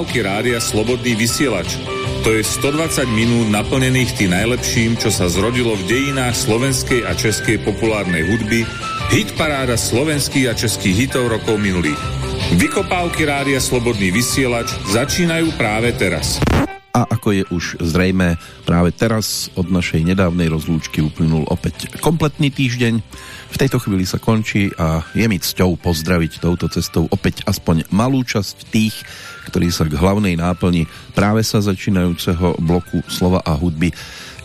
Vykopávky rádia Slobodný vysielač. To je 120 minút naplnených tým najlepším, čo sa zrodilo v dejinách slovenskej a českej populárnej hudby, hit paráda slovenských a českých hitov rokov minulých. Vykopávky rádia Slobodný vysielač začínajú práve teraz. A ako je už zrejme, práve teraz od našej nedávnej rozlúčky uplynul opäť kompletný týždeň. V tejto chvíli sa končí a je mi cťou pozdraviť touto cestou opäť aspoň malú časť tých, ktorí sa k hlavnej náplni práve sa začínajúceho bloku slova a hudby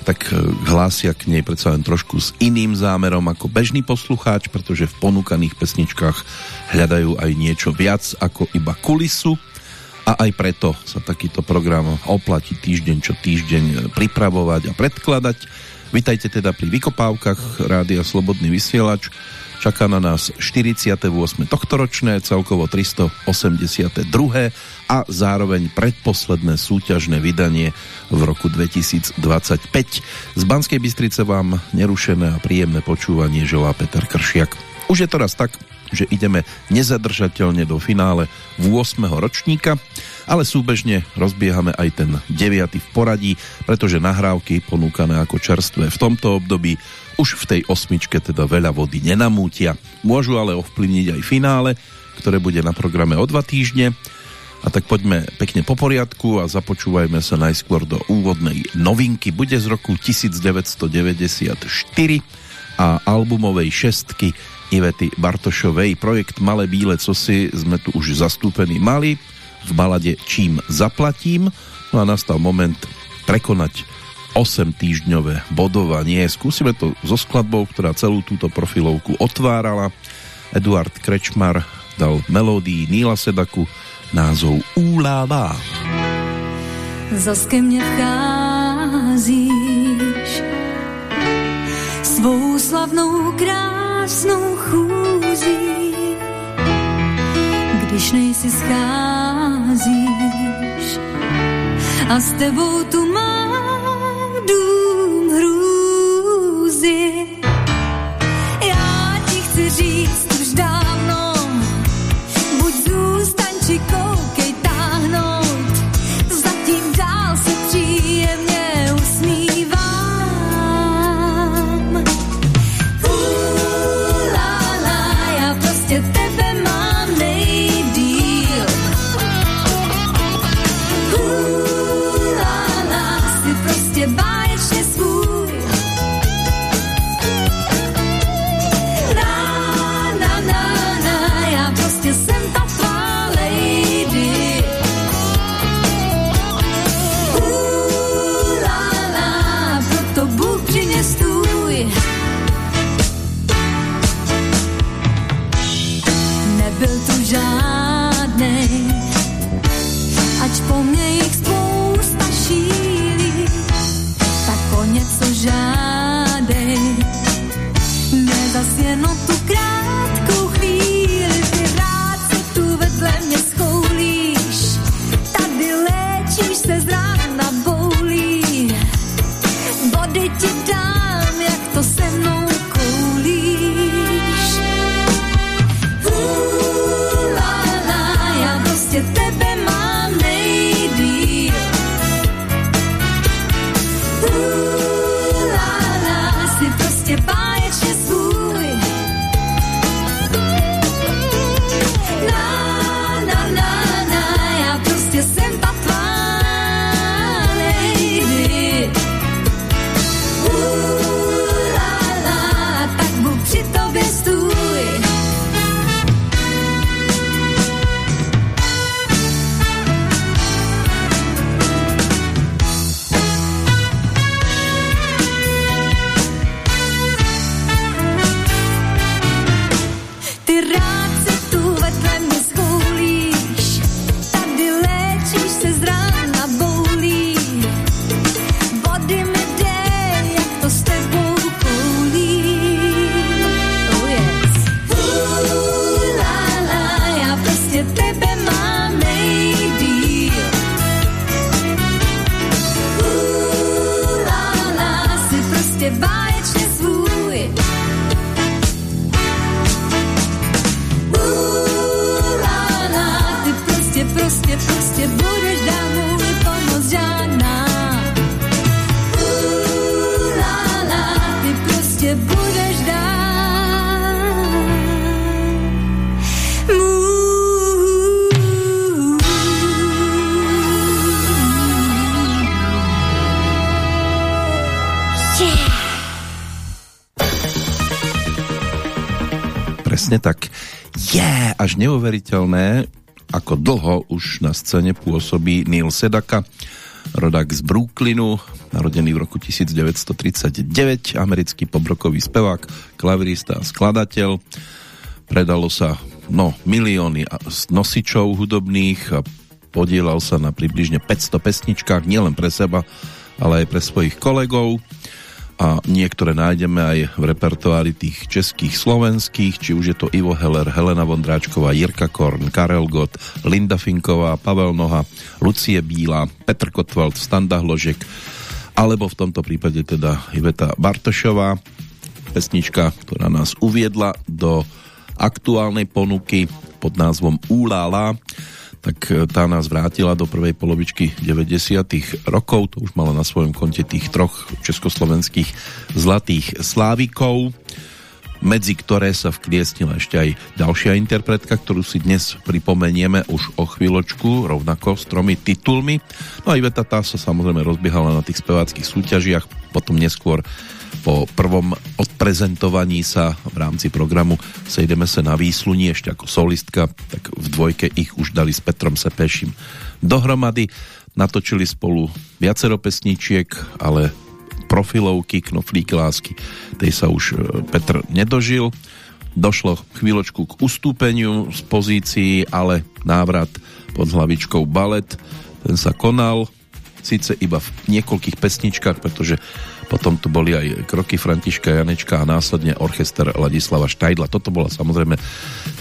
tak e, hlásia k nej predsa len trošku s iným zámerom ako bežný poslucháč, pretože v ponúkaných pesničkách hľadajú aj niečo viac ako iba kulisu a aj preto sa takýto program oplatí týždeň čo týždeň pripravovať a predkladať. Vitajte teda pri vykopávkach Rádia Slobodný vysielač Čaká na nás 48. tohtoročné, celkovo 382. a zároveň predposledné súťažné vydanie v roku 2025. Z Banskej Bystrice vám nerušené a príjemné počúvanie želá Peter Kršiak. Už je to raz tak, že ideme nezadržateľne do finále 8. ročníka, ale súbežne rozbiehame aj ten 9. v poradí, pretože nahrávky ponúkané ako čerstvé v tomto období už v tej osmičke teda veľa vody nenamútia. Môžu ale ovplyvniť aj finále, ktoré bude na programe o dva týždne. A tak poďme pekne po poriadku a započúvajme sa najskôr do úvodnej novinky. Bude z roku 1994 a albumovej šestky Ivety Bartošovej. Projekt Malé bíle cosy sme tu už zastúpení mali v balade Čím zaplatím. No a nastal moment prekonať 8-týždňové bodovanie. Skúsime to so skladbou, ktorá celú túto profilovku otvárala. Eduard Krečmar dal melódii Níla Sedaku názov Úláva. Zas ke mne vcházíš svou slavnou krásnou chůzí, když nejsi scházíš a s tebou tu mám dům hrůzy. Presne tak. Je yeah, až neuveriteľné, ako dlho už na scéne pôsobí Neil Sedaka, rodak z Brooklynu, narodený v roku 1939, americký pobrokový spevák, klavirista a skladateľ. Predalo sa no, milióny nosičov hudobných a podielal sa na približne 500 pesničkách, nielen pre seba, ale aj pre svojich kolegov a niektoré nájdeme aj v repertoári tých českých, slovenských, či už je to Ivo Heller, Helena Vondráčková, Jirka Korn, Karel Gott, Linda Finková, Pavel Noha, Lucie Bíla, Petr Kotwald, Standa Hložek, alebo v tomto prípade teda Iveta Bartošová, pesnička, ktorá nás uviedla do aktuálnej ponuky pod názvom Úlala tak e, tá nás vrátila do prvej polovičky 90. rokov, to už mala na svojom konte tých troch československých zlatých slávikov, medzi ktoré sa vkliestnila ešte aj ďalšia interpretka, ktorú si dnes pripomenieme už o chvíľočku, rovnako s tromi titulmi. No a Iveta tá sa samozrejme rozbiehala na tých speváckých súťažiach, potom neskôr po prvom odprezentovaní sa v rámci programu Sejdeme sa na výsluní ešte ako solistka, tak v dvojke ich už dali s Petrom Sepeším dohromady. Natočili spolu viacero pesničiek, ale profilovky, knoflík lásky, tej sa už e, Petr nedožil. Došlo chvíľočku k ustúpeniu z pozícií, ale návrat pod hlavičkou balet, ten sa konal, síce iba v niekoľkých pesničkách, pretože potom tu boli aj kroky Františka Janečka a následne orchester Ladislava Štajdla. Toto bola samozrejme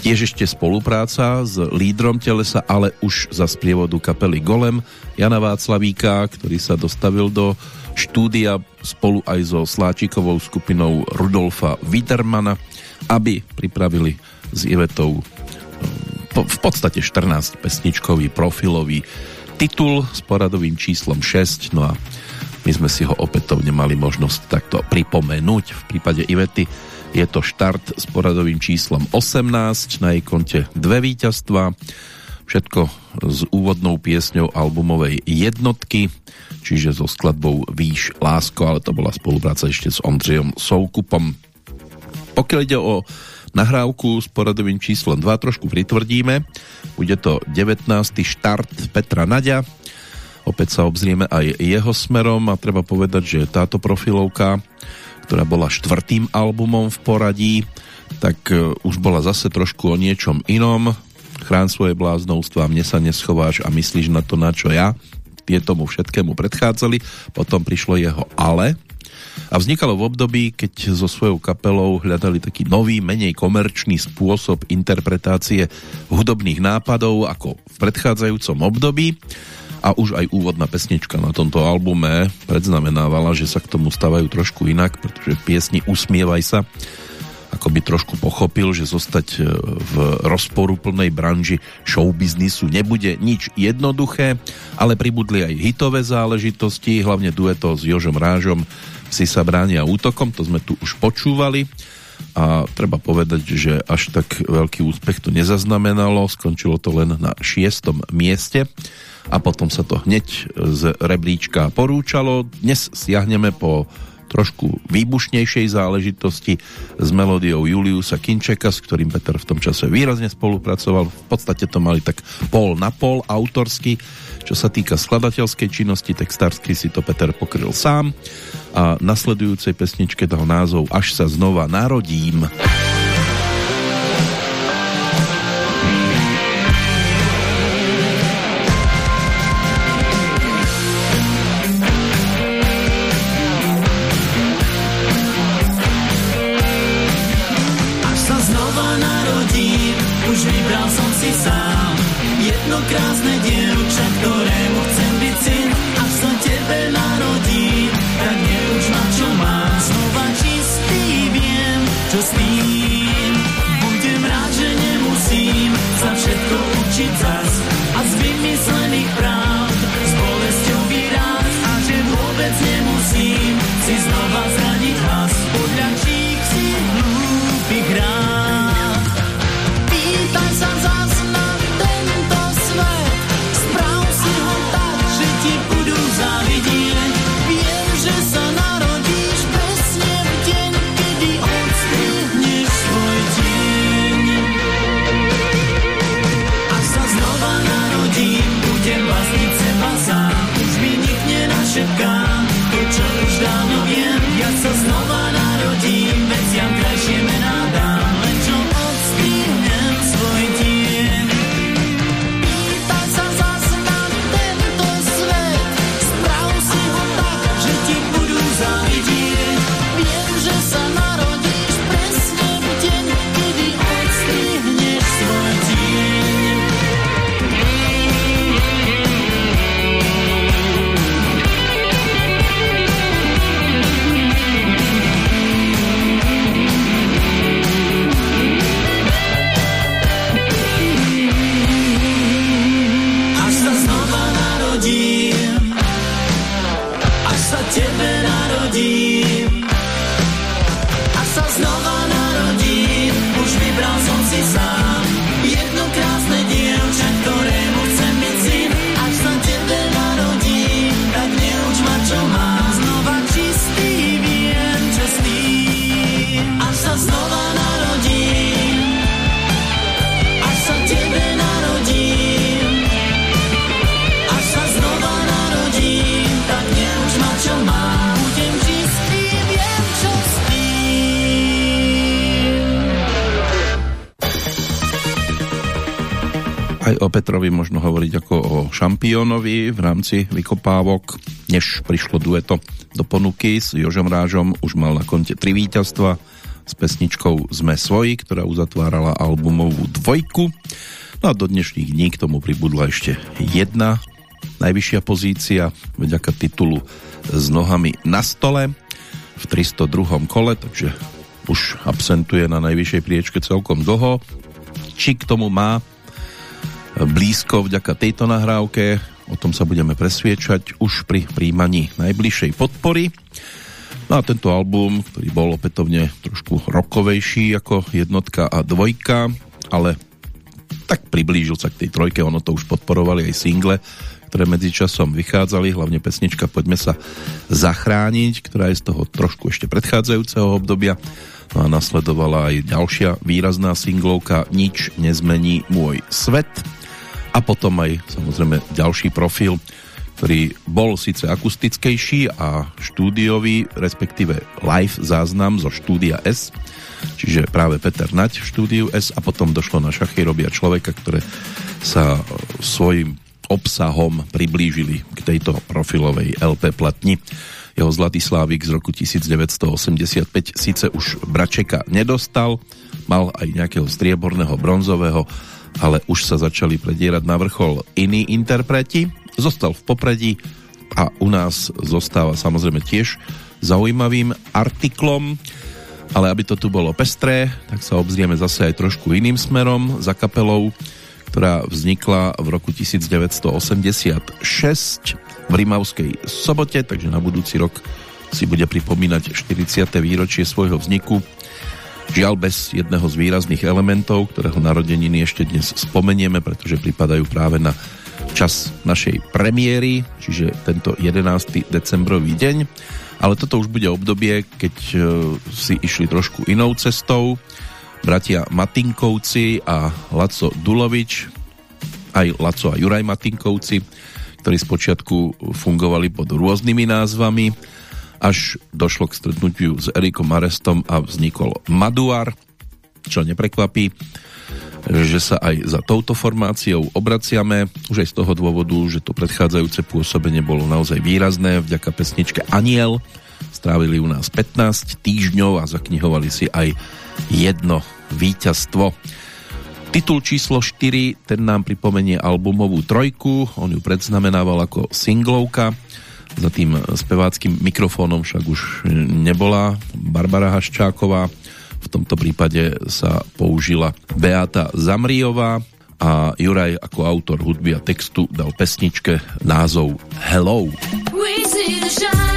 tiež ešte spolupráca s lídrom telesa, ale už za sprievodu kapely Golem Jana Václavíka, ktorý sa dostavil do štúdia spolu aj so Sláčikovou skupinou Rudolfa Widermana, aby pripravili s Ivetou um, v podstate 14 pesničkový profilový titul s poradovým číslom 6, no a my sme si ho opätovne mali možnosť takto pripomenúť. V prípade Ivety je to štart s poradovým číslom 18, na jej konte dve víťazstva, všetko s úvodnou piesňou albumovej jednotky, čiže so skladbou Výš lásko, ale to bola spolupráca ešte s Ondřejom Soukupom. Pokiaľ ide o nahrávku s poradovým číslom 2 trošku pritvrdíme. Bude to 19. štart Petra Nadia, Opäť sa obzrieme aj jeho smerom a treba povedať, že táto profilovka, ktorá bola štvrtým albumom v poradí, tak e, už bola zase trošku o niečom inom. Chrán svoje bláznovstva, mne sa neschováš a myslíš na to, na čo ja. Tie tomu všetkému predchádzali. Potom prišlo jeho ale, a vznikalo v období, keď so svojou kapelou hľadali taký nový, menej komerčný spôsob interpretácie hudobných nápadov ako v predchádzajúcom období a už aj úvodná pesnička na tomto albume predznamenávala, že sa k tomu stavajú trošku inak, pretože piesni Usmievaj sa ako by trošku pochopil, že zostať e, v rozporuplnej branži showbiznisu nebude nič jednoduché, ale pribudli aj hitové záležitosti, hlavne dueto s Jožom Rážom si sa bránia útokom, to sme tu už počúvali a treba povedať, že až tak veľký úspech to nezaznamenalo, skončilo to len na šiestom mieste a potom sa to hneď z rebríčka porúčalo. Dnes siahneme po trošku výbušnejšej záležitosti s melódiou Juliusa Kinčeka, s ktorým Peter v tom čase výrazne spolupracoval. V podstate to mali tak pol na pol autorsky. Čo sa týka skladateľskej činnosti, textársky si to Peter pokryl sám a nasledujúcej pesničke dal názov Až sa znova narodím. Až sa znova narodím možno hovoriť ako o šampiónovi v rámci vykopávok. Než prišlo dueto do ponuky s Jožom Rážom, už mal na konte tri víťazstva s pesničkou Sme svoji, ktorá uzatvárala albumovú dvojku. No a do dnešných dní k tomu pribudla ešte jedna najvyššia pozícia vďaka titulu S nohami na stole v 302. kole, takže už absentuje na najvyššej priečke celkom dlho. Či k tomu má blízko vďaka tejto nahrávke. O tom sa budeme presviečať už pri príjmaní najbližšej podpory. No a tento album, ktorý bol opätovne trošku rokovejší ako jednotka a dvojka, ale tak priblížil sa k tej trojke, ono to už podporovali aj single, ktoré medzičasom vychádzali, hlavne pesnička Poďme sa zachrániť, ktorá je z toho trošku ešte predchádzajúceho obdobia. No a nasledovala aj ďalšia výrazná singlovka Nič nezmení môj svet a potom aj samozrejme ďalší profil, ktorý bol síce akustickejší a štúdiový, respektíve live záznam zo štúdia S, čiže práve Peter Nať v štúdiu S a potom došlo na šachy robia človeka, ktoré sa svojim obsahom priblížili k tejto profilovej LP platni. Jeho Zlatý Slávik z roku 1985 síce už Bračeka nedostal, mal aj nejakého strieborného, bronzového, ale už sa začali predierať na vrchol iní interpreti. Zostal v popredí a u nás zostáva samozrejme tiež zaujímavým artiklom, ale aby to tu bolo pestré, tak sa obzrieme zase aj trošku iným smerom za kapelou, ktorá vznikla v roku 1986 v Rimavskej sobote, takže na budúci rok si bude pripomínať 40. výročie svojho vzniku Žiaľ bez jedného z výrazných elementov, ktorého narodeniny ešte dnes spomenieme, pretože pripadajú práve na čas našej premiéry, čiže tento 11. decembrový deň. Ale toto už bude obdobie, keď e, si išli trošku inou cestou. Bratia Matinkovci a Laco Dulovič, aj Laco a Juraj Matinkovci, ktorí spočiatku fungovali pod rôznymi názvami až došlo k stretnutiu s Erikom Arestom a vznikol Maduar, čo neprekvapí, že sa aj za touto formáciou obraciame, už aj z toho dôvodu, že to predchádzajúce pôsobenie bolo naozaj výrazné, vďaka pesničke Aniel strávili u nás 15 týždňov a zaknihovali si aj jedno víťazstvo. Titul číslo 4, ten nám pripomenie albumovú trojku, on ju predznamenával ako singlovka, za tým speváckým mikrofónom však už nebola Barbara Haščáková. V tomto prípade sa použila Beata Zamriová a Juraj ako autor hudby a textu dal pesničke názov Hello. We see the shine.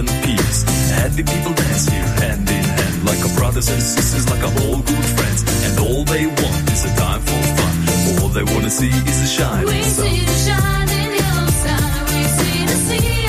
And peace. Happy people dance here hand in hand, like a brothers and sisters, like a all good friends. And all they want is a time for fun. All they wanna see is a shining we sun. See the shining yellow sun. We see the sea.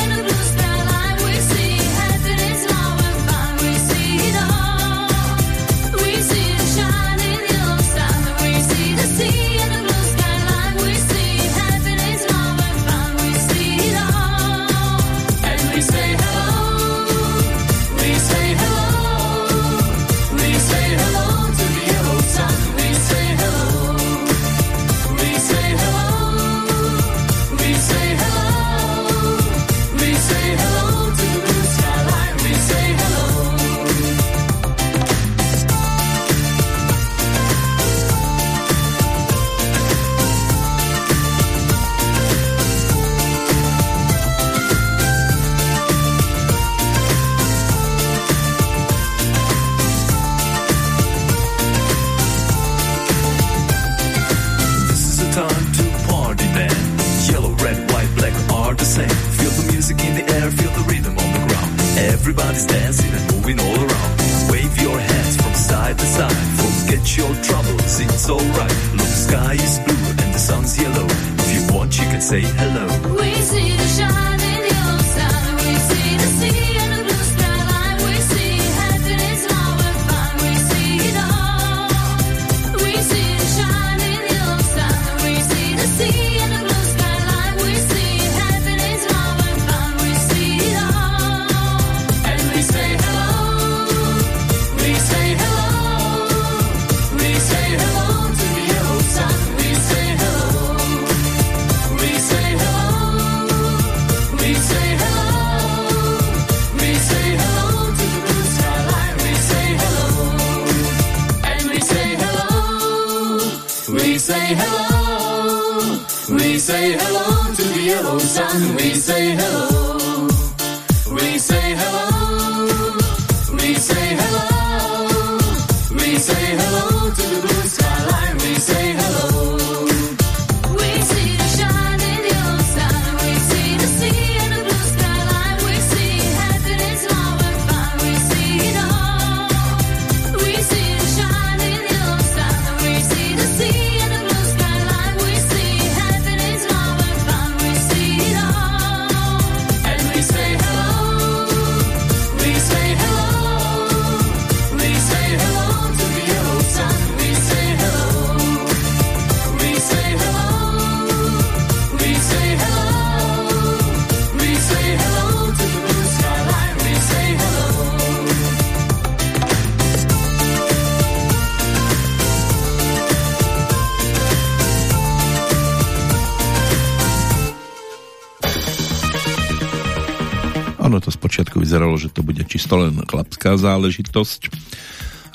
To len chlapská záležitosť,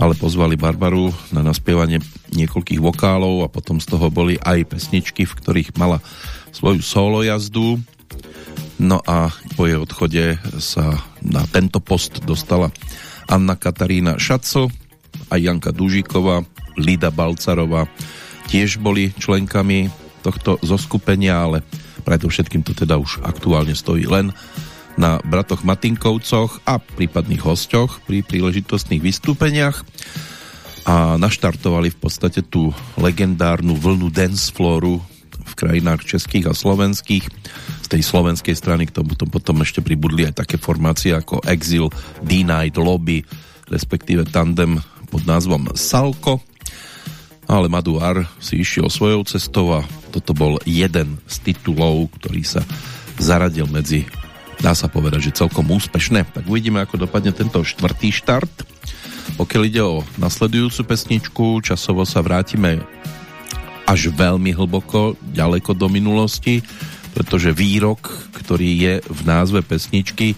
ale pozvali Barbaru na naspievanie niekoľkých vokálov a potom z toho boli aj pesničky, v ktorých mala svoju solo jazdu. No a po jej odchode sa na tento post dostala Anna Katarína Šaco a Janka Dužíková, Lida Balcarová tiež boli členkami tohto zoskupenia, ale predovšetkým to teda už aktuálne stojí len na bratoch Matinkovcoch a prípadných hosťoch pri príležitostných vystúpeniach a naštartovali v podstate tú legendárnu vlnu danceflooru v krajinách českých a slovenských. Z tej slovenskej strany k tomu potom ešte pribudli aj také formácie ako Exil, D-Night, Lobby, respektíve tandem pod názvom Salko. Ale Maduar si išiel svojou cestou a toto bol jeden z titulov, ktorý sa zaradil medzi dá sa povedať, že celkom úspešné. Tak uvidíme, ako dopadne tento štvrtý štart. Pokiaľ ide o nasledujúcu pesničku, časovo sa vrátime až veľmi hlboko, ďaleko do minulosti, pretože výrok, ktorý je v názve pesničky,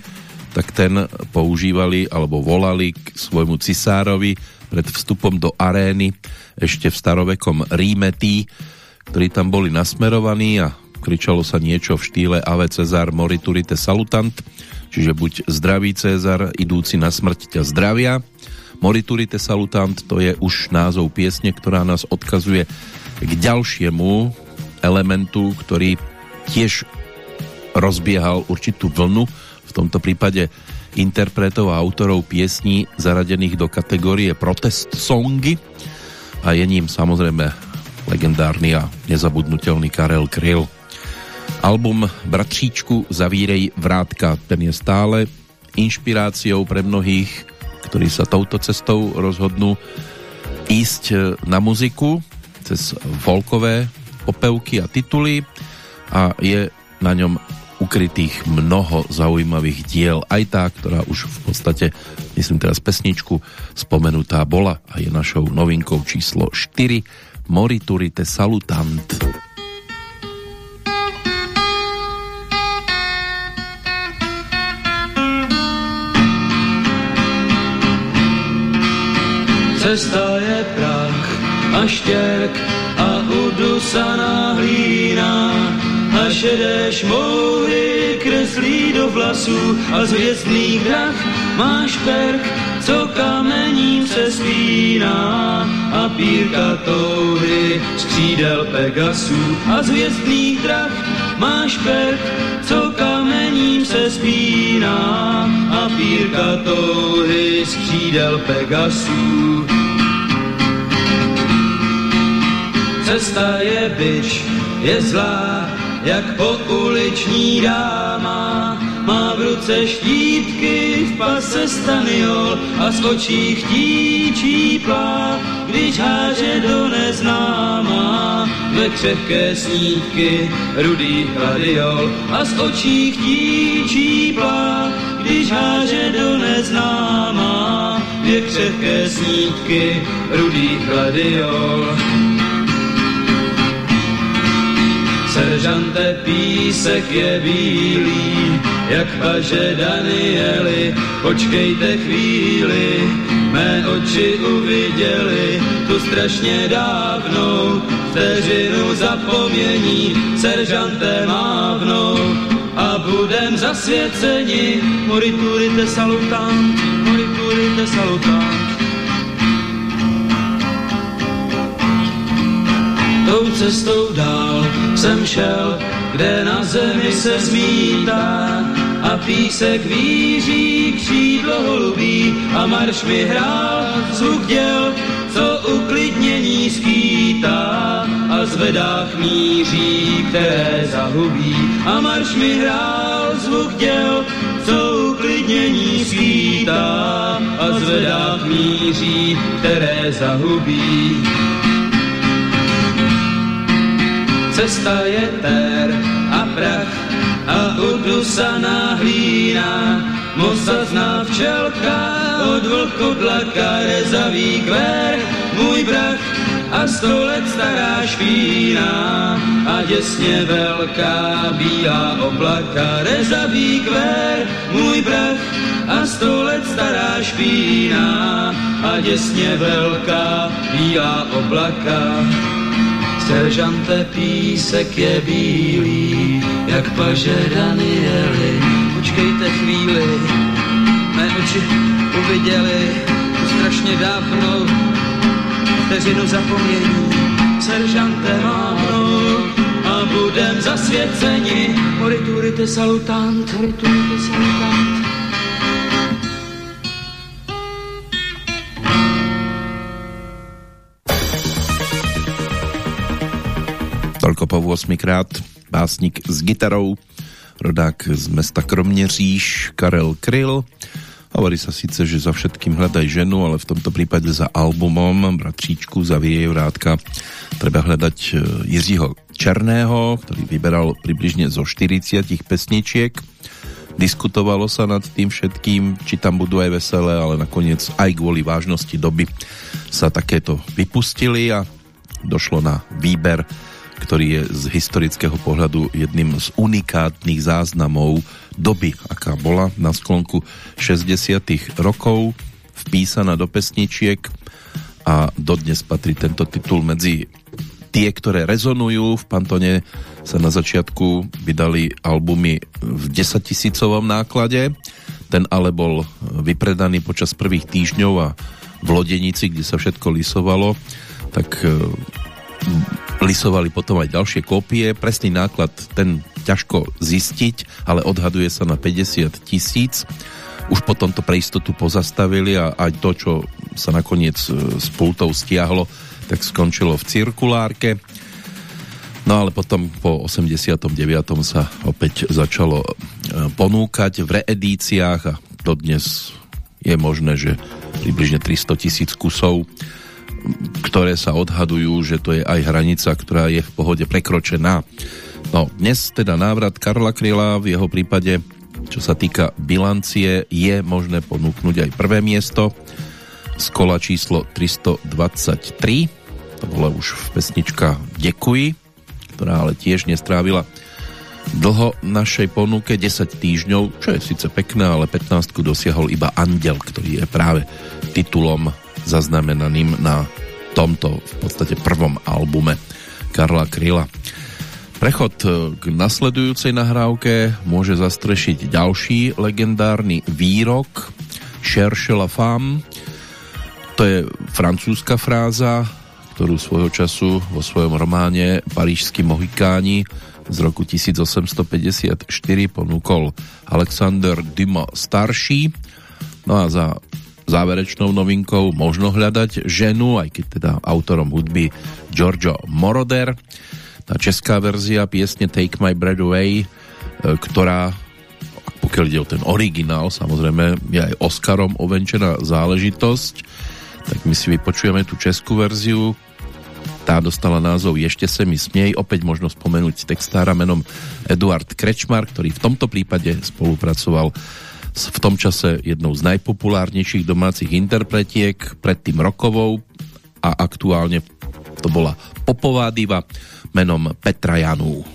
tak ten používali alebo volali k svojmu cisárovi pred vstupom do arény ešte v starovekom Ríme tí, ktorí tam boli nasmerovaní a kričalo sa niečo v štýle Ave Cezar moriturite salutant, čiže buď zdravý Cezar, idúci na smrť ťa zdravia. Moriturite salutant to je už názov piesne, ktorá nás odkazuje k ďalšiemu elementu, ktorý tiež rozbiehal určitú vlnu, v tomto prípade interpretov a autorov piesní zaradených do kategórie protest songy a je ním samozrejme legendárny a nezabudnutelný Karel Kryl. Album Bratříčku Zavírej vrátka, ten je stále inšpiráciou pre mnohých, ktorí sa touto cestou rozhodnú ísť na muziku cez folkové opevky a tituly a je na ňom ukrytých mnoho zaujímavých diel. Aj tá, ktorá už v podstate, myslím teraz pesničku, spomenutá bola a je našou novinkou číslo 4 Moriturite Salutant. Cesta je prach a štěrk a udusaná hlína a šedé šmouhy kreslí do vlasů a z hvězdných drah máš perk, co kamením se spíná. A pírka touhy z křídel Pegasů a z hvězdných drah máš perk, co kamením se spíná a pírka touhy z křídel Pegasů. Cesta je byč, je zlá jak po uliční dáma. Má v ruce štítky, v pase staniol a z očí chtíčí plá, když háže do neznáma. Ve křehké snídky rudý gladiol a z očí chtíčí plá, když háže do neznáma. Dvě křehké snídky rudý gladiol. Seržante písek je bílý, jak paže Danieli, počkejte chvíli, mé oči uviděli tu strašně dávnou vteřinu zapomnění, seržante mávnou a budem zasvěceni, moriturite salutant, moriturite salutant. Tou cestou dál jsem šel, kde na zemi se zmítá a písek víří křídlo holubí a marš mi hrál zvuk děl, co uklidnění skýtá a zvedách míří, které zahubí a marš mi hrál zvuk děl, co uklidnění skýtá a zvedách míří, které zahubí. Cesta je tér a prach a udusaná hlína. Mosazná včelka od vlku dlaka rezavý kvér, můj brach a sto let stará špína a děsně velká bílá oblaka. Rezavý kvér, můj brach a sto let stará špína a děsně velká bílá oblaka. Seržante písek je bílý, jak paže Danieli. Počkejte chvíli, mé oči uviděli strašně dávnou vteřinu zapomnění. Seržante mávnou a budem zasvěceni. Moriturite salutant, moriturite salutant. Toľko po 8 krát básnik s gitarou, rodák z mesta Kromneříž, Karel Kryl. Hovorí sa síce, že za všetkým hľadaj ženu, ale v tomto prípade za albumom Bratříčku za Vrátka treba hľadať e, Jiřího Černého, ktorý vyberal približne zo 40 pesničiek. Diskutovalo sa nad tým všetkým, či tam budú aj veselé, ale nakoniec aj kvôli vážnosti doby sa takéto vypustili a došlo na výber ktorý je z historického pohľadu jedným z unikátnych záznamov doby, aká bola na sklonku 60 rokov, vpísaná do pesničiek a dodnes patrí tento titul medzi tie, ktoré rezonujú. V Pantone sa na začiatku vydali albumy v 10 tisícovom náklade, ten ale bol vypredaný počas prvých týždňov a v Lodenici, kde sa všetko lisovalo, tak lisovali potom aj ďalšie kópie. Presný náklad ten ťažko zistiť, ale odhaduje sa na 50 tisíc. Už potom to pre istotu pozastavili a aj to, čo sa nakoniec s pultou stiahlo, tak skončilo v cirkulárke. No ale potom po 89. sa opäť začalo ponúkať v reedíciách a dodnes je možné, že približne 300 tisíc kusov ktoré sa odhadujú, že to je aj hranica, ktorá je v pohode prekročená. No, dnes teda návrat Karla Kryla v jeho prípade, čo sa týka bilancie, je možné ponúknuť aj prvé miesto z kola číslo 323. To bola už v pesnička Dekuji, ktorá ale tiež nestrávila dlho našej ponuke 10 týždňov, čo je síce pekné, ale 15 dosiahol iba Andel, ktorý je práve titulom zaznamenaným na tomto v podstate prvom albume Karla Kryla. Prechod e, k nasledujúcej nahrávke môže zastrešiť ďalší legendárny výrok Cherche la femme. To je francúzska fráza, ktorú svojho času vo svojom románe Parížskí mohikáni z roku 1854 ponúkol Alexander Dumas starší. No a za záverečnou novinkou možno hľadať ženu, aj keď teda autorom hudby Giorgio Moroder. tá česká verzia piesne Take My Breath Away, e, ktorá pokiaľ ide o ten originál, samozrejme je aj Oscarom ovenčená záležitosť, tak my si vypočujeme tú českú verziu, tá dostala názov Ešte se mi smiej, opäť možno spomenúť textára menom Eduard Krečmar, ktorý v tomto prípade spolupracoval v tom čase jednou z najpopulárnejších domácich interpretiek, predtým rokovou a aktuálne to bola popová diva menom Petra Janú.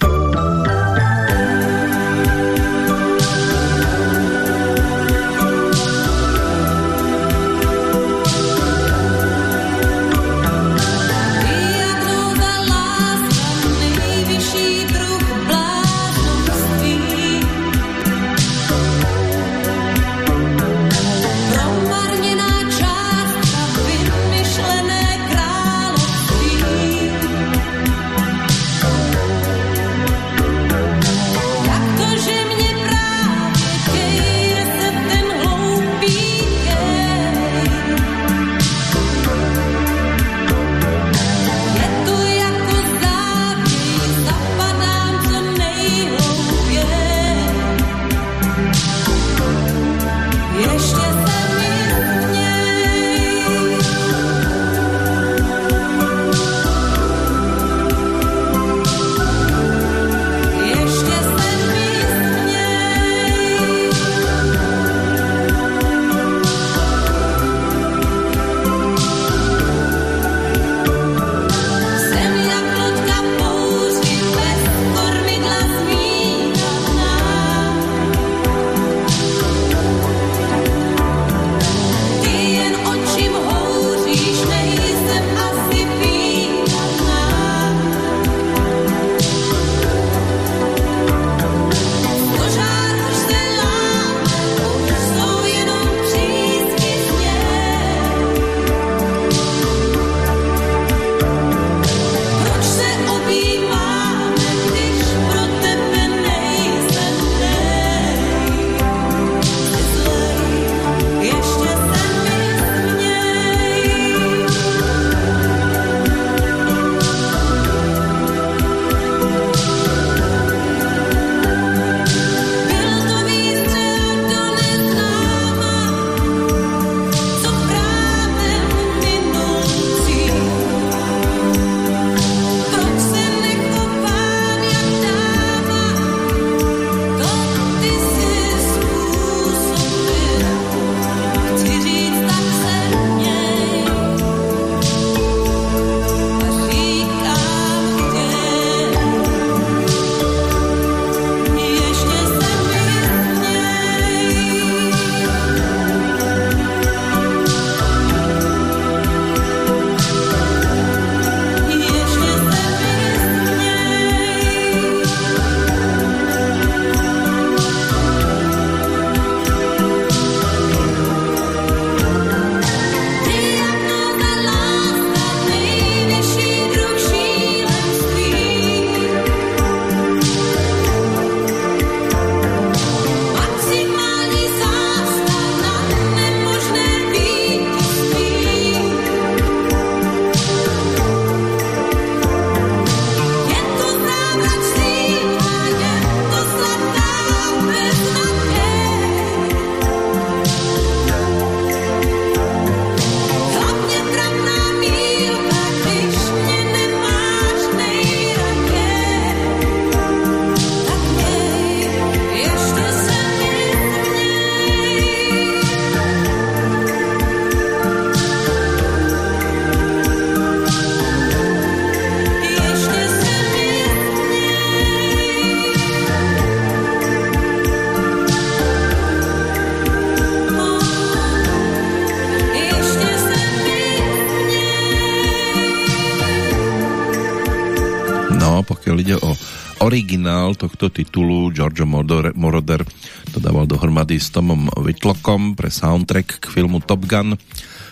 Originál tohto titulu, Giorgio Moroder, to dával dohromady s Tomom Whitlockom pre soundtrack k filmu Top Gun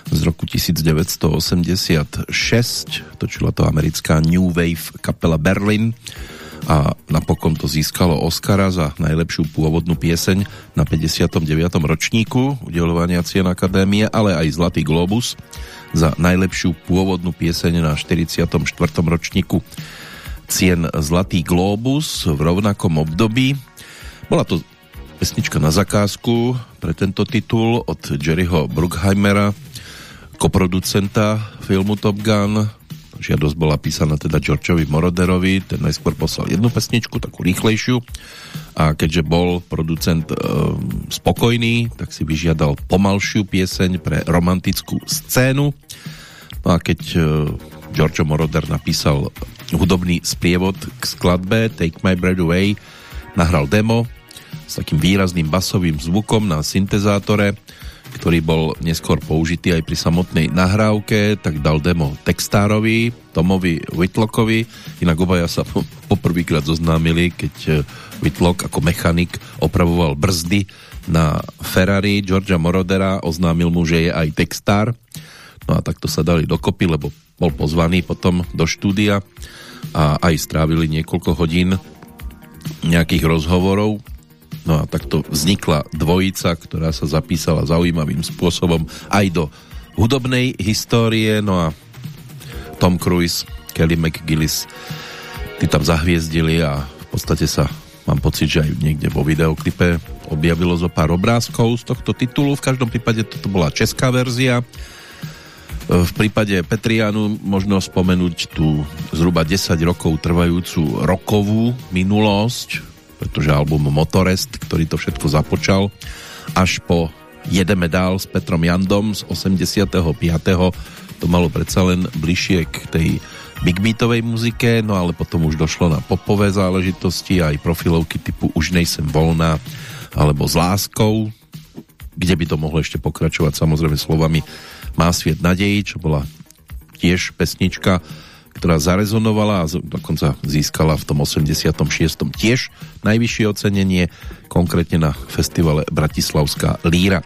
z roku 1986. Točila to americká New Wave kapela Berlin a napokon to získalo Oscara za najlepšiu pôvodnú pieseň na 59. ročníku udelovania cien Akadémie, ale aj Zlatý Globus za najlepšiu pôvodnú pieseň na 44. ročníku cien Zlatý Globus v rovnakom období. Bola to pesnička na zakázku pre tento titul od Jerryho Bruckheimera, koproducenta filmu Top Gun. Žiadosť bola písaná teda Georgeovi Moroderovi, ten najskôr poslal jednu pesničku, takú rýchlejšiu a keďže bol producent e, spokojný, tak si vyžiadal pomalšiu pieseň pre romantickú scénu. No a keď e, Giorgio Moroder napísal hudobný sprievod k skladbe Take My Breath Away, nahral demo s takým výrazným basovým zvukom na syntezátore, ktorý bol neskôr použitý aj pri samotnej nahrávke, tak dal demo textárovi, Tomovi Whitlockovi, inak obaja sa poprvýkrát zoznámili, keď e, Whitlock ako mechanik opravoval brzdy na Ferrari Georgia Morodera, oznámil mu, že je aj textár, no a takto sa dali dokopy, lebo bol pozvaný potom do štúdia a aj strávili niekoľko hodín nejakých rozhovorov No a takto vznikla dvojica, ktorá sa zapísala zaujímavým spôsobom aj do hudobnej histórie. No a Tom Cruise, Kelly McGillis, tí tam zahviezdili a v podstate sa mám pocit, že aj niekde vo videoklipe objavilo zo pár obrázkov z tohto titulu. V každom prípade toto bola česká verzia. V prípade Petrianu možno spomenúť tú zhruba 10 rokov trvajúcu rokovú minulosť, pretože album Motorest, ktorý to všetko započal, až po Jedeme dál s Petrom Jandom z 85. To malo predsa len bližšie k tej big beatovej muzike, no ale potom už došlo na popové záležitosti aj profilovky typu Už nejsem volná alebo S láskou, kde by to mohlo ešte pokračovať samozrejme slovami Má sviet nadejí, čo bola tiež pesnička, ktorá zarezonovala a dokonca získala v tom 86. tiež najvyššie ocenenie, konkrétne na festivale Bratislavská líra.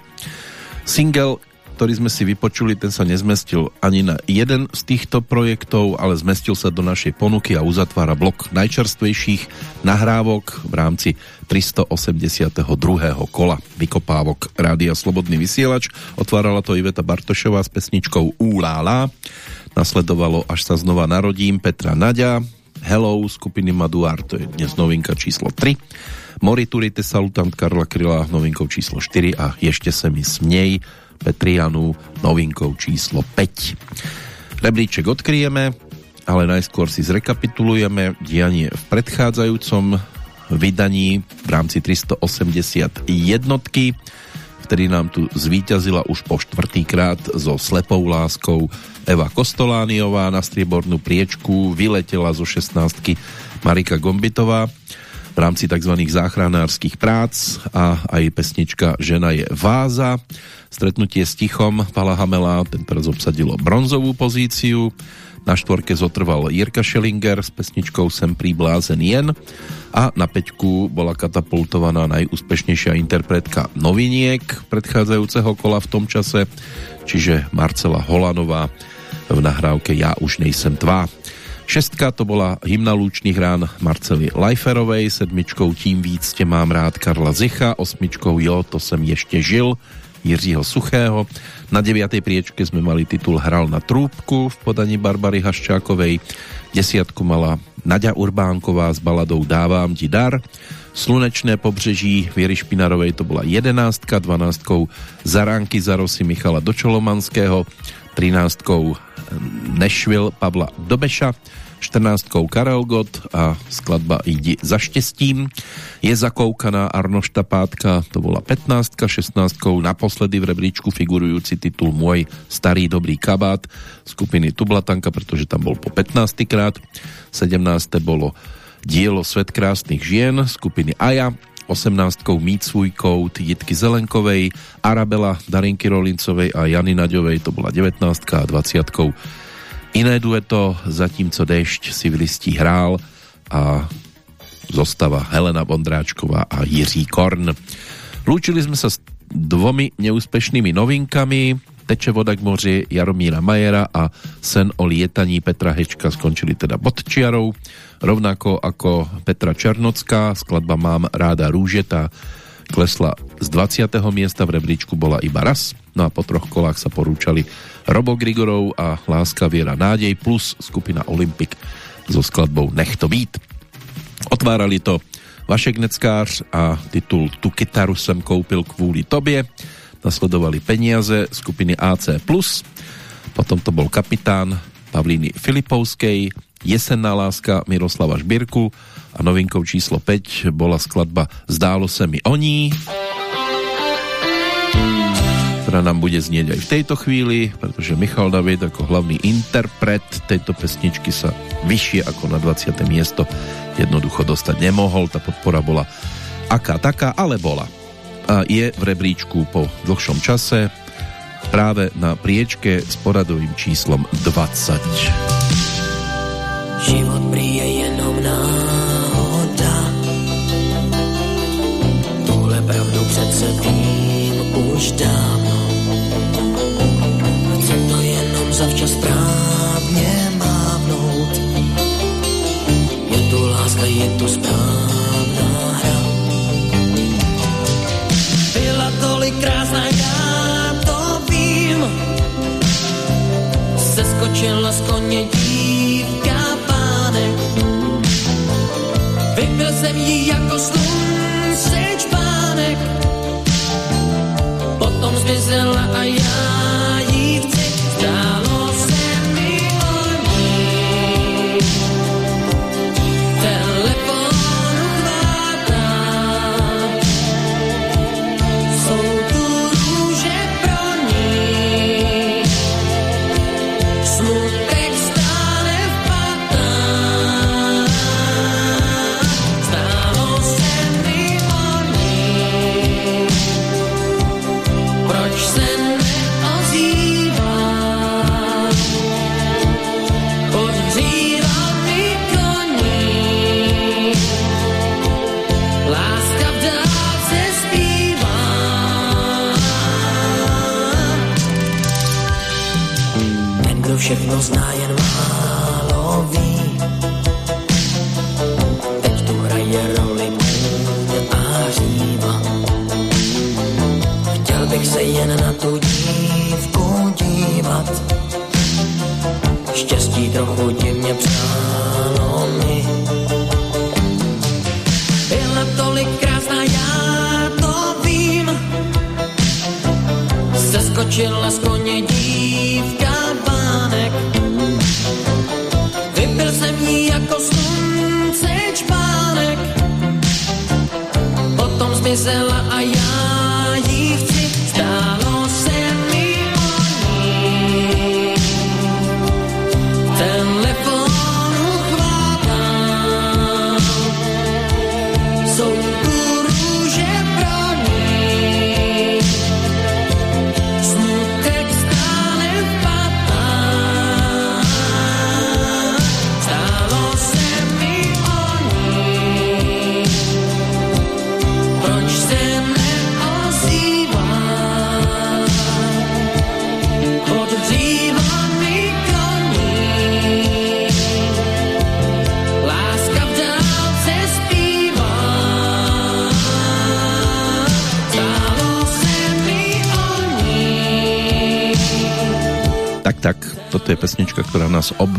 Single, ktorý sme si vypočuli, ten sa nezmestil ani na jeden z týchto projektov, ale zmestil sa do našej ponuky a uzatvára blok najčerstvejších nahrávok v rámci 382. kola vykopávok Rádia Slobodný vysielač. Otvárala to Iveta Bartošová s pesničkou Úlála. Nasledovalo Až sa znova narodím Petra Naďa, Hello skupiny Maduár, to je dnes novinka číslo 3. Moriturite Salutant Karla Kryla novinkou číslo 4 a Ešte se mi smnej Petrianu novinkou číslo 5. Rebríček odkryjeme, ale najskôr si zrekapitulujeme dianie v predchádzajúcom vydaní v rámci 380 jednotky vtedy nám tu zvíťazila už po štvrtýkrát so slepou láskou Eva Kostolániová na striebornú priečku vyletela zo 16 Marika Gombitová v rámci tzv. záchranárskych prác a aj pesnička Žena je váza. Stretnutie s tichom Pala Hamela ten teraz obsadilo bronzovú pozíciu. Na štvorke zotrval Jirka Schellinger s pesničkou Sem príblázen jen a na peťku bola katapultovaná najúspešnejšia interpretka noviniek predchádzajúceho kola v tom čase, čiže Marcela Holanová v nahrávke Ja už nejsem tvá. Šestka to bola hymna lúčných rán Marcely Lajferovej, sedmičkou Tím víc tě mám rád Karla Zicha, osmičkou Jo, to jsem ještě žil Jiřího Suchého. Na 9. priečke sme mali titul Hral na trúbku v podaní Barbary Haščákovej. Desiatku mala Nadia Urbánková s baladou Dávám ti dar. Slunečné pobřeží Viery Špinarovej to bola 11, 12 Zaránky za Rosy Michala Dočolomanského, 13 Nashville Pavla Dobeša, 14 Karel Gott a skladba Idi za štěstím. Je zakoukaná Arnošta Pátka, to bola 15, 16 naposledy v rebríčku figurujúci titul Môj starý dobrý kabát skupiny Tublatanka, pretože tam bol po 15 krát. 17 bolo dielo Svet krásnych žien skupiny Aja, 18 Mít svůj kout Jitky Zelenkovej, Arabela Darinky Rolincovej a Jany Naďovej, to bola 19 a 20 Iné dueto Zatímco dešť si v listí hrál a zostava Helena Bondráčková a Jiří Korn. Lúčili sme sa s dvomi neúspešnými novinkami Teče voda k moři Jaromíra Majera a Sen o lietaní Petra Hečka skončili teda pod čiarou, rovnako ako Petra Černocká, skladba Mám ráda rúžeta klesla z 20. miesta v rebríčku bola iba raz, no a po troch kolách sa porúčali Robo Grigorov a Láska Viera Nádej plus skupina Olympik so skladbou Nech to být. Otvárali to Vašek Neckář a titul Tu kytaru jsem koupil kvůli tobě. Nasledovali peniaze skupiny AC+. Potom to bol kapitán Pavlíny Filipovskej, Jesenná láska Miroslava Žbírku a novinkou číslo 5 bola skladba Zdálo se mi o ní ktorá nám bude znieť aj v tejto chvíli, pretože Michal David ako hlavný interpret tejto pesničky sa vyššie ako na 20. miesto jednoducho dostať nemohol. Tá podpora bola aká taká, ale bola. A je v rebríčku po dlhšom čase práve na priečke s poradovým číslom 20. Život prý je jenom náhoda. Tuhle pravdu přece vím už dávno. Chci to jenom zavčas správně mávnout. Je tu láska, je tu správná krásná, já to vím. Seskočila z koně dívka pánek. Vypil jsem jí jako slunce čpánek. Potom zmizela a já všechno zná, jen málo ví. Teď tu hraje roli a říva. Chtěl bych se jen na tu dívku dívat. Štěstí trochu divně přálo mi. Byla tolik krásná, já to vím. Seskočila z koně dívka zmizela a já toto je pesnička, ktorá nás ob,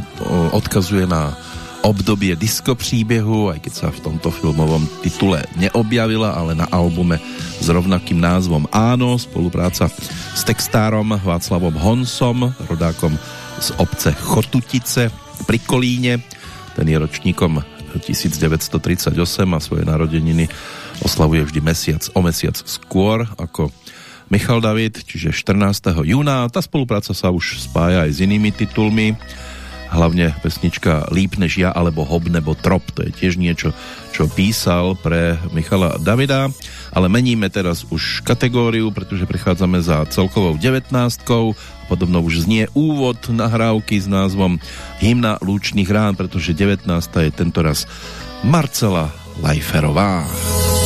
odkazuje na obdobie disco príbehu, aj keď sa v tomto filmovom titule neobjavila, ale na albume s rovnakým názvom Áno, spolupráca s textárom Václavom Honsom, rodákom z obce Chotutice pri Kolíne. Ten je ročníkom 1938 a svoje narodeniny oslavuje vždy mesiac o mesiac skôr ako Michal David, čiže 14. júna. Tá spolupráca sa už spája aj s inými titulmi, hlavne pesnička Líp než ja alebo Hob nebo Trop. To je tiež niečo, čo písal pre Michala Davida, ale meníme teraz už kategóriu, pretože prichádzame za celkovou 19 podobno už znie úvod nahrávky s názvom Hymna lúčných rán, pretože 19 je tentoraz Marcela Lajferová. Hymnou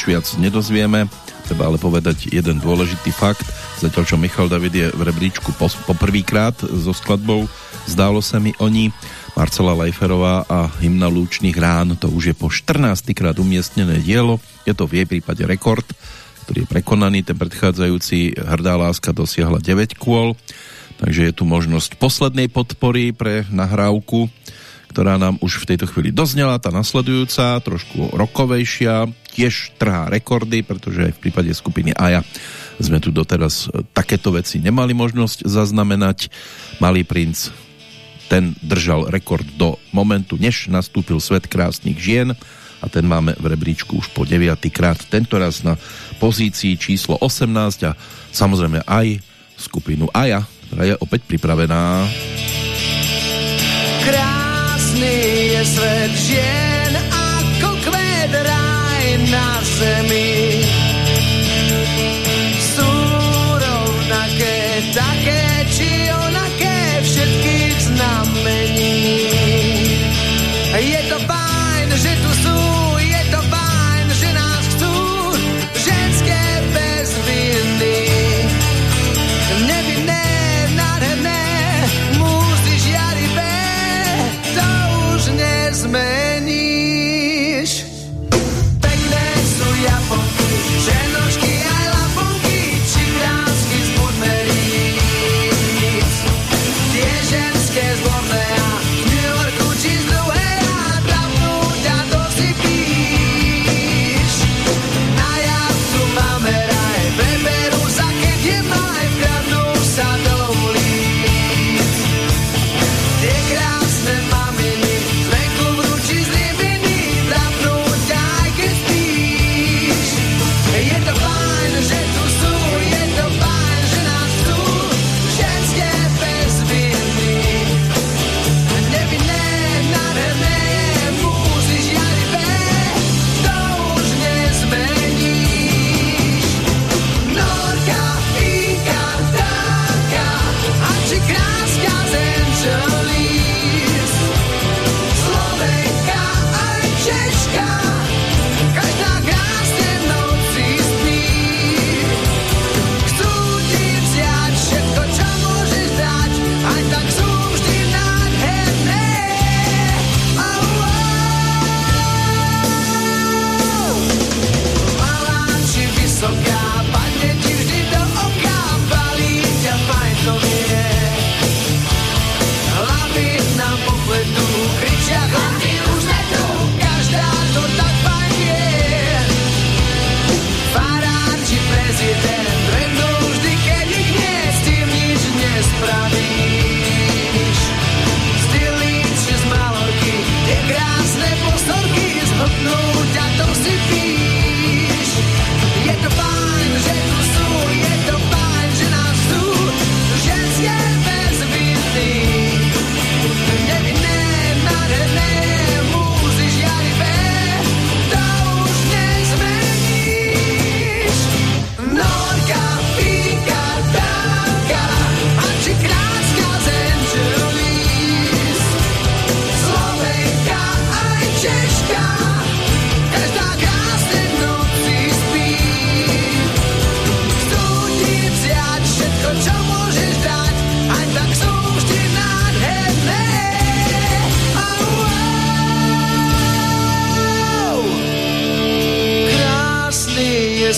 nič viac nedozvieme. Treba ale povedať jeden dôležitý fakt. Zatiaľ, čo Michal David je v rebríčku po, poprvýkrát so skladbou Zdálo sa mi oni, Marcela Lajferová a hymna Lúčných rán, to už je po 14. krát umiestnené dielo. Je to v jej prípade rekord, ktorý je prekonaný. Ten predchádzajúci Hrdá láska dosiahla 9 kôl, takže je tu možnosť poslednej podpory pre nahrávku, ktorá nám už v tejto chvíli doznela, tá nasledujúca, trošku rokovejšia, tiež trhá rekordy, pretože aj v prípade skupiny Aja sme tu doteraz takéto veci nemali možnosť zaznamenať. Malý princ ten držal rekord do momentu, než nastúpil svet krásnych žien a ten máme v rebríčku už po 9. krát, tentoraz na pozícii číslo 18 a samozrejme aj skupinu Aja, ktorá je opäť pripravená. Krásny je svet žien ako kvet raj na zemi.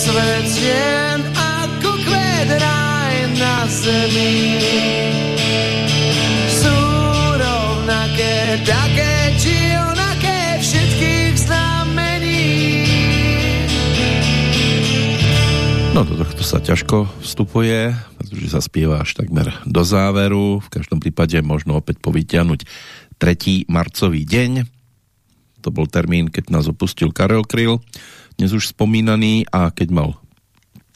Svet žien ako kvet raj na zemi. Sú rovnaké, také či onaké všetkých znamení. No do tohto sa ťažko vstupuje, pretože sa spieva až takmer do záveru. V každom prípade možno opäť povytiahnuť 3. marcový deň. To bol termín, keď nás opustil Karel Kryl, dnes už spomínaný a keď mal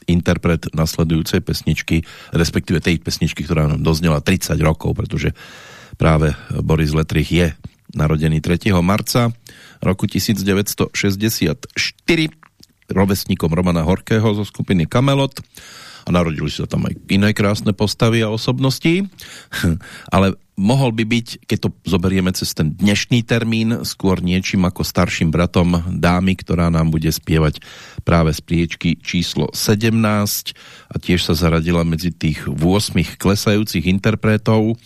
interpret nasledujúcej pesničky, respektíve tej pesničky, ktorá nám doznela 30 rokov, pretože práve Boris Letrich je narodený 3. marca roku 1964 rovesníkom Romana Horkého zo skupiny Kamelot a narodili sa tam aj iné krásne postavy a osobnosti, ale mohol by byť, keď to zoberieme cez ten dnešný termín, skôr niečím ako starším bratom dámy, ktorá nám bude spievať práve z priečky číslo 17 a tiež sa zaradila medzi tých 8 klesajúcich interpretov.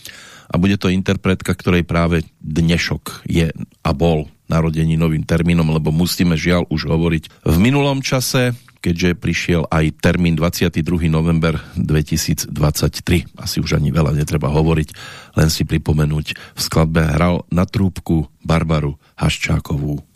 A bude to interpretka, ktorej práve dnešok je a bol narodení novým termínom, lebo musíme žiaľ už hovoriť v minulom čase, keďže prišiel aj termín 22. november 2023. Asi už ani veľa netreba hovoriť, len si pripomenúť. V skladbe hral na trúbku Barbaru Haščákovú.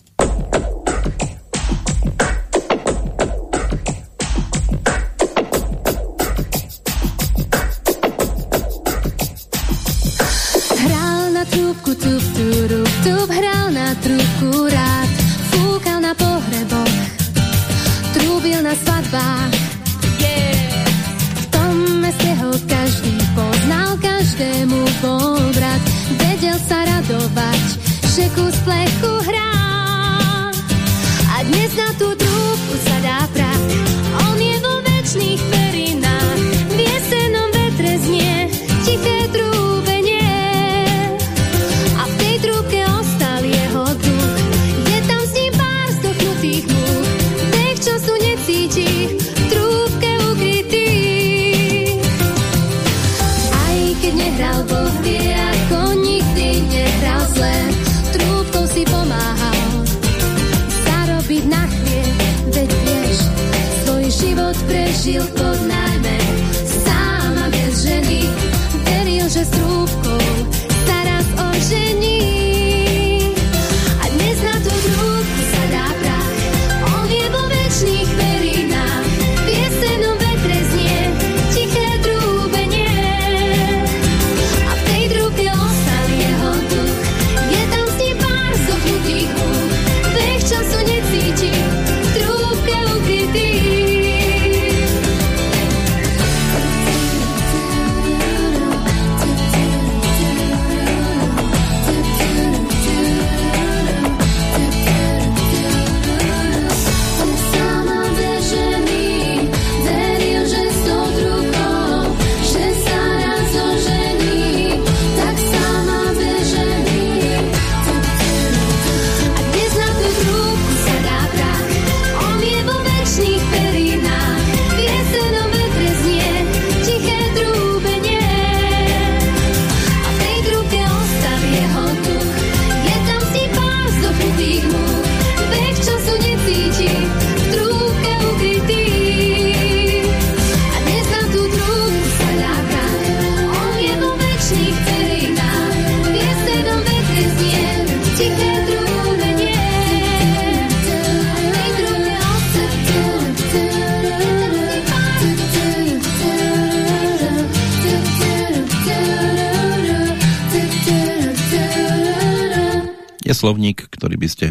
Slovník, ktorý by ste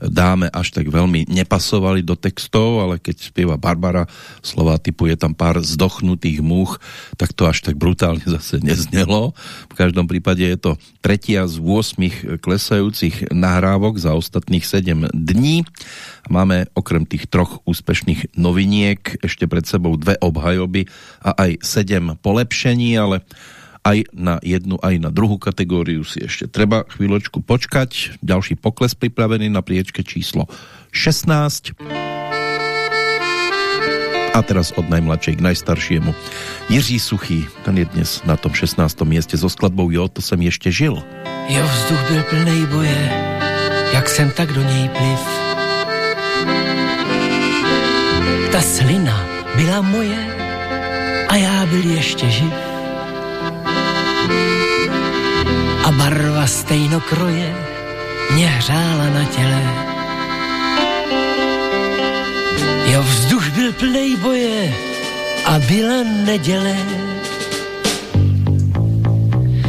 dáme až tak veľmi nepasovali do textov, ale keď spieva Barbara slova typu je tam pár zdochnutých múch, tak to až tak brutálne zase neznelo. V každom prípade je to tretia z 8 klesajúcich nahrávok za ostatných 7 dní. Máme okrem tých troch úspešných noviniek ešte pred sebou dve obhajoby a aj 7 polepšení, ale aj na jednu, aj na druhú kategóriu si ešte treba chvíľočku počkať. Ďalší pokles pripravený na priečke číslo 16. A teraz od najmladšej k najstaršiemu. Jiří Suchý, ten je dnes na tom 16. mieste so skladbou Jo, to jsem ještě žil. Jo, vzduch byl plnej boje, jak jsem tak do něj pliv. Ta slina byla moje a já byl ještě živ. A barva stejnokroje mě hřála na těle. Jo, vzduch byl plnej boje a byla neděle.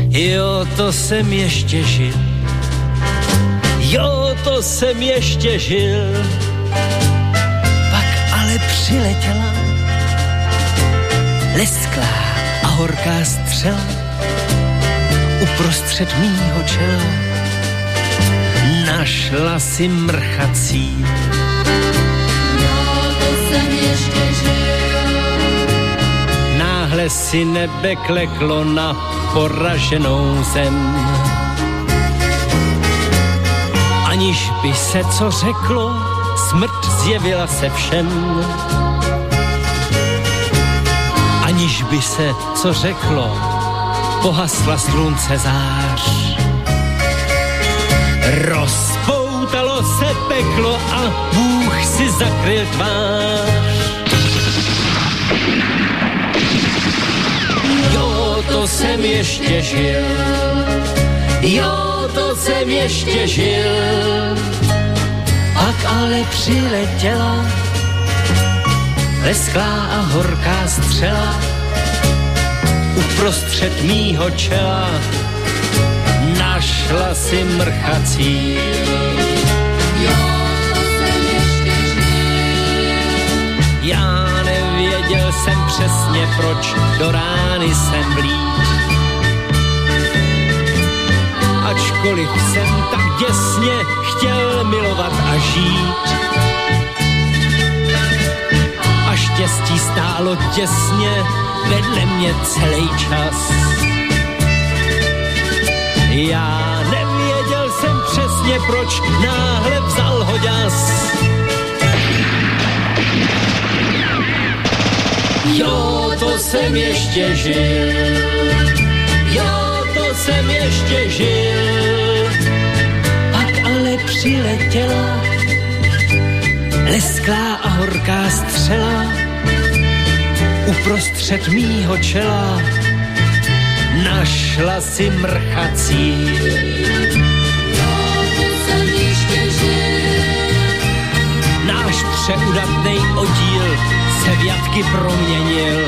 Jo, to jsem ještě žil. Jo, to jsem ještě žil. Pak ale přiletěla lesklá a horká střela uprostřed mýho čela. Našla si mrchací žil. si nebe kleklo na poraženou zem. Aniž by se co řeklo, smrt zjevila se všem. Aniž by se co řeklo, pohasla slunce zář. Rozpoutalo se peklo a Bůh si zakryl tvář. Jo, to jsem ještě žil, jo, to jsem ještě žil. Pak ale přiletěla lesklá a horká střela uprostřed mýho čela našla si mrchací. Já nevěděl jsem přesně, proč do rány jsem blíd. Ačkoliv jsem tak děsně chtěl milovat a žít. Štěstí stálo těsně vedle mě celý čas. Já nevěděl jsem přesně, proč náhle vzal ho ďas. Jo, to jsem ještě žil, jo, to jsem ještě žil. Pak ale přiletěla lesklá a horká střela uprostřed mýho čela našla si mrchací. Náš přeudatnej oddíl se v jatky proměnil.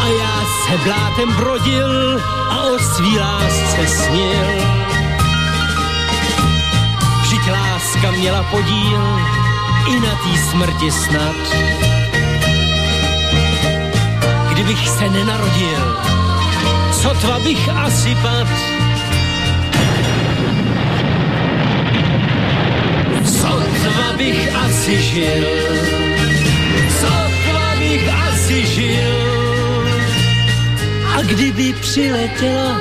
A já se blátem brodil a o svý lásce snil. Láska měla podíl i na té smrti snad. Kdybych se nenarodil, sotva bych asi pad. Sotva bych asi žil, sotva bych asi žil. A kdyby přiletěla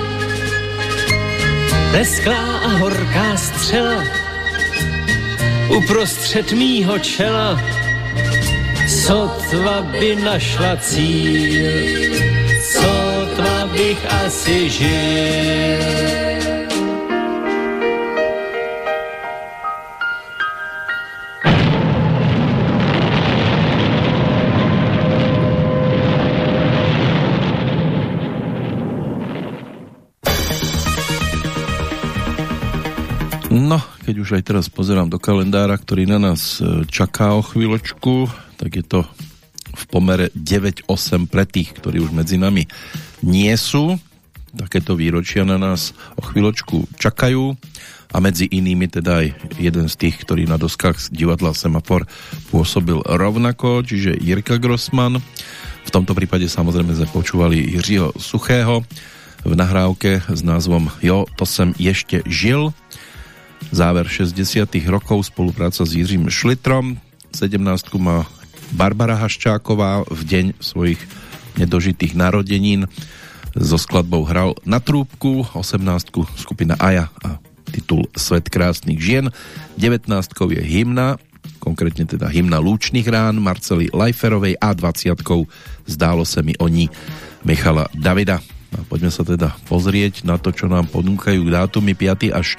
lesklá a horká střela, uprostřed mýho čela, sotva by našla cíl, sotva bych asi žil. Keď už aj teraz pozerám do kalendára, ktorý na nás e, čaká o chvíľočku, tak je to v pomere 9-8 pre tých, ktorí už medzi nami nie sú. Takéto výročia na nás o chvíľočku čakajú a medzi inými teda aj jeden z tých, ktorý na doskách divadla Semafor pôsobil rovnako, čiže Jirka Grossman. V tomto prípade samozrejme sme počúvali Jiřího Suchého v nahrávke s názvom Jo, to sem ešte žil záver 60 rokov, spolupráca s Jiřím Šlitrom. 17 má Barbara Haščáková v deň svojich nedožitých narodenín so skladbou hral na trúbku, 18 skupina Aja a titul Svet krásnych žien, 19 je hymna, konkrétne teda hymna Lúčných rán Marcely Lajferovej a 20 Zdálo sa mi oni Michala Davida. A poďme sa teda pozrieť na to, čo nám ponúkajú dátumy 5. až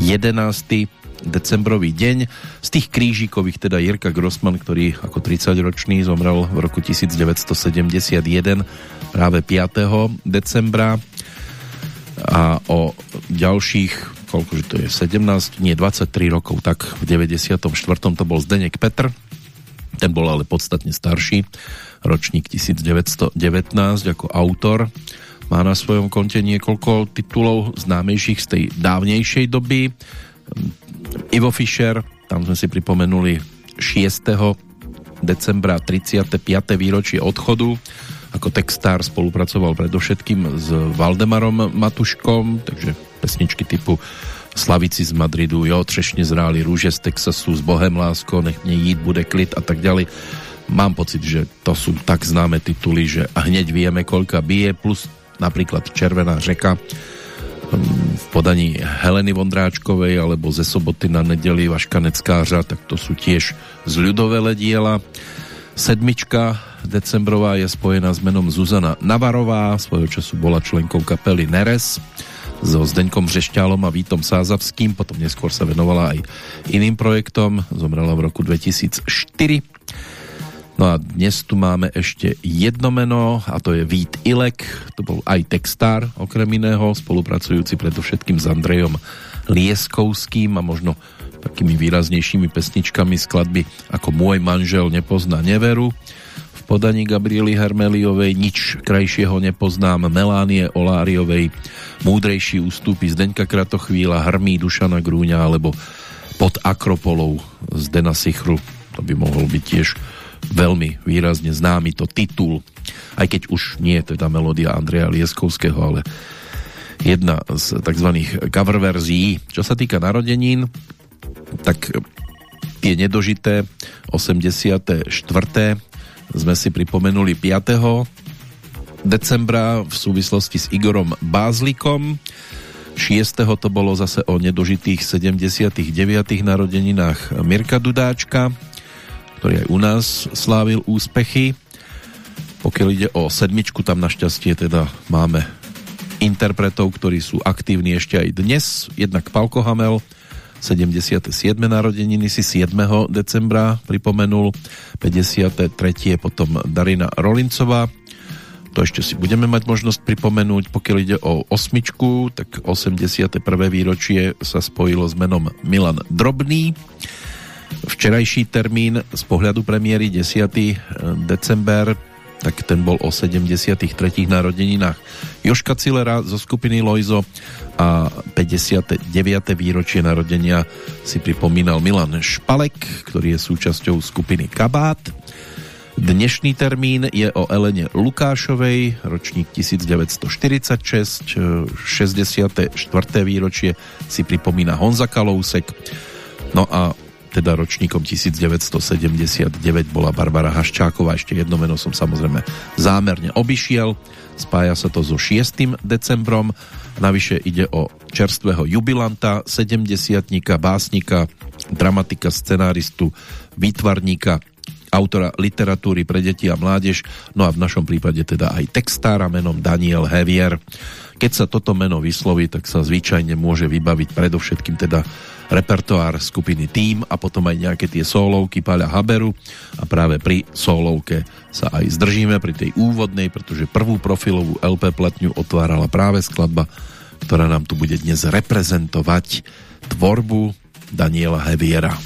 11. decembrový deň. Z tých krížikových teda Jirka Grossman, ktorý ako 30-ročný zomrel v roku 1971 práve 5. decembra a o ďalších koľkože to je 17, nie 23 rokov, tak v 94. to bol Zdenek Petr, ten bol ale podstatne starší, ročník 1919 ako autor má na svojom konte niekoľko titulov známejších z tej dávnejšej doby. Ivo Fischer, tam sme si pripomenuli 6. decembra 35. výročie odchodu. Ako textár spolupracoval predovšetkým s Valdemarom Matuškom, takže pesničky typu Slavici z Madridu, jo, třešně zráli růže z Texasu, s Bohem lásko, nech mě jít, bude klid a tak ďalej mám pocit, že to sú tak známe tituly, že a hneď vieme, koľka bije, plus napríklad Červená řeka hm, v podaní Heleny Vondráčkovej alebo ze soboty na nedeli Vaškaneckářa, tak to sú tiež z ľudové diela. Sedmička decembrová je spojená s menom Zuzana Navarová, svojho času bola členkou kapely Neres so Zdeňkom Řešťálom a Vítom Sázavským, potom neskôr sa venovala aj iným projektom, zomrela v roku 2004. No a dnes tu máme ešte jedno meno a to je Vít Ilek, to bol aj textár okrem iného, spolupracujúci predovšetkým s Andrejom Lieskovským a možno takými výraznejšími pesničkami skladby ako Môj manžel nepozná neveru. V podaní Gabriely Hermeliovej Nič krajšieho nepoznám. Melánie Oláriovej Múdrejší ústupy Zdeňka Kratochvíla Hrmí Dušana Grúňa alebo Pod Akropolou z Dena Sichru to by mohol byť tiež veľmi výrazne známy to titul aj keď už nie je teda melódia Andreja Lieskovského ale jedna z tzv. cover verzií. Čo sa týka narodenín, tak tie nedožité 84. sme si pripomenuli 5. decembra v súvislosti s Igorom Bázlikom 6. to bolo zase o nedožitých 79. narodeninách Mirka Dudáčka ktorý aj u nás slávil úspechy pokiaľ ide o sedmičku, tam našťastie teda máme interpretov, ktorí sú aktívni ešte aj dnes. Jednak Palko Hamel, 77. narodeniny si 7. decembra pripomenul, 53. potom Darina Rolincová, to ešte si budeme mať možnosť pripomenúť, pokiaľ ide o osmičku, tak 81. výročie sa spojilo s menom Milan Drobný. Včerajší termín z pohľadu premiéry 10. december tak ten bol o 73. narodeninách Joška Cilera zo skupiny Lojzo a 59. výročie narodenia si pripomínal Milan Špalek, ktorý je súčasťou skupiny Kabát. Dnešný termín je o Elene Lukášovej, ročník 1946, 64. výročie si pripomína Honza Kalousek. No a teda ročníkom 1979 bola Barbara Haščáková. Ešte jedno meno som samozrejme zámerne obišiel. Spája sa to so 6. decembrom. Navyše ide o čerstvého jubilanta, 70 básnika, dramatika, scenáristu, výtvarníka, autora literatúry pre deti a mládež, no a v našom prípade teda aj textára menom Daniel Hevier. Keď sa toto meno vysloví, tak sa zvyčajne môže vybaviť predovšetkým teda repertoár skupiny Team a potom aj nejaké tie solovky Paľa Haberu a práve pri solovke sa aj zdržíme pri tej úvodnej, pretože prvú profilovú LP platňu otvárala práve skladba, ktorá nám tu bude dnes reprezentovať tvorbu Daniela Heviera.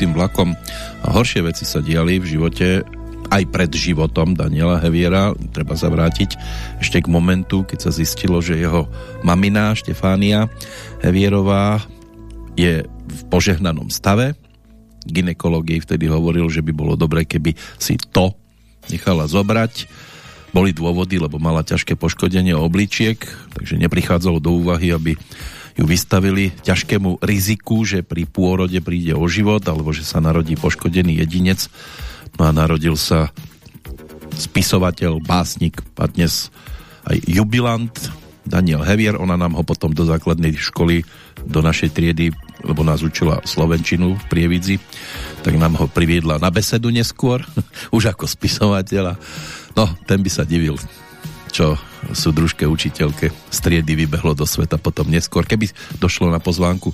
Tým vlakom. A horšie veci sa diali v živote aj pred životom Daniela Heviera. Treba sa vrátiť ešte k momentu, keď sa zistilo, že jeho mamina Štefánia Hevierová je v požehnanom stave. Ginekolog vtedy hovoril, že by bolo dobre, keby si to nechala zobrať. Boli dôvody, lebo mala ťažké poškodenie obličiek, takže neprichádzalo do úvahy, aby ju vystavili ťažkému riziku, že pri pôrode príde o život, alebo že sa narodí poškodený jedinec. No a narodil sa spisovateľ, básnik a dnes aj jubilant Daniel Hevier. Ona nám ho potom do základnej školy, do našej triedy, lebo nás učila Slovenčinu v Prievidzi, tak nám ho priviedla na besedu neskôr, už ako spisovateľa. No, ten by sa divil, čo sú družke učiteľke z triedy vybehlo do sveta potom neskôr. Keby došlo na pozvánku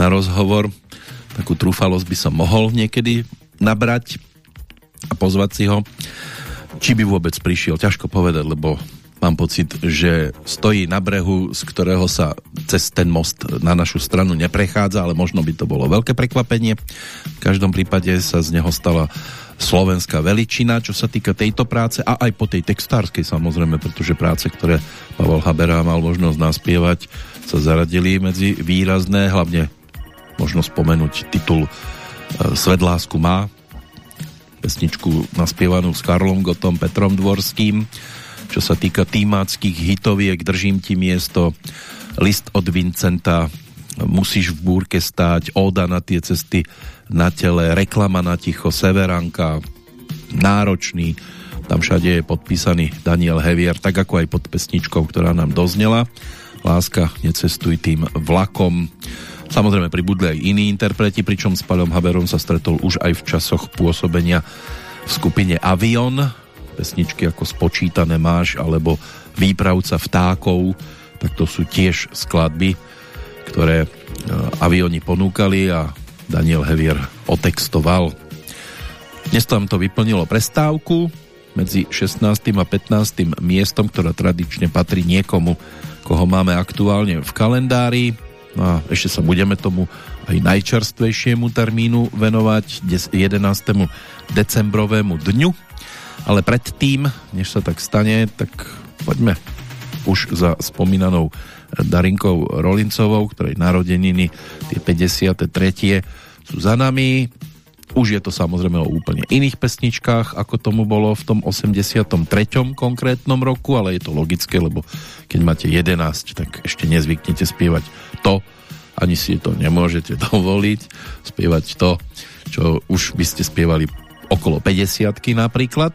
na rozhovor, takú trúfalosť by som mohol niekedy nabrať a pozvať si ho. Či by vôbec prišiel, ťažko povedať, lebo mám pocit, že stojí na brehu, z ktorého sa cez ten most na našu stranu neprechádza, ale možno by to bolo veľké prekvapenie. V každom prípade sa z neho stala slovenská veličina, čo sa týka tejto práce a aj po tej textárskej samozrejme, pretože práce, ktoré Pavel Habera mal možnosť naspievať, sa zaradili medzi výrazné, hlavne možno spomenúť titul e, Svet lásku má, pesničku naspievanú s Karlom Gotom, Petrom Dvorským, čo sa týka týmáckých hitoviek, držím ti miesto, list od Vincenta, musíš v búrke stáť, óda na tie cesty na tele, reklama na ticho, Severanka, náročný, tam všade je podpísaný Daniel Hevier, tak ako aj pod pesničkou, ktorá nám doznela. Láska, necestuj tým vlakom. Samozrejme pribudli aj iní interpreti, pričom s Paľom Haberom sa stretol už aj v časoch pôsobenia v skupine Avion, pesničky ako Spočítané máš alebo Výpravca vtákov, tak to sú tiež skladby, ktoré e, avioni ponúkali a Daniel Hevier otextoval. Dnes tam to vyplnilo prestávku medzi 16. a 15. miestom, ktorá tradične patrí niekomu, koho máme aktuálne v kalendári. No a ešte sa budeme tomu aj najčerstvejšiemu termínu venovať 11. decembrovému dňu. Ale predtým, než sa tak stane, tak poďme už za spomínanou Darinkou Rolincovou, ktorej narodeniny tie 53. sú za nami. Už je to samozrejme o úplne iných pesničkách, ako tomu bolo v tom 83. konkrétnom roku, ale je to logické, lebo keď máte 11, tak ešte nezvyknete spievať to, ani si to nemôžete dovoliť, spievať to, čo už by ste spievali okolo 50 napríklad.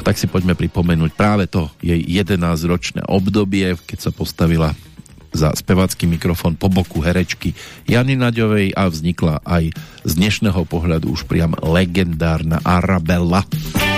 Tak si poďme pripomenúť práve to jej 11-ročné obdobie, keď sa postavila za spevácky mikrofón po boku herečky Jany Naďovej a vznikla aj z dnešného pohľadu už priam legendárna Arabella. Keby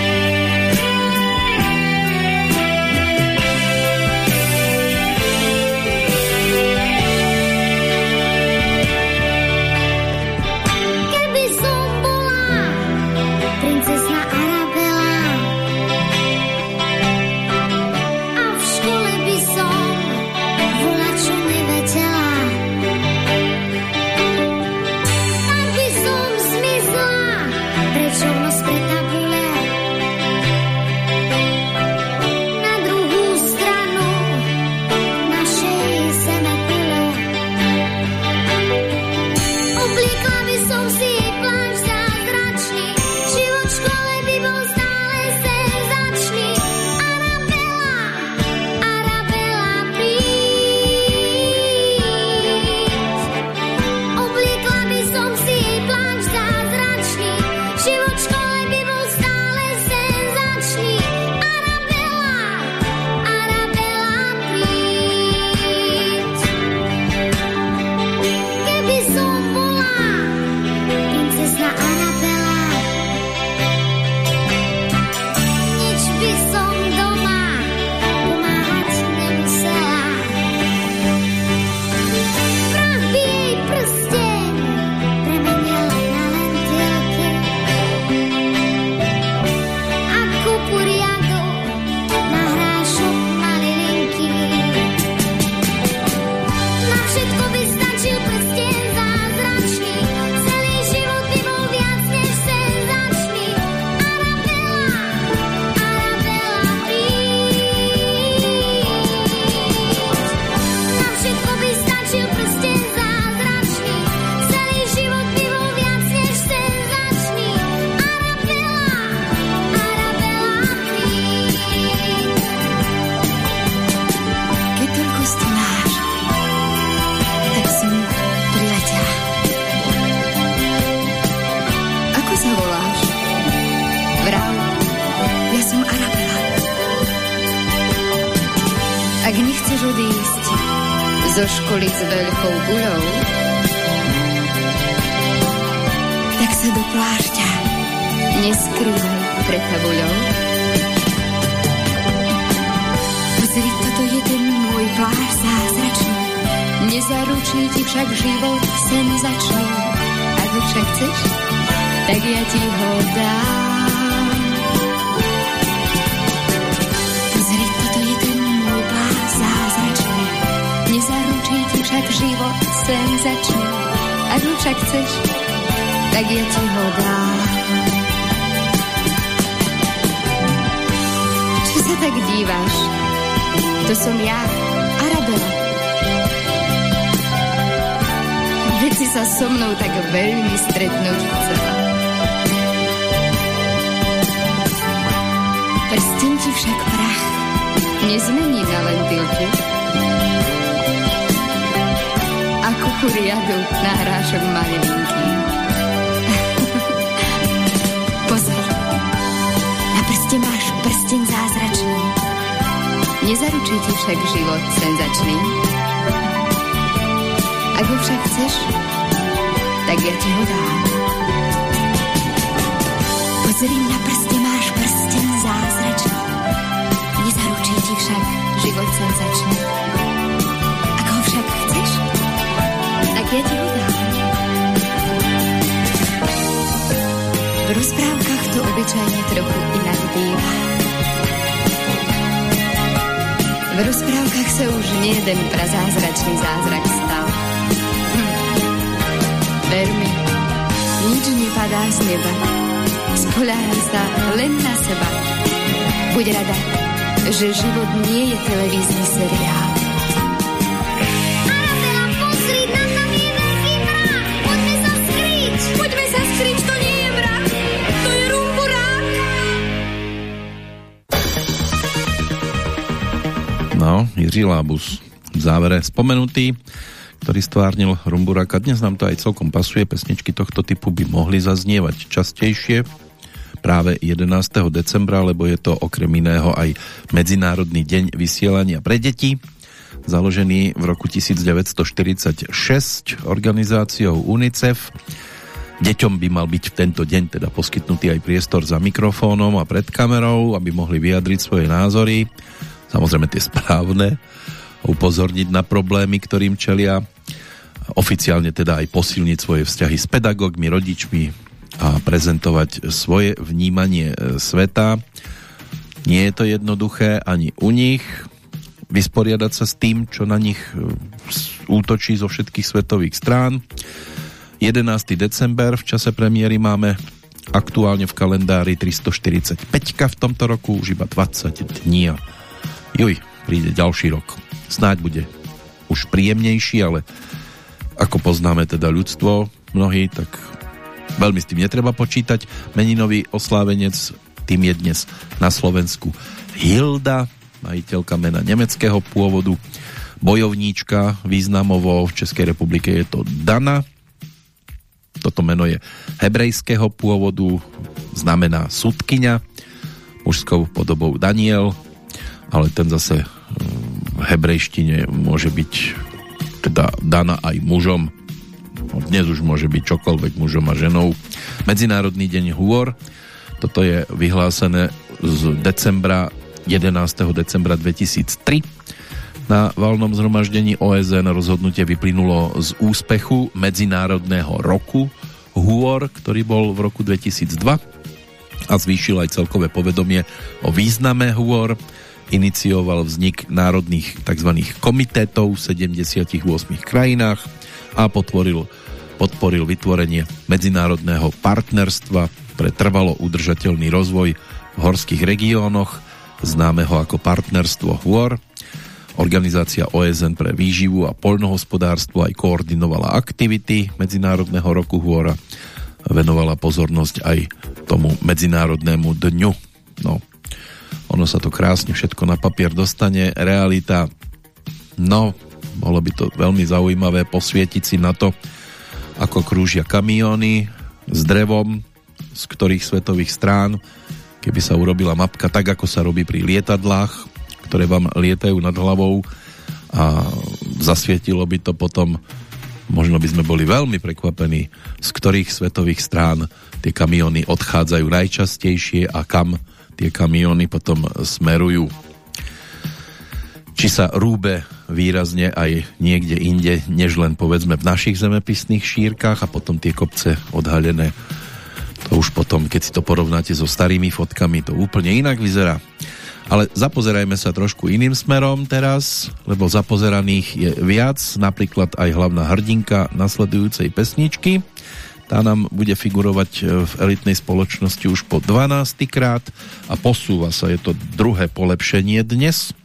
No, Jiří Lábus v závere spomenutý, ktorý stvárnil Rumburáka. Dnes nám to aj celkom pasuje, pesničky tohto typu by mohli zaznievať častejšie práve 11. decembra, lebo je to okrem iného aj Medzinárodný deň vysielania pre deti, založený v roku 1946 organizáciou UNICEF. Deťom by mal byť v tento deň teda poskytnutý aj priestor za mikrofónom a pred kamerou, aby mohli vyjadriť svoje názory, samozrejme tie správne, upozorniť na problémy, ktorým čelia, oficiálne teda aj posilniť svoje vzťahy s pedagógmi, rodičmi a prezentovať svoje vnímanie e, sveta. Nie je to jednoduché ani u nich vysporiadať sa s tým, čo na nich e, útočí zo všetkých svetových strán. 11. december v čase premiéry máme aktuálne v kalendári 345 v tomto roku už iba 20 dní juj, príde ďalší rok. Snáď bude už príjemnejší, ale ako poznáme teda ľudstvo mnohí, tak veľmi s tým netreba počítať. Meninový oslávenec tým je dnes na Slovensku Hilda, majiteľka mena nemeckého pôvodu, bojovníčka významovo v Českej republike je to Dana. Toto meno je hebrejského pôvodu, znamená sudkyňa, mužskou podobou Daniel, ale ten zase v hebrejštine môže byť teda Dana aj mužom. No, Dnes už môže byť čokoľvek mužom a ženou. Medzinárodný deň hôr, toto je vyhlásené z decembra 11. decembra 2003 na valnom zhromaždení OSN rozhodnutie vyplynulo z úspechu Medzinárodného roku hôr, ktorý bol v roku 2002 a zvýšil aj celkové povedomie o význame hôr inicioval vznik národných tzv. komitétov v 78 krajinách a potvoril, podporil vytvorenie medzinárodného partnerstva pre trvalo udržateľný rozvoj v horských regiónoch, známeho ako Partnerstvo hôr. Organizácia OSN pre výživu a poľnohospodárstvo aj koordinovala aktivity Medzinárodného roku hôra, venovala pozornosť aj tomu Medzinárodnému dňu. No, ono sa to krásne všetko na papier dostane, realita, no, bolo by to veľmi zaujímavé posvietiť si na to, ako krúžia kamióny s drevom, z ktorých svetových strán, keby sa urobila mapka tak, ako sa robí pri lietadlách, ktoré vám lietajú nad hlavou a zasvietilo by to potom, možno by sme boli veľmi prekvapení, z ktorých svetových strán tie kamiony odchádzajú najčastejšie a kam tie kamiony potom smerujú. Či sa rúbe výrazne aj niekde inde, než len povedzme v našich zemepisných šírkach a potom tie kopce odhalené to už potom, keď si to porovnáte so starými fotkami, to úplne inak vyzerá. Ale zapozerajme sa trošku iným smerom teraz, lebo zapozeraných je viac, napríklad aj hlavná hrdinka nasledujúcej pesničky. Tá nám bude figurovať v elitnej spoločnosti už po 12 krát a posúva sa, je to druhé polepšenie dnes.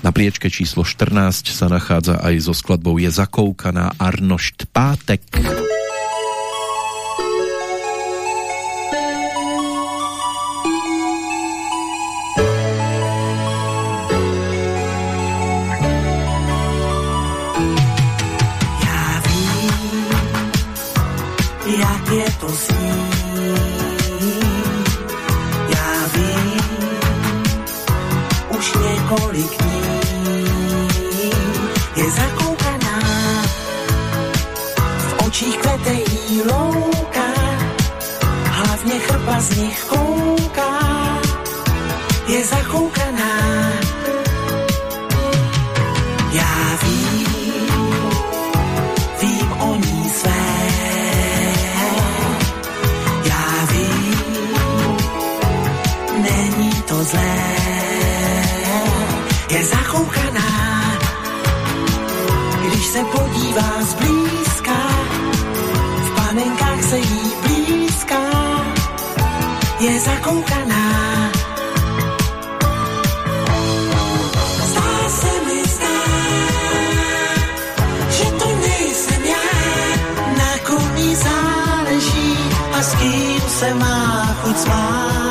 Na priečke číslo 14 sa nachádza aj so skladbou Je zakoukaná Arnošt Pátek. Já z nich kouká. Je zakoukaná. Já vím, vím o ní své. Já vím, není to zlé. Je zakoukaná, když se podívá zblízka, Je zakoukaná. Zdá mi zdá, že to nejsem já, na kom záleží a s kým se má chuť spát.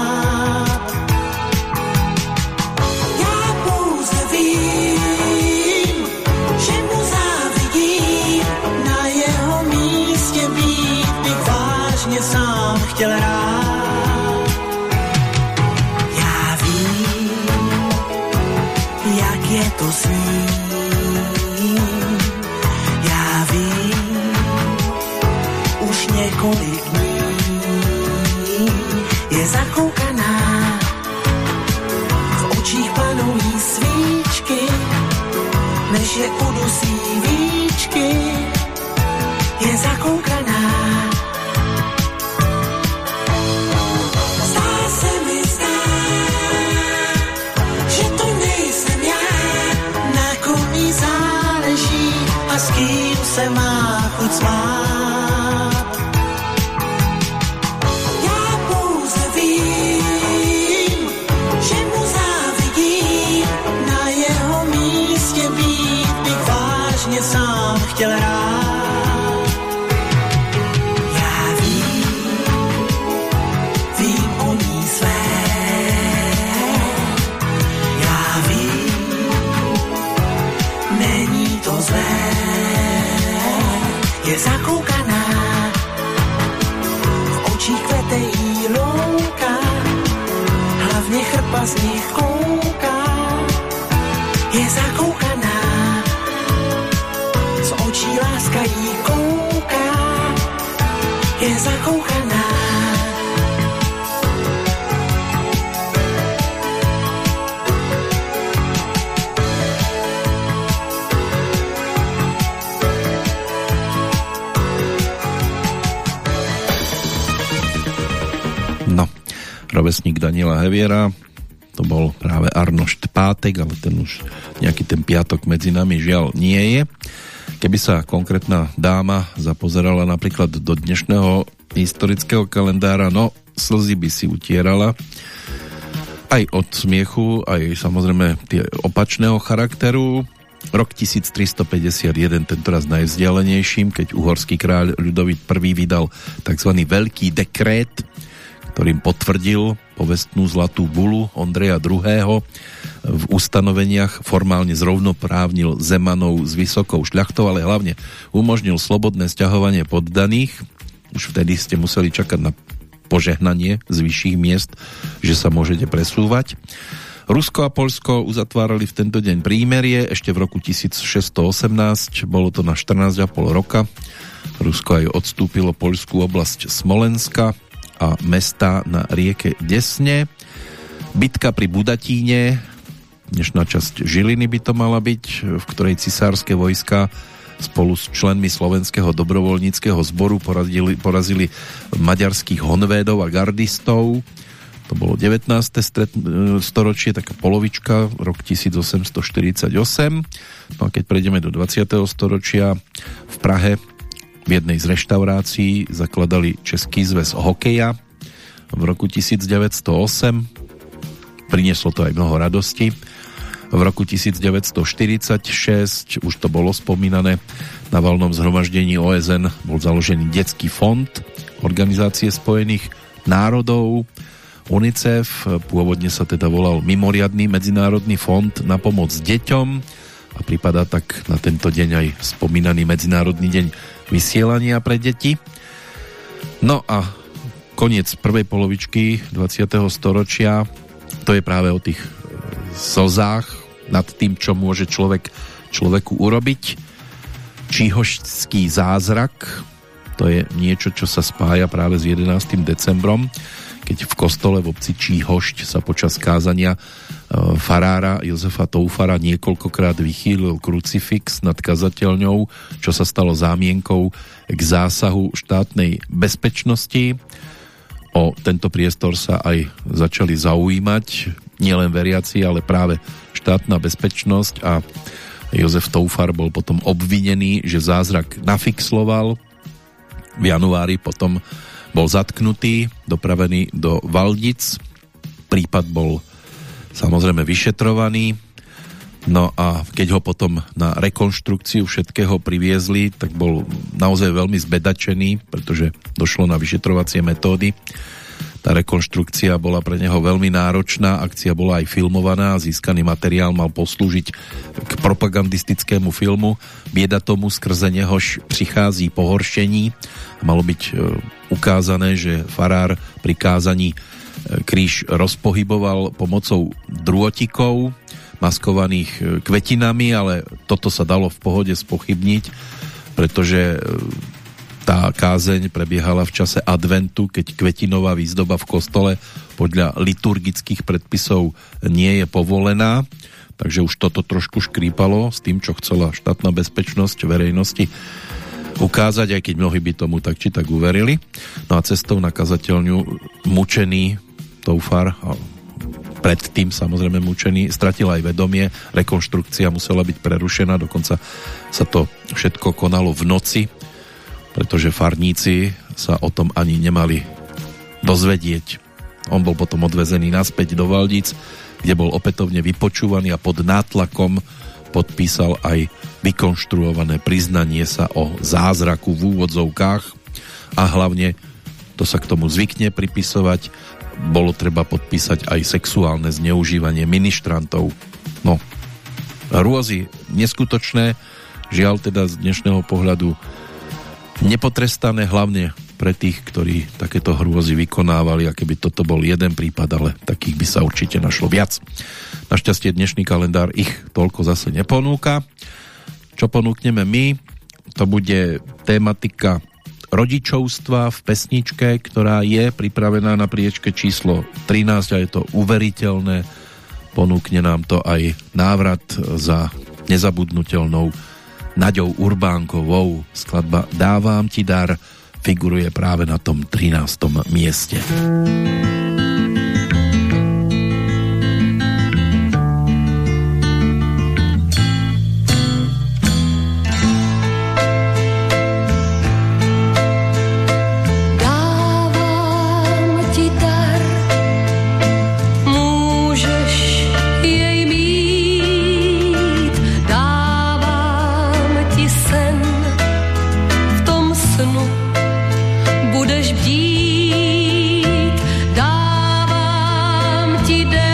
Je udusí víčky. Je zakoukaná. Je zakoukaná, v očích kvete jí louka, hlavně chrpa z nich kouká. Rovesník Daniela Heviera, to bol práve Arnošt Pátek, ale ten už nejaký ten piatok medzi nami žiaľ nie je. Keby sa konkrétna dáma zapozerala napríklad do dnešného historického kalendára, no slzy by si utierala aj od smiechu, aj samozrejme tie opačného charakteru. Rok 1351, tentoraz najvzdialenejším, keď uhorský kráľ Ľudovít I vydal tzv. Veľký dekrét, ktorým potvrdil povestnú zlatú bulu Ondreja II. V ustanoveniach formálne zrovnoprávnil Zemanov s vysokou šľachtou, ale hlavne umožnil slobodné sťahovanie poddaných. Už vtedy ste museli čakať na požehnanie z vyšších miest, že sa môžete presúvať. Rusko a Polsko uzatvárali v tento deň prímerie, ešte v roku 1618, bolo to na 14,5 roka. Rusko aj odstúpilo poľskú oblasť Smolenska a mesta na rieke Desne. Bitka pri Budatíne, dnešná časť Žiliny by to mala byť, v ktorej cisárske vojska spolu s členmi slovenského dobrovoľníckého zboru porazili, porazili maďarských honvédov a gardistov. To bolo 19. Stret, e, storočie, taká polovička, rok 1848. No a keď prejdeme do 20. storočia, v Prahe v jednej z reštaurácií zakladali Český zväz hokeja v roku 1908. Prinieslo to aj mnoho radosti. V roku 1946, už to bolo spomínané, na valnom zhromaždení OSN bol založený detský fond Organizácie spojených národov UNICEF, pôvodne sa teda volal Mimoriadný medzinárodný fond na pomoc deťom a prípada tak na tento deň aj spomínaný Medzinárodný deň vysielania pre deti. No a koniec prvej polovičky 20. storočia, to je práve o tých slzách nad tým, čo môže človek človeku urobiť. Číhoštský zázrak, to je niečo, čo sa spája práve s 11. decembrom, keď v kostole v obci Číhošť sa počas kázania e, farára Jozefa Toufara niekoľkokrát vychýlil krucifix nad kazateľňou, čo sa stalo zámienkou k zásahu štátnej bezpečnosti. O tento priestor sa aj začali zaujímať nielen veriaci, ale práve štátna bezpečnosť a Jozef Toufar bol potom obvinený, že zázrak nafixloval. V januári potom bol zatknutý, dopravený do Valdic. Prípad bol samozrejme vyšetrovaný. No a keď ho potom na rekonštrukciu všetkého priviezli, tak bol naozaj veľmi zbedačený, pretože došlo na vyšetrovacie metódy. Tá rekonštrukcia bola pre neho veľmi náročná, akcia bola aj filmovaná získaný materiál mal poslúžiť k propagandistickému filmu. Bieda tomu, skrze nehož prichází pohoršení. Malo byť e, ukázané, že farár pri kázaní e, kríž rozpohyboval pomocou drôtikov maskovaných e, kvetinami, ale toto sa dalo v pohode spochybniť, pretože tá kázeň prebiehala v čase adventu, keď kvetinová výzdoba v kostole podľa liturgických predpisov nie je povolená, takže už toto trošku škrípalo s tým, čo chcela štátna bezpečnosť verejnosti ukázať, aj keď mnohí by tomu tak či tak uverili. No a cestou na kazateľňu mučený Toufar predtým samozrejme mučený, stratil aj vedomie, rekonštrukcia musela byť prerušená, dokonca sa to všetko konalo v noci, pretože farníci sa o tom ani nemali dozvedieť. On bol potom odvezený naspäť do Valdic, kde bol opätovne vypočúvaný a pod nátlakom podpísal aj vykonštruované priznanie sa o zázraku v úvodzovkách a hlavne to sa k tomu zvykne pripisovať bolo treba podpísať aj sexuálne zneužívanie ministrantov. No, rôzy neskutočné, žiaľ teda z dnešného pohľadu nepotrestané hlavne pre tých, ktorí takéto hrôzy vykonávali a keby toto bol jeden prípad, ale takých by sa určite našlo viac. Našťastie dnešný kalendár ich toľko zase neponúka. Čo ponúkneme my, to bude tematika rodičovstva v pesničke, ktorá je pripravená na priečke číslo 13 a je to uveriteľné. Ponúkne nám to aj návrat za nezabudnutelnou Naďou Urbánkovou. Skladba Dávam ti dar figuruje práve na tom 13. mieste. Dávám ti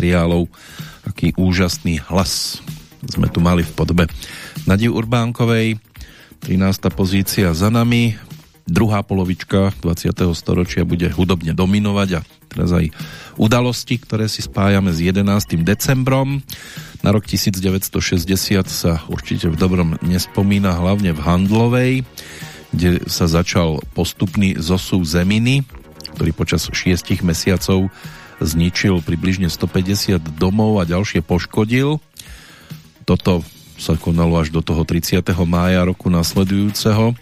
materiálov, aký úžasný hlas sme tu mali v podobe Nadi Urbánkovej. 13. pozícia za nami, druhá polovička 20. storočia bude hudobne dominovať a teraz aj udalosti, ktoré si spájame s 11. decembrom. Na rok 1960 sa určite v dobrom nespomína, hlavne v Handlovej, kde sa začal postupný zosú zeminy, ktorý počas šiestich mesiacov zničil približne 150 domov a ďalšie poškodil. Toto sa konalo až do toho 30. mája roku nasledujúceho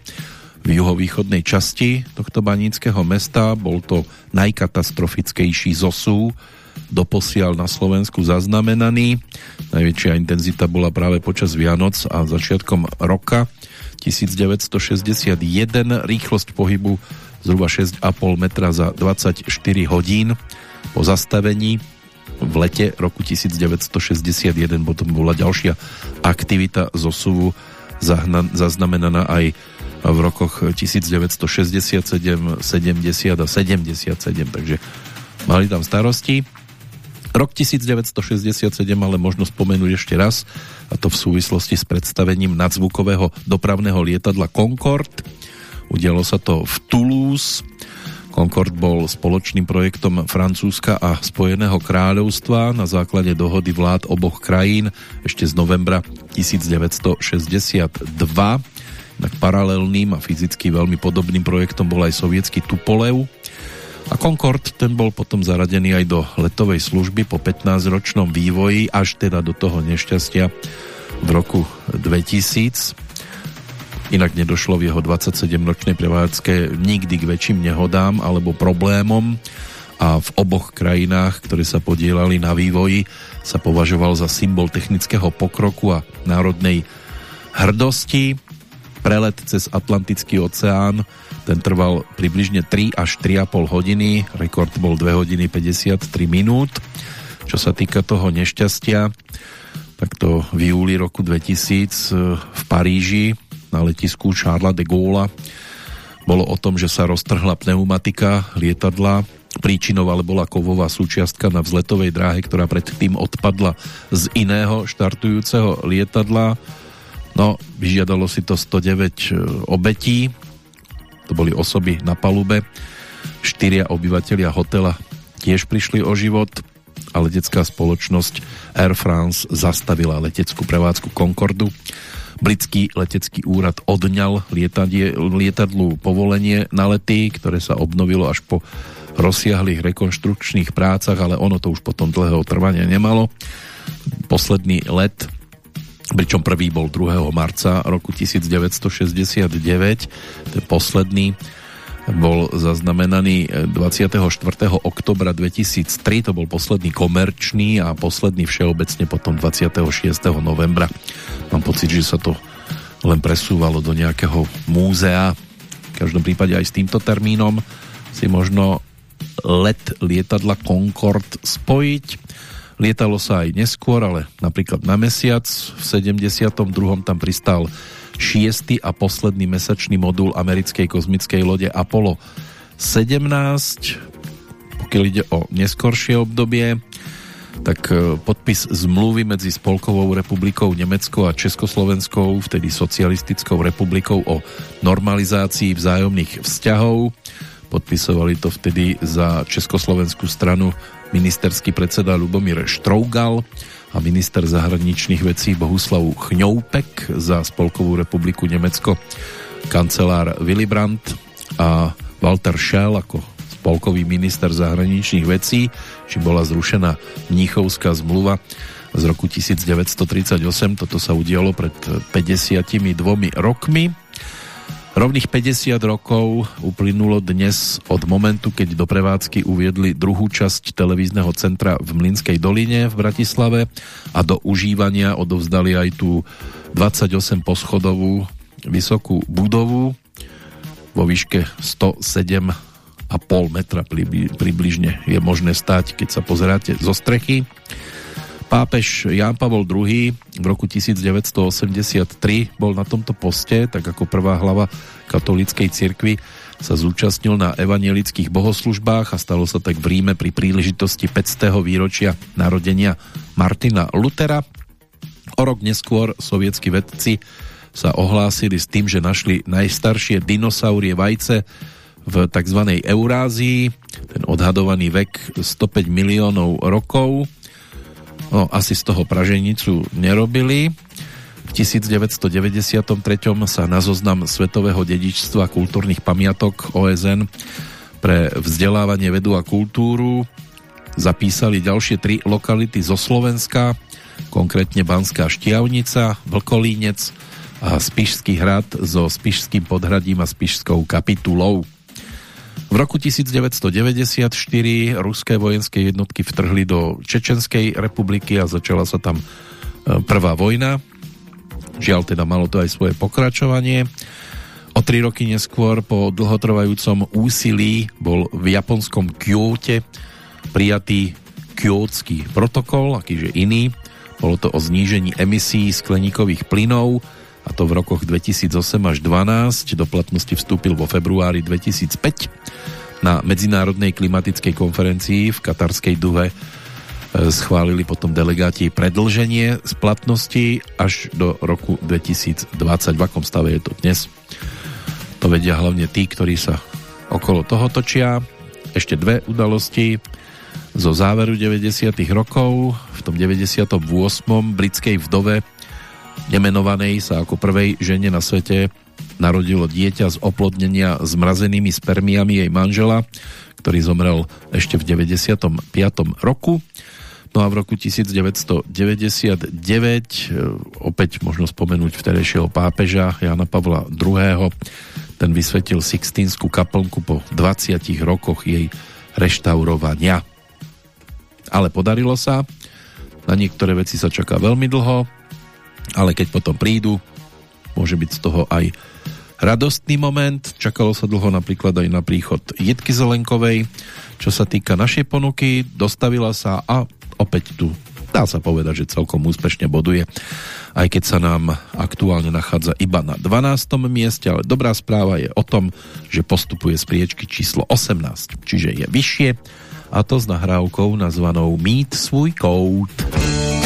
v juhovýchodnej časti tohto baníckého mesta. Bol to najkatastrofickejší zosú doposiaľ na Slovensku zaznamenaný. Najväčšia intenzita bola práve počas Vianoc a začiatkom roka 1961. Rýchlosť pohybu zhruba 6,5 metra za 24 hodín po zastavení v lete roku 1961 potom bola ďalšia aktivita zosuvu zaznamenaná aj v rokoch 1967, 70 a 77, takže mali tam starosti. Rok 1967 ale možno spomenúť ešte raz, a to v súvislosti s predstavením nadzvukového dopravného lietadla Concorde. Udialo sa to v Toulouse, Concorde bol spoločným projektom Francúzska a Spojeného kráľovstva na základe dohody vlád oboch krajín ešte z novembra 1962. Tak paralelným a fyzicky veľmi podobným projektom bol aj sovietský Tupolev. A Concorde ten bol potom zaradený aj do letovej služby po 15-ročnom vývoji až teda do toho nešťastia v roku 2000 Inak nedošlo v jeho 27-ročnej prevádzke nikdy k väčším nehodám alebo problémom a v oboch krajinách, ktoré sa podielali na vývoji, sa považoval za symbol technického pokroku a národnej hrdosti. Prelet cez Atlantický oceán ten trval približne 3 až 3,5 hodiny, rekord bol 2 hodiny 53 minút. Čo sa týka toho nešťastia, tak to v júli roku 2000 v Paríži na letisku Charles de Gaulle bolo o tom, že sa roztrhla pneumatika lietadla. Príčinou ale bola kovová súčiastka na vzletovej dráhe, ktorá predtým odpadla z iného štartujúceho lietadla. No, vyžiadalo si to 109 e, obetí. To boli osoby na palube. Štyria obyvateľia hotela tiež prišli o život a letecká spoločnosť Air France zastavila leteckú prevádzku Concordu Britský letecký úrad odňal lietadie, lietadlu povolenie na lety, ktoré sa obnovilo až po rozsiahlých rekonštrukčných prácach, ale ono to už potom dlhého trvania nemalo. Posledný let pričom prvý bol 2. marca roku 1969, ten posledný bol zaznamenaný 24. oktobra 2003, to bol posledný komerčný a posledný všeobecne potom 26. novembra. Mám pocit, že sa to len presúvalo do nejakého múzea. V každom prípade aj s týmto termínom si možno let lietadla Concorde spojiť. Lietalo sa aj neskôr, ale napríklad na mesiac. V 72. tam pristal šiestý a posledný mesačný modul americkej kozmickej lode Apollo 17. Pokiaľ ide o neskoršie obdobie, tak e, podpis zmluvy medzi Spolkovou republikou Nemecko a Československou, vtedy socialistickou republikou o normalizácii vzájomných vzťahov. Podpisovali to vtedy za Československú stranu ministerský predseda Lubomír Štrougal a minister zahraničných vecí Bohuslav Chňoupek za Spolkovú republiku Nemecko kancelár Willy Brandt a Walter Schell ako spolkový minister zahraničných vecí, či bola zrušená Mníchovská zmluva z roku 1938. Toto sa udialo pred 52 rokmi. Rovných 50 rokov uplynulo dnes od momentu, keď do prevádzky uviedli druhú časť televízneho centra v Mlinskej doline v Bratislave a do užívania odovzdali aj tú 28 poschodovú vysokú budovu vo výške 107,5 metra pribli- približne je možné stať, keď sa pozeráte zo strechy. Pápež Ján Pavol II v roku 1983 bol na tomto poste, tak ako prvá hlava katolíckej cirkvi sa zúčastnil na evanielických bohoslužbách a stalo sa tak v Ríme pri príležitosti 500. výročia narodenia Martina Lutera. O rok neskôr sovietskí vedci sa ohlásili s tým, že našli najstaršie dinosaurie vajce v tzv. Eurázii. Ten odhadovaný vek 105 miliónov rokov. No, asi z toho praženicu nerobili. V 1993 sa na zoznam Svetového dedičstva kultúrnych pamiatok OSN pre vzdelávanie, vedu a kultúru zapísali ďalšie tri lokality zo Slovenska, konkrétne Banská Štiavnica, Vlkolínec a Spišský hrad so Spišským podhradím a Spišskou kapitulou. V roku 1994 ruské vojenské jednotky vtrhli do Čečenskej republiky a začala sa tam e, prvá vojna. Žiaľ teda malo to aj svoje pokračovanie. O tri roky neskôr po dlhotrvajúcom úsilí bol v japonskom Kyote prijatý Kyotský protokol, akýže iný. Bolo to o znížení emisí skleníkových plynov a to v rokoch 2008 až 2012. Do platnosti vstúpil vo februári 2005. Na Medzinárodnej klimatickej konferencii v Katarskej duhe e, schválili potom delegáti predlženie splatnosti až do roku 2020. V akom stave je to dnes? To vedia hlavne tí, ktorí sa okolo toho točia. Ešte dve udalosti zo záveru 90. rokov. V tom 98. britskej vdove nemenovanej sa ako prvej žene na svete narodilo dieťa z oplodnenia zmrazenými spermiami jej manžela, ktorý zomrel ešte v 95. roku. No a v roku 1999 e, opäť možno spomenúť vtedejšieho pápeža Jana Pavla II. Ten vysvetil Sixtínskú kaplnku po 20 rokoch jej reštaurovania. Ale podarilo sa. Na niektoré veci sa čaká veľmi dlho, ale keď potom prídu, môže byť z toho aj radostný moment. Čakalo sa dlho napríklad aj na príchod Jitky Zelenkovej. Čo sa týka našej ponuky, dostavila sa a opäť tu dá sa povedať, že celkom úspešne boduje. Aj keď sa nám aktuálne nachádza iba na 12. mieste, ale dobrá správa je o tom, že postupuje z priečky číslo 18, čiže je vyššie a to s nahrávkou nazvanou Mít svůj kout. Někde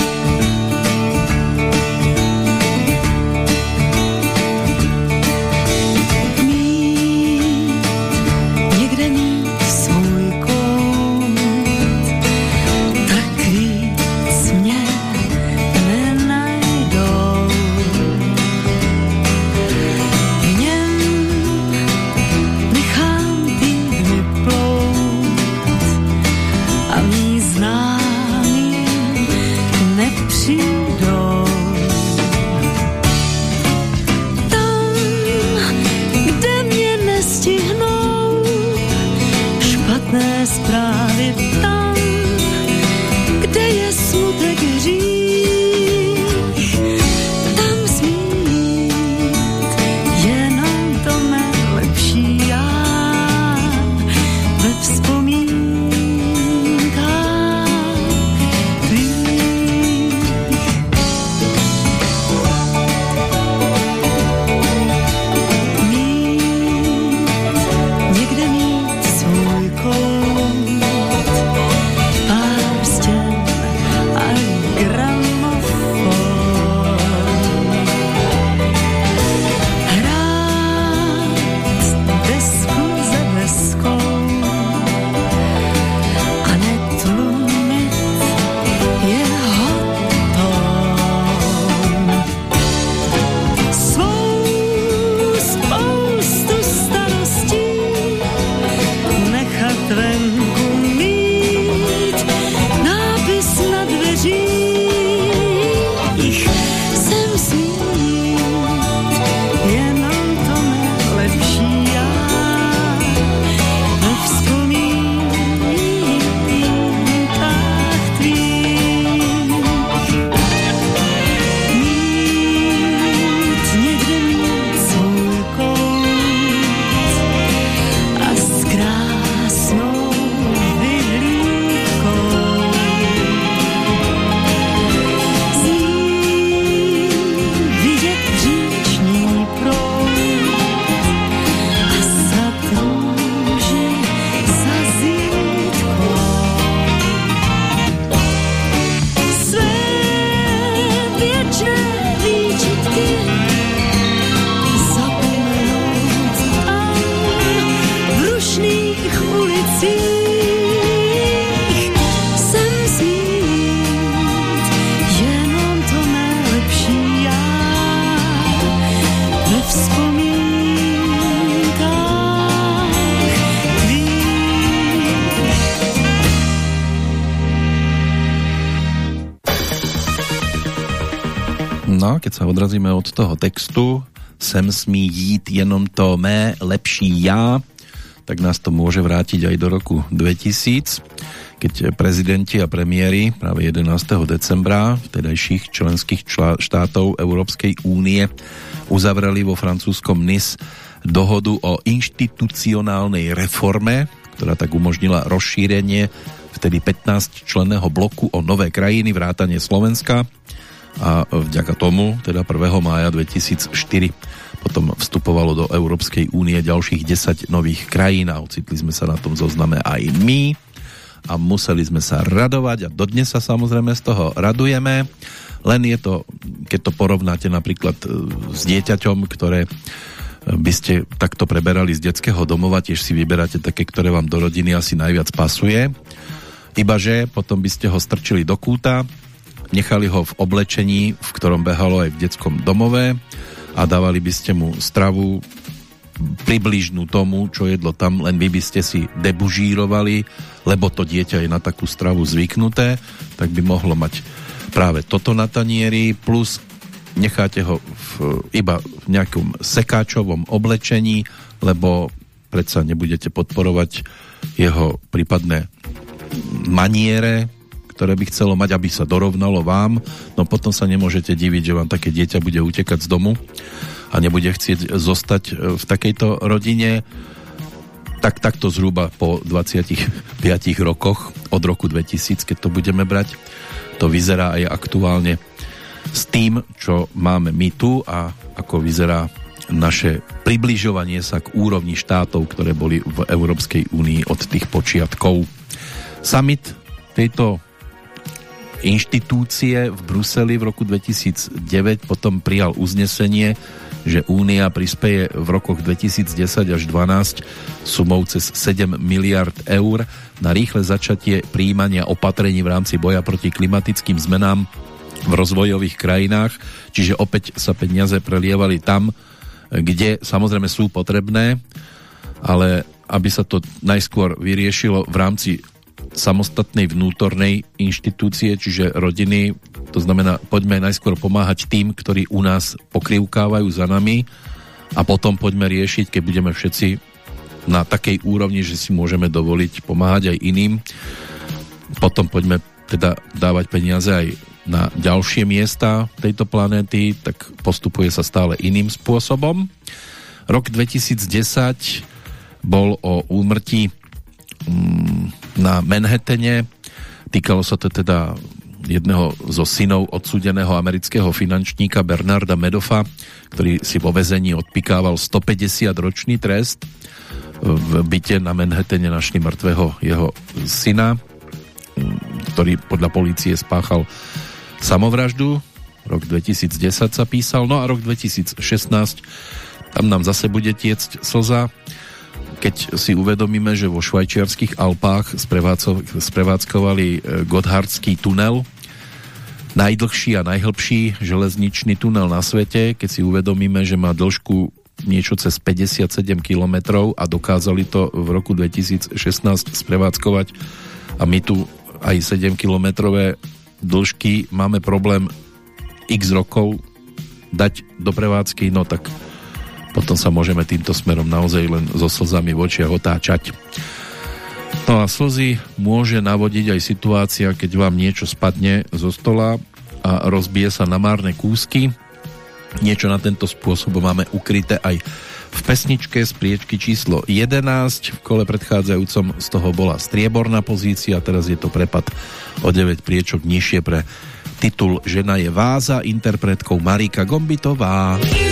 odrazíme od toho textu, sem smí jít jenom to mé lepší já, tak nás to môže vrátiť aj do roku 2000, keď prezidenti a premiéry práve 11. decembra vtedajších členských štátov Európskej únie uzavreli vo francúzskom Nice dohodu o inštitucionálnej reforme, ktorá tak umožnila rozšírenie vtedy 15 členného bloku o nové krajiny, vrátanie Slovenska vďaka tomu, teda 1. mája 2004 potom vstupovalo do Európskej únie ďalších 10 nových krajín a ocitli sme sa na tom zozname aj my a museli sme sa radovať a dodnes sa samozrejme z toho radujeme len je to, keď to porovnáte napríklad e, s dieťaťom, ktoré by ste takto preberali z detského domova, tiež si vyberáte také, ktoré vám do rodiny asi najviac pasuje. Ibaže potom by ste ho strčili do kúta, nechali ho v oblečení, v ktorom behalo aj v detskom domove a dávali by ste mu stravu približnú tomu, čo jedlo tam, len vy by ste si debužírovali, lebo to dieťa je na takú stravu zvyknuté, tak by mohlo mať práve toto na tanieri, plus necháte ho v, iba v nejakom sekáčovom oblečení, lebo predsa nebudete podporovať jeho prípadné maniere, ktoré by chcelo mať, aby sa dorovnalo vám, no potom sa nemôžete diviť, že vám také dieťa bude utekať z domu a nebude chcieť zostať e, v takejto rodine. Tak takto zhruba po 25 rokoch od roku 2000, keď to budeme brať, to vyzerá aj aktuálne s tým, čo máme my tu a ako vyzerá naše približovanie sa k úrovni štátov, ktoré boli v Európskej únii od tých počiatkov. Summit tejto inštitúcie v Bruseli v roku 2009 potom prijal uznesenie, že Únia prispeje v rokoch 2010 až 2012 sumou cez 7 miliard eur na rýchle začatie príjmania opatrení v rámci boja proti klimatickým zmenám v rozvojových krajinách, čiže opäť sa peniaze prelievali tam, kde samozrejme sú potrebné, ale aby sa to najskôr vyriešilo v rámci samostatnej vnútornej inštitúcie, čiže rodiny, to znamená, poďme najskôr pomáhať tým, ktorí u nás pokrivkávajú za nami a potom poďme riešiť, keď budeme všetci na takej úrovni, že si môžeme dovoliť pomáhať aj iným. Potom poďme teda dávať peniaze aj na ďalšie miesta tejto planéty, tak postupuje sa stále iným spôsobom. Rok 2010 bol o úmrtí na Manhattane. Týkalo sa to teda jedného zo synov odsúdeného amerického finančníka Bernarda Medoffa, ktorý si vo vezení odpikával 150 ročný trest. V byte na Manhattane našli mŕtvého jeho syna, ktorý podľa polície spáchal samovraždu. Rok 2010 sa písal, no a rok 2016 tam nám zase bude tiecť slza, keď si uvedomíme, že vo švajčiarských Alpách sprevádzkovali e, Gotthardský tunel, najdlhší a najhlbší železničný tunel na svete, keď si uvedomíme, že má dĺžku niečo cez 57 km a dokázali to v roku 2016 sprevádzkovať a my tu aj 7 kilometrové dĺžky máme problém x rokov dať do prevádzky, no tak potom sa môžeme týmto smerom naozaj len so slzami v očiach otáčať. No a slzy môže navodiť aj situácia, keď vám niečo spadne zo stola a rozbije sa na márne kúsky. Niečo na tento spôsob máme ukryté aj v pesničke z priečky číslo 11. V kole predchádzajúcom z toho bola strieborná pozícia, teraz je to prepad o 9 priečok nižšie pre titul Žena je váza interpretkou Marika Gombitová. Žena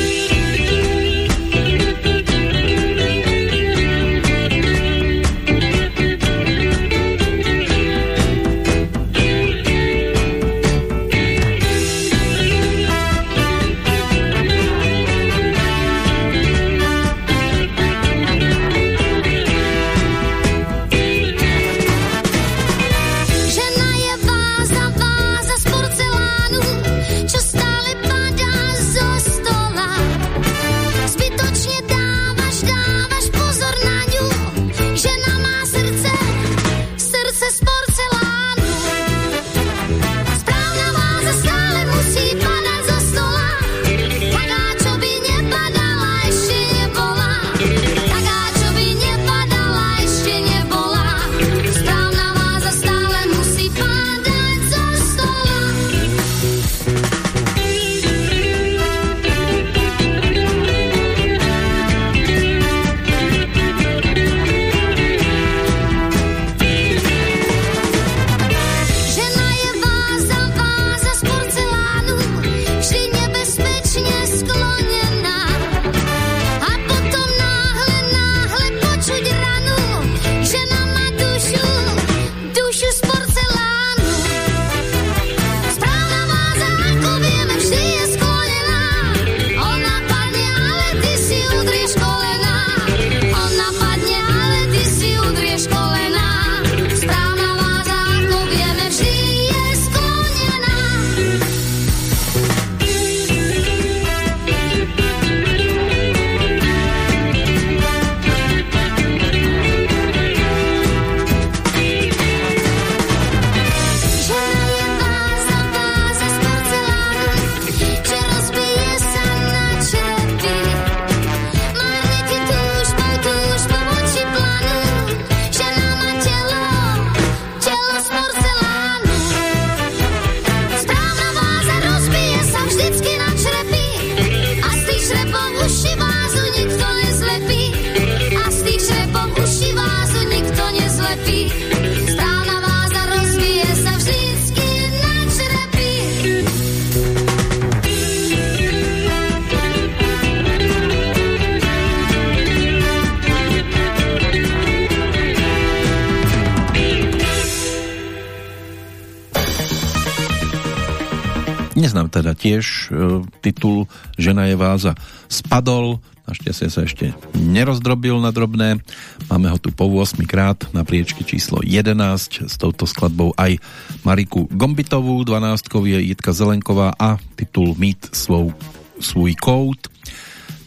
titul Žena je váza spadol, našťastie sa ešte nerozdrobil na drobné. Máme ho tu po 8 krát na priečke číslo 11 s touto skladbou aj Mariku Gombitovú, 12 je Jitka Zelenková a titul Meet svoj, svůj kód.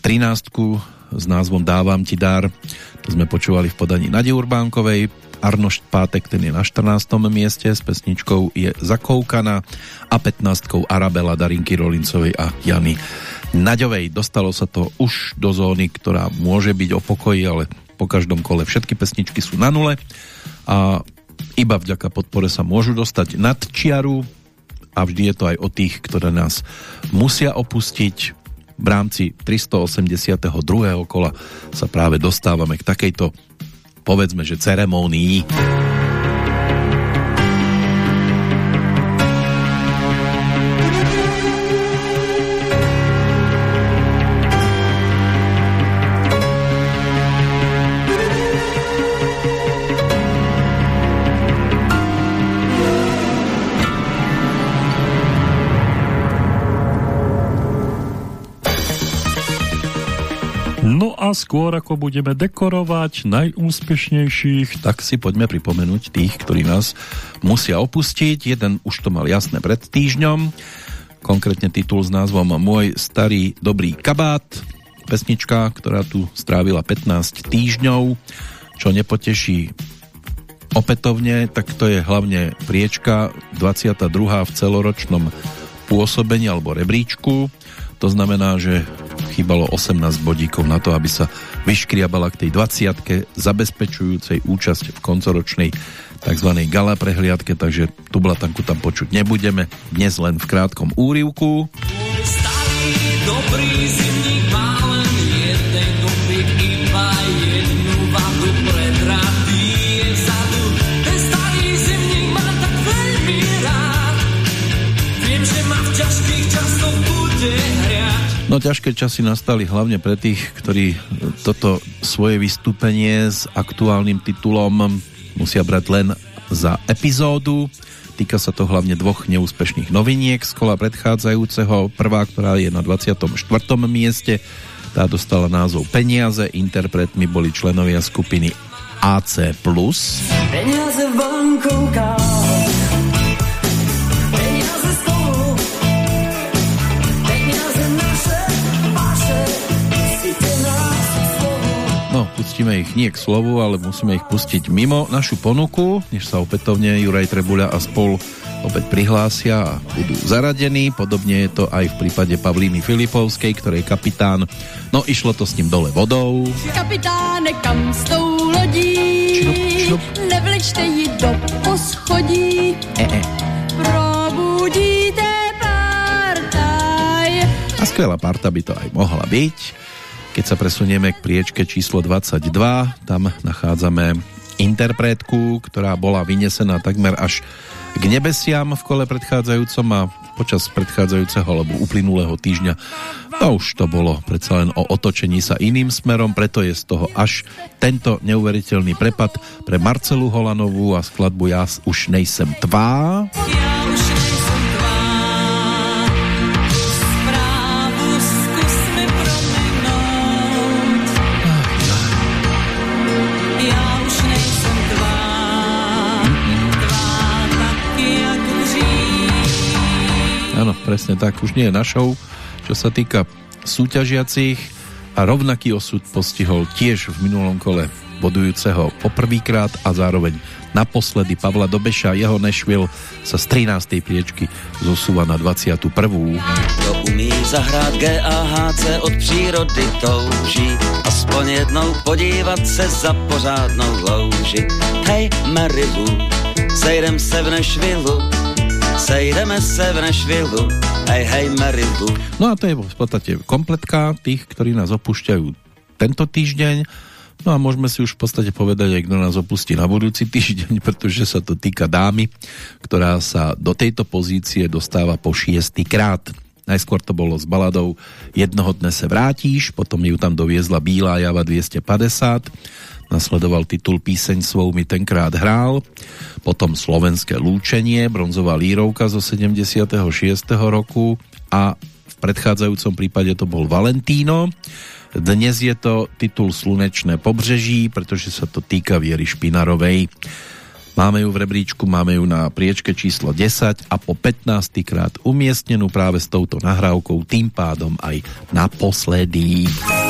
13 s názvom Dávam ti dar, to sme počúvali v podaní Nadi Urbánkovej, Arnošt Pátek, ten je na 14. mieste s pesničkou je Zakoukaná a 15. Arabela Darinky Rolincovej a Jany Naďovej. Dostalo sa to už do zóny, ktorá môže byť o pokoji, ale po každom kole všetky pesničky sú na nule a iba vďaka podpore sa môžu dostať nad čiaru a vždy je to aj o tých, ktoré nás musia opustiť. V rámci 382. kola sa práve dostávame k takejto povedzme, že ceremónii. Skôr ako budeme dekorovať najúspešnejších, tak si poďme pripomenúť tých, ktorí nás musia opustiť. Jeden už to mal jasné pred týždňom, konkrétne titul s názvom Môj starý dobrý kabát, pesnička, ktorá tu strávila 15 týždňov, čo nepoteší opätovne, tak to je hlavne priečka 22. v celoročnom pôsobení alebo rebríčku. To znamená, že chýbalo 18 bodíkov na to, aby sa vyškriabala k tej 20 zabezpečujúcej účasť v koncoročnej tzv. gala prehliadke, takže tu blatanku tam počuť nebudeme. Dnes len v krátkom úrivku. Dobrý zimník No ťažké časy nastali hlavne pre tých, ktorí toto svoje vystúpenie s aktuálnym titulom musia brať len za epizódu. Týka sa to hlavne dvoch neúspešných noviniek z kola predchádzajúceho. Prvá, ktorá je na 24. mieste, tá dostala názov Peniaze. Interpretmi boli členovia skupiny AC+. Peniaze v bankovkách, pustíme ich nie k slovu, ale musíme ich pustiť mimo našu ponuku, než sa opätovne Juraj Trebuľa a spol opäť prihlásia a budú zaradení. Podobne je to aj v prípade Pavlíny Filipovskej, ktorej kapitán, no išlo to s ním dole vodou. Kapitáne, kam s tou lodí? Šup. Nevlečte ji do poschodí. E, e. Probudíte partaj. A skvelá parta by to aj mohla byť. Keď sa presunieme k priečke číslo 22, tam nachádzame interpretku, ktorá bola vynesená takmer až k nebesiam v kole predchádzajúcom a počas predchádzajúceho alebo uplynulého týždňa no už to bolo predsa len o otočení sa iným smerom, preto je z toho až tento neuveriteľný prepad pre Marcelu Holanovú a skladbu Ja už nejsem tvá. Ja presne tak, už nie je našou, čo sa týka súťažiacich a rovnaký osud postihol tiež v minulom kole bodujúceho poprvýkrát a zároveň naposledy Pavla Dobeša. Jeho Nashville sa z 13. priečky zosúva na 21. Kdo umí zahrát G a HC od přírody touží, aspoň jednou podívat se za pořádnou louži. Hej, Mary Lou, sejdem se v Nešvilu, sejdeme se v Nešvilu, hej, hej, Mary Lou. No a to je v podstate kompletka tých, ktorí nás opúšťajú tento týždeň. No a môžeme si už v podstate povedať, aj kto nás opustí na budúci týždeň, pretože sa to týka dámy, ktorá sa do tejto pozície dostáva po šiestý krát. Najskôr to bolo s baladou Jednoho dne se vrátíš, potom ju tam doviezla Bílá java 250, nasledoval titul Píseň svou mi tenkrát hrál, potom Slovenské lúčenie, bronzová lírovka zo 76. roku a v predchádzajúcom prípade to bol Valentíno. Dnes je to titul Slunečné pobřeží, pretože sa to týka Viery Špinarovej. Máme ju v rebríčku, máme ju na priečke číslo 10 a po 15 krát umiestnenú práve s touto nahrávkou, tým pádom aj naposledy. Spící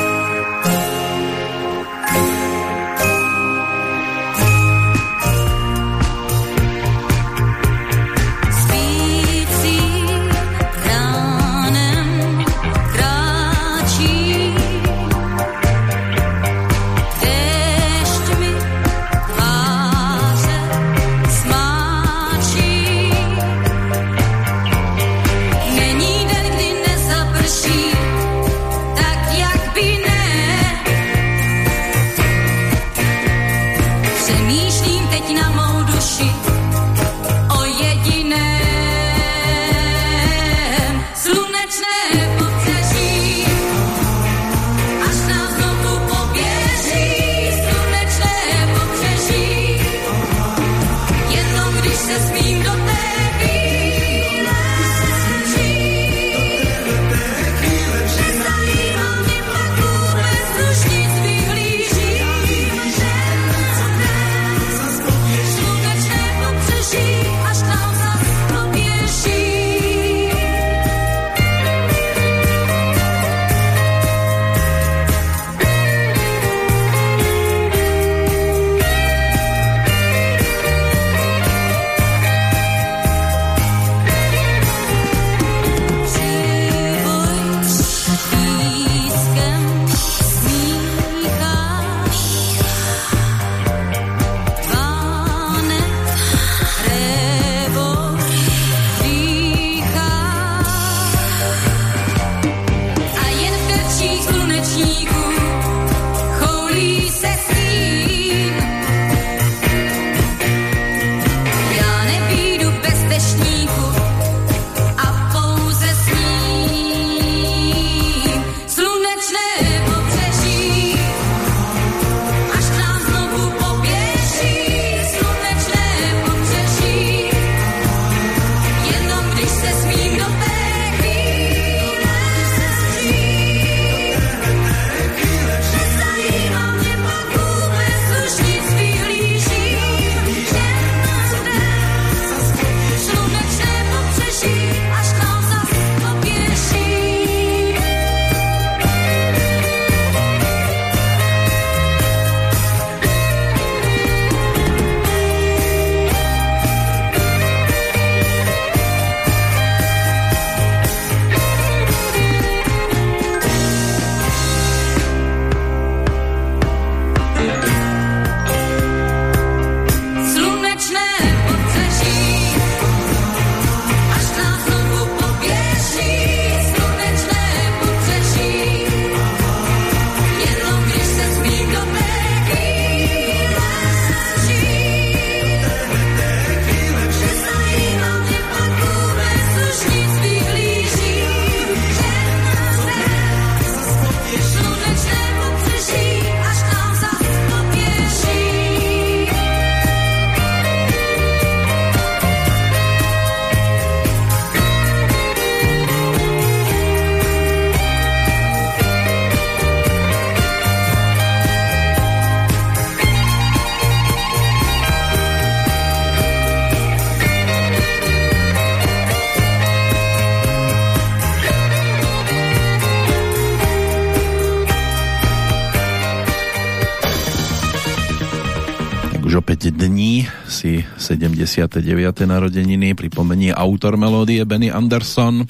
79. narodeniny pripomenie autor melódie Benny Anderson,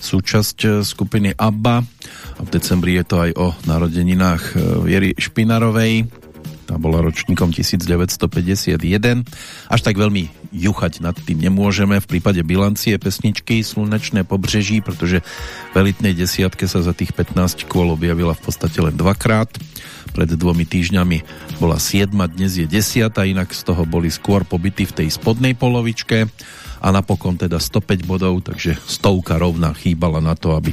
súčasť eh, skupiny ABBA a v decembri je to aj o narodeninách eh, Viery Špinarovej, tá bola ročníkom 1951. Až tak veľmi juchať nad tým nemôžeme v prípade bilancie pesničky Slunečné pobřeží, pretože v elitnej desiatke sa za tých 15 kôl objavila v podstate len dvakrát. Pred dvomi týždňami bola 7, dnes je 10, inak z toho boli skôr pobyty v tej spodnej polovičke a napokon teda 105 bodov, takže stovka rovná chýbala na to, aby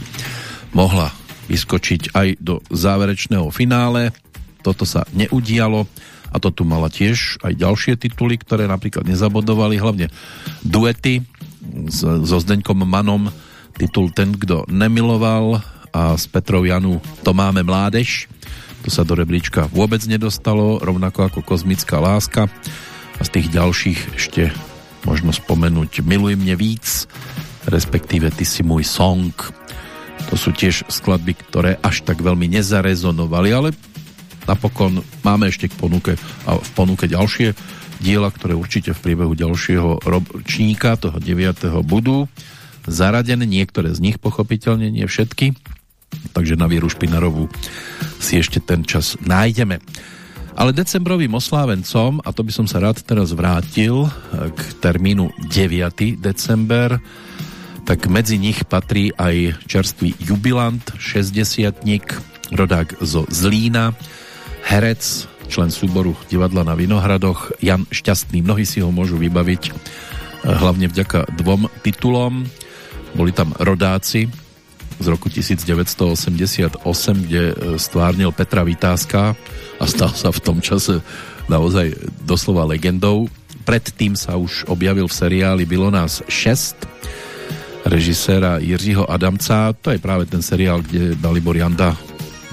mohla vyskočiť aj do záverečného finále. toto sa neudialo a to tu mala tiež aj ďalšie tituly, ktoré napríklad nezabodovali, hlavne duety so Zdeňkom Manom, titul Ten, kto nemiloval a s Petrou Janu To máme mládež. To sa do rebríčka vôbec nedostalo, rovnako ako Kozmická láska a z tých ďalších ešte možno spomenúť Miluj mne víc, respektíve Ty si môj song. To sú tiež skladby, ktoré až tak veľmi nezarezonovali, ale napokon máme ešte k ponuke a v ponuke ďalšie diela, ktoré určite v priebehu ďalšieho ročníka, toho 9. budú zaradené, niektoré z nich pochopiteľne, nie všetky, takže na Vieru Špinarovú si ešte ten čas nájdeme. Ale decembrovým oslávencom, a to by som sa rád teraz vrátil k termínu 9. december, tak medzi nich patrí aj čerstvý jubilant, 60 rodák zo Zlína, herec, člen súboru divadla na Vinohradoch, Jan Šťastný. Mnohí si ho môžu vybaviť eh, hlavne vďaka dvom titulom. Boli tam rodáci z roku 1988, kde eh, stvárnil Petra Vytázka a stal sa v tom čase naozaj doslova legendou. Predtým sa už objavil v seriáli Bylo nás 6 režiséra Jiřího Adamca. To je práve ten seriál, kde Dalibor Janda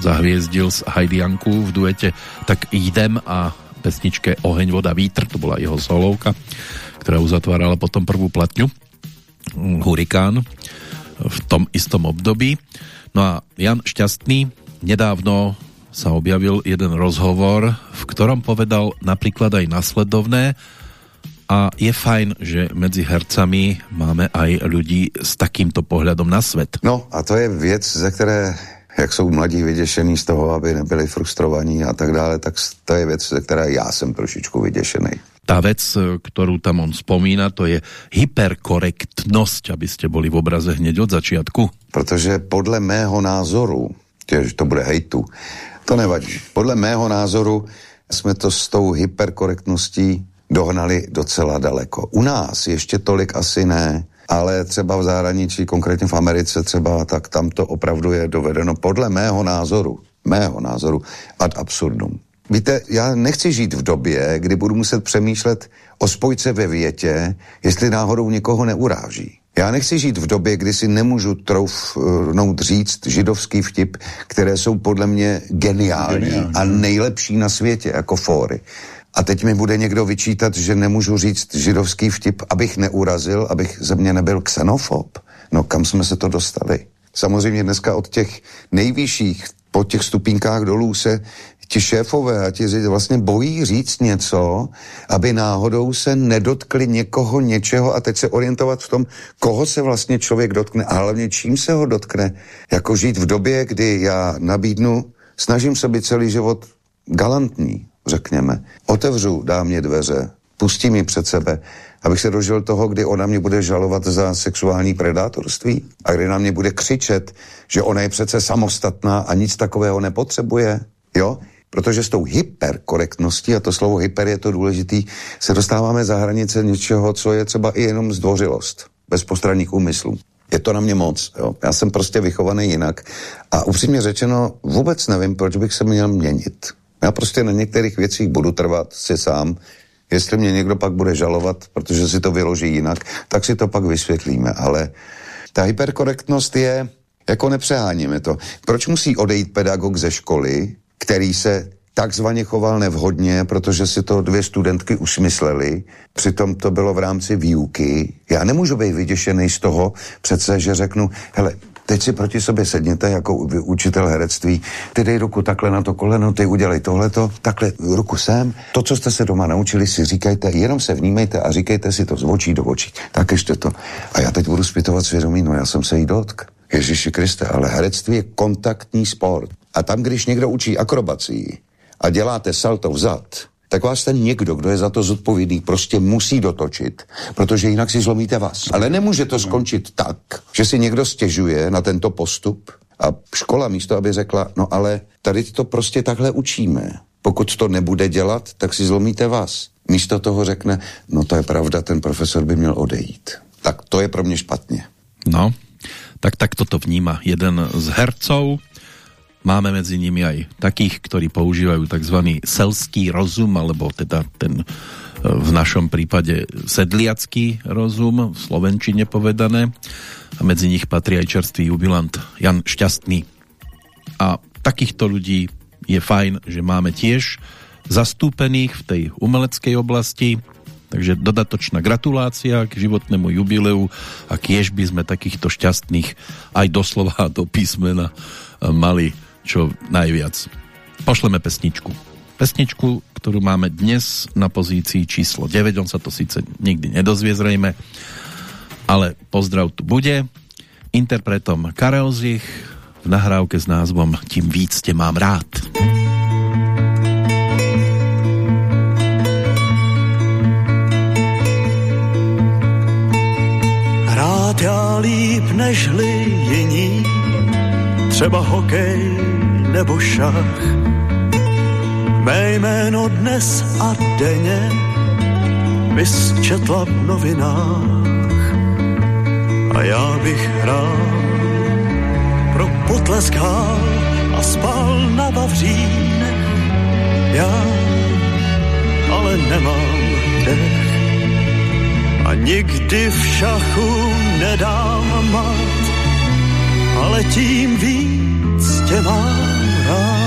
zahviezdil z Hajdianku v duete Tak idem a pesničke Oheň, voda, vítr, to bola jeho solovka, ktorá uzatvárala potom prvú platňu Hurikán v tom istom období. No a Jan Šťastný nedávno sa objavil jeden rozhovor, v ktorom povedal napríklad aj nasledovné a je fajn, že medzi hercami máme aj ľudí s takýmto pohľadom na svet. No a to je věc, ze které jak jsou mladí vyděšení z toho, aby nebyli frustrovaní a tak dále, tak to je věc, ze které já jsem trošičku vyděšený. Tá vec, ktorú tam on spomína, to je hyperkorektnosť, aby ste boli v obraze hneď od začiatku. Protože podle mého názoru, že to bude hejtu, to nevadí. Podle mého názoru jsme to s tou hyperkorektností dohnali docela daleko. U nás ještě tolik asi ne, ale třeba v zahraničí, konkrétně v Americe třeba, tak tam to opravdu je dovedeno podle mého názoru, mého názoru ad absurdum. Víte, já nechci žít v době, kdy budu muset přemýšlet o spojce ve větě, jestli náhodou někoho neuráží. Já nechci žít v době, kdy si nemůžu troufnout říct židovský vtip, které jsou podle mě geniální, geniální. a nejlepší na světě, jako fóry. A teď mi bude někdo vyčítat, že nemůžu říct židovský vtip, abych neurazil, abych ze mě nebyl xenofob. No kam jsme se to dostali? Samozřejmě dneska od těch nejvyšších, po těch stupínkách dolů se ti šéfové a ti vlastně bojí říct něco, aby náhodou se nedotkli někoho něčeho a teď se orientovat v tom, koho se vlastně člověk dotkne a hlavně čím se ho dotkne. Jako žít v době, kdy já nabídnu, snažím se být celý život galantní, řekněme. Otevřu dámě dveře, pustím ji před sebe, abych se dožil toho, kdy ona mě bude žalovat za sexuální predátorství a kdy na mě bude křičet, že ona je přece samostatná a nic takového nepotřebuje. Jo? Protože s tou hyperkorektností, a to slovo hyper je to důležitý, se dostáváme za hranice něčeho, co je třeba i jenom zdvořilost, bez postranních úmyslů. Je to na mě moc. Jo? Já jsem prostě vychovaný jinak. A upřímně řečeno, vůbec nevím, proč bych se měl měnit. Já prostě na některých věcích budu trvat si sám. Jestli mě někdo pak bude žalovat, protože si to vyloží jinak, tak si to pak vysvětlíme. Ale ta hyperkorektnost je, jako nepřeháníme to. Proč musí odejít pedagog ze školy, který se takzvaně choval nevhodně, protože si to dvě studentky usmysleli, přitom to bylo v rámci výuky. Já nemůžu být vyděšený z toho přece, že řeknu, hele, teď si proti sobě sedněte jako učitel herectví, ty dej ruku takhle na to koleno, ty udělej tohleto, takhle ruku sem. To, co jste se doma naučili, si říkajte, jenom se vnímejte a říkejte si to z očí do očí. Tak ještě to. A já teď budu zpytovat svědomí, no já jsem se jí dotk. Ježíši Kriste, ale herectví je kontaktní sport. A tam, když někdo učí akrobacii a děláte salto vzad, tak vás ten někdo, kdo je za to zodpovědný, prostě musí dotočit, protože jinak si zlomíte vás. Ale nemůže to skončit tak, že si někdo stěžuje na tento postup a škola místo, aby řekla, no ale tady to prostě takhle učíme. Pokud to nebude dělat, tak si zlomíte vás. Místo toho řekne, no to je pravda, ten profesor by měl odejít. Tak to je pro mě špatně. No, tak tak toto vníma jeden z hercov Máme medzi nimi aj takých, ktorí používajú tzv. selský rozum, alebo teda ten e, v našom prípade sedliacký rozum, v slovenčine povedané. A medzi nich patrí aj čerstvý jubilant Jan Šťastný. A takýchto ľudí je fajn, že máme tiež zastúpených v tej umeleckej oblasti, takže dodatočná gratulácia k životnému jubileu a kiež by sme takýchto šťastných aj doslova do písmena e, mali čo najviac. Pošleme pesničku. Pesničku, ktorú máme dnes na pozícii číslo 9, on sa to síce nikdy nedozvie zrejme, ale pozdrav tu bude. Interpretom Karel Zich v nahrávke s názvom Tím víc tě mám rád. Rád já líp nežli jiní, třeba hokej nebo šach. Mé jméno dnes a denně bys četla v novinách. A já bych rád pro potlesk hál a spal na Vavřínech. Já ale nemám dech a nikdy v šachu nedám mat, ale tím víc tě mám rád.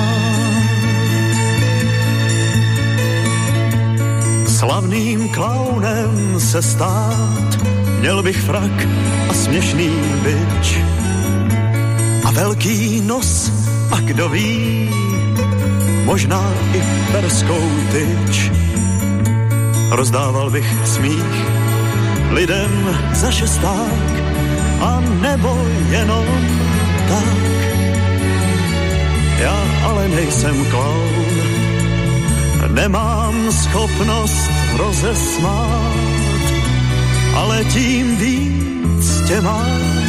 Slavným klaunem se stát, měl bych frak a směšný byč a velký nos a kdo ví, možná i perskou tyč. Rozdával bych smích lidem za šesták a nebo jenom tak. Já ale nejsem klaun, nemám schopnost rozesmát, ale tím víc tě mám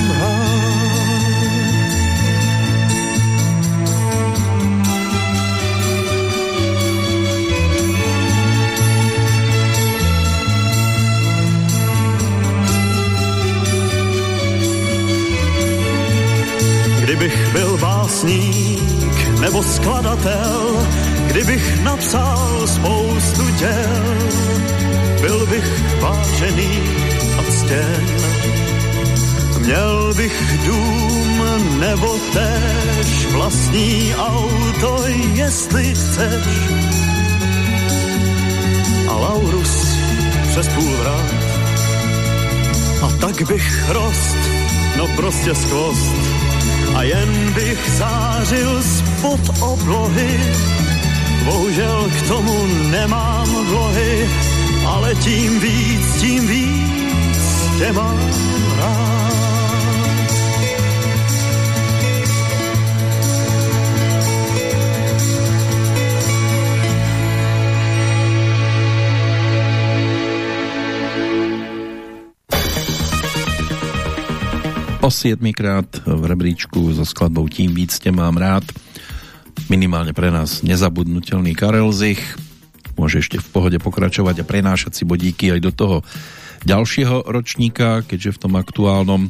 Kdybych byl básník nebo skladatel, kdybych napsal spoustu děl, byl bych vážený a ctěn. Měl bych dům nebo též vlastní auto, jestli chceš. A Laurus přes půl vrát. A tak bych rost, no prostě skvost, a jen bych zářil spod oblohy. Bohužel k tomu nemám vlohy, ale tím víc, tím víc tě mám po 7 krát v rebríčku so skladbou Tím víc tě mám rád. Minimálne pre nás nezabudnutelný Karel Zich. Môže ešte v pohode pokračovať a prenášať si bodíky aj do toho ďalšieho ročníka, keďže v tom aktuálnom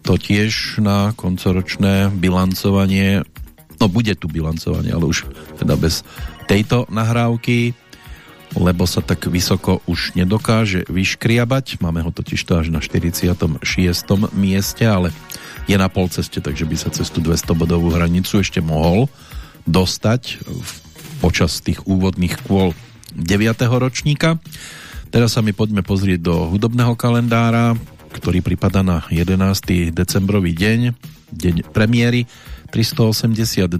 to tiež na koncoročné bilancovanie no bude tu bilancovanie, ale už teda bez tejto nahrávky lebo sa tak vysoko už nedokáže vyškriabať. Máme ho totiž to až na 46. mieste, ale je na pol ceste, takže by sa cez tú 200 bodovú hranicu ešte mohol dostať počas tých úvodných kôl 9. ročníka. Teraz sa mi poďme pozrieť do hudobného kalendára, ktorý pripada na 11. decembrový deň, deň premiéry 382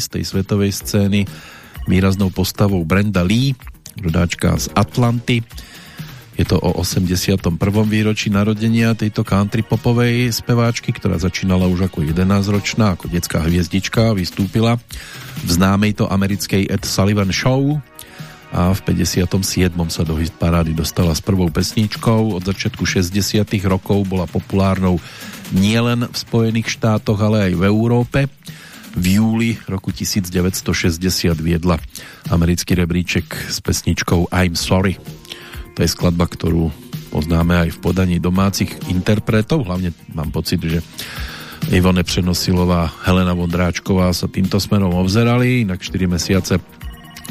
z tej svetovej scény výraznou postavou Brenda Lee, rodáčka z Atlanty. Je to o 81. výročí narodenia tejto country popovej speváčky, ktorá začínala už ako 11-ročná, ako detská hviezdička, vystúpila v známej to americkej Ed Sullivan Show a v 57. sa do parády dostala s prvou pesničkou. Od začiatku 60. rokov bola populárnou nielen v Spojených štátoch, ale aj v Európe v júli roku 1960 viedla americký rebríček s pesničkou I'm Sorry. To je skladba, ktorú poznáme aj v podaní domácich interpretov, hlavne mám pocit, že Ivone Přenosilová, Helena Vondráčková sa týmto smerom obzerali, inak 4 mesiace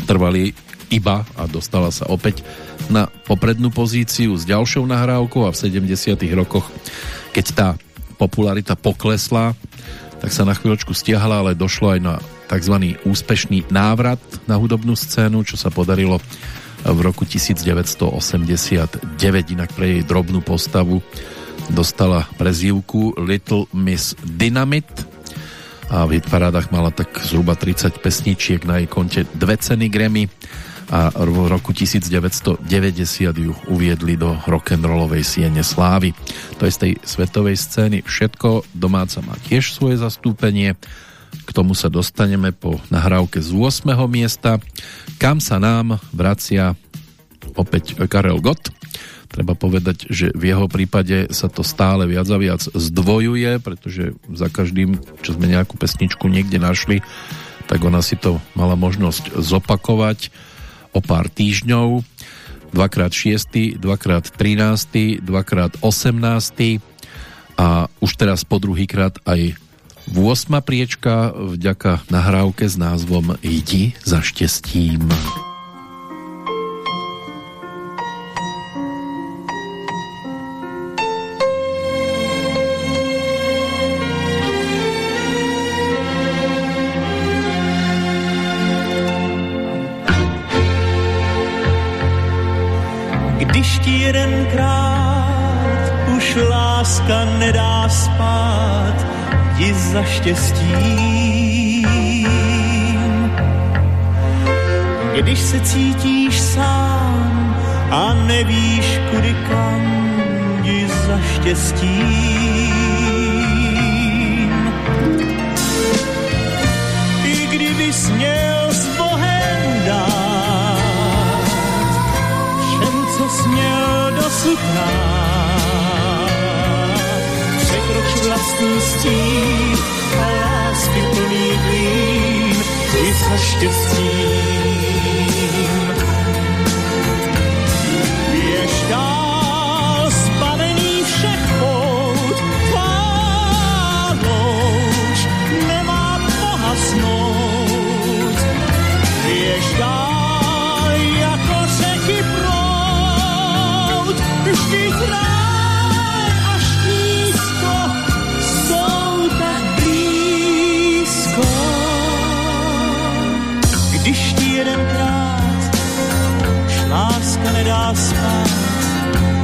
trvali iba a dostala sa opäť na poprednú pozíciu s ďalšou nahrávkou a v 70 rokoch, keď tá popularita poklesla, tak sa na chvíľočku stiahla, ale došlo aj na tzv. úspešný návrat na hudobnú scénu, čo sa podarilo v roku 1989, inak pre jej drobnú postavu dostala prezývku Little Miss Dynamite a v hitparádach mala tak zhruba 30 pesničiek na jej konte dve ceny Grammy a v roku 1990 ju uviedli do rock'n'rollovej siene slávy. To je z tej svetovej scény všetko. Domáca má tiež svoje zastúpenie. K tomu sa dostaneme po nahrávke z 8. miesta, kam sa nám vracia opäť Karel Gott. Treba povedať, že v jeho prípade sa to stále viac a viac zdvojuje, pretože za každým, čo sme nejakú pesničku niekde našli, tak ona si to mala možnosť zopakovať o pár týždňov. Dvakrát 6, dvakrát 13, dvakrát 18 a už teraz po druhýkrát aj 8 priečka vďaka nahrávke s názvom Jdi za štěstím. Za štěstím. Když se cítíš sám a nevíš kudy kam, jdi za štěstím. I kdybys měl s Bohem dát všem, co směl dosud hrát. Překroč vlastní stín a lásky plný klín i za štěstím. Běž dál zbavený všech pout, tvá louč nemá pohasnout. Běž dál jako řeky proud, vždyť ráj Když ti jedenkrát už láska nedá spát,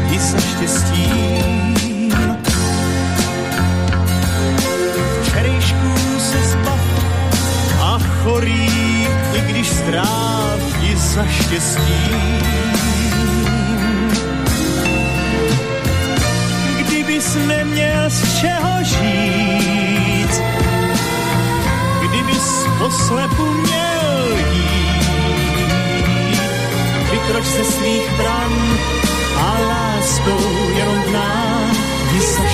jdi za štěstím. Včerejšků se zbav a chorý, i když zdrav, jdi za štěstím. Kdybys neměl z čeho žít, kdybys poslepu měl jít, vykroč se svých bran a láskou jenom k nám jdi za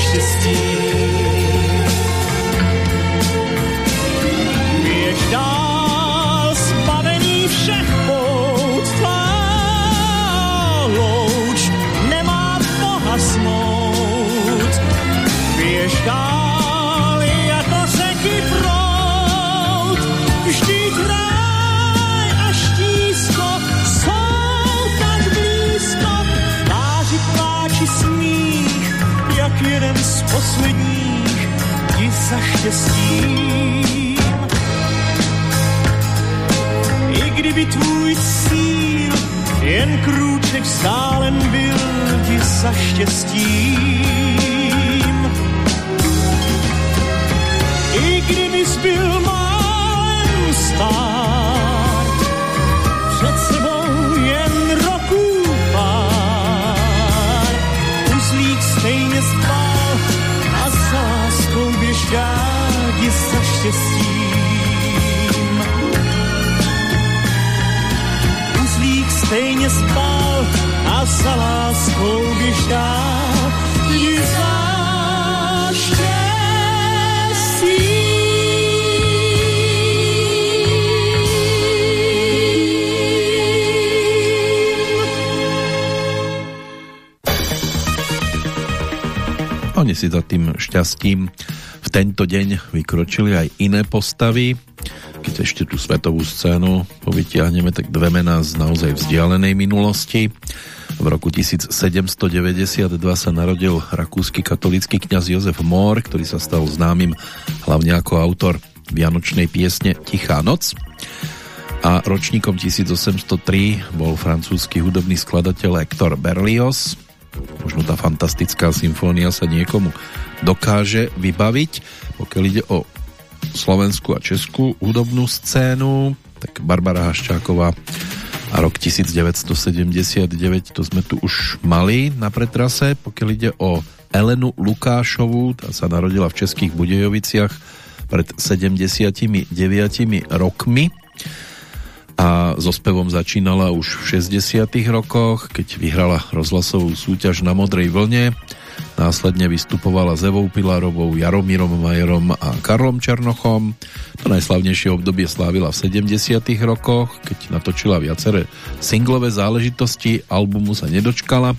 posledních, jdi za štěstím. I kdyby tvůj cíl jen krůček vzdálen byl, jdi za štěstím. I kdybys byl málem stát, za štěstím. Uzlík stejně spal a za láskou běž dál, Oni si za tým šťastím tento deň vykročili aj iné postavy. Keď ešte tú svetovú scénu povytiahneme, tak dve mená z naozaj vzdialenej minulosti. V roku 1792 sa narodil rakúsky katolický kňaz Jozef Mór, ktorý sa stal známym hlavne ako autor vianočnej piesne Tichá noc. A ročníkom 1803 bol francúzsky hudobný skladateľ Hector Berlioz. Možno tá fantastická symfónia sa niekomu dokáže vybaviť. Pokiaľ ide o slovenskú a českú hudobnú scénu, tak Barbara Haščáková a rok 1979, to sme tu už mali na pretrase. Pokiaľ ide o Elenu Lukášovú, tá sa narodila v Českých Budejoviciach pred 79 rokmi a so spevom začínala už v 60 rokoch, keď vyhrala rozhlasovú súťaž na Modrej vlne. Následne vystupovala s Evou Pilarovou, Jaromírom Majerom a Karlom Černochom. To najslavnejšie obdobie slávila v 70 rokoch, keď natočila viaceré singlové záležitosti, albumu sa nedočkala.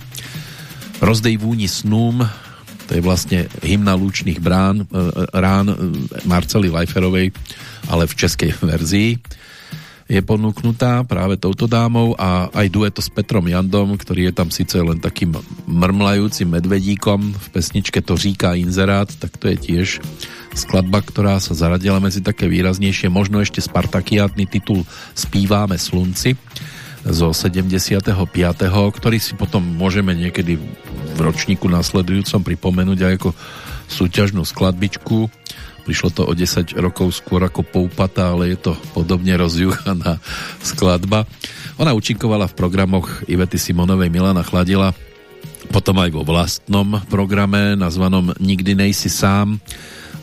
Rozdej vúni snúm, to je vlastne hymna lúčných brán, e, rán e, Marcely Leiferovej, ale v českej verzii je ponúknutá práve touto dámou a aj dueto s Petrom Jandom, ktorý je tam síce len takým mrmlajúcim medvedíkom v pesničke To říká inzerát, tak to je tiež skladba, ktorá sa zaradila medzi také výraznejšie, možno ešte spartakiátny titul Spíváme slunci zo 75., ktorý si potom môžeme niekedy v ročníku nasledujúcom pripomenúť aj ako súťažnú skladbičku Prišlo to o 10 rokov skôr ako poupata, ale je to podobne rozjúchaná skladba. Ona učinkovala v programoch Ivety Simonovej Milana Chladila, potom aj vo vlastnom programe nazvanom Nikdy nejsi sám,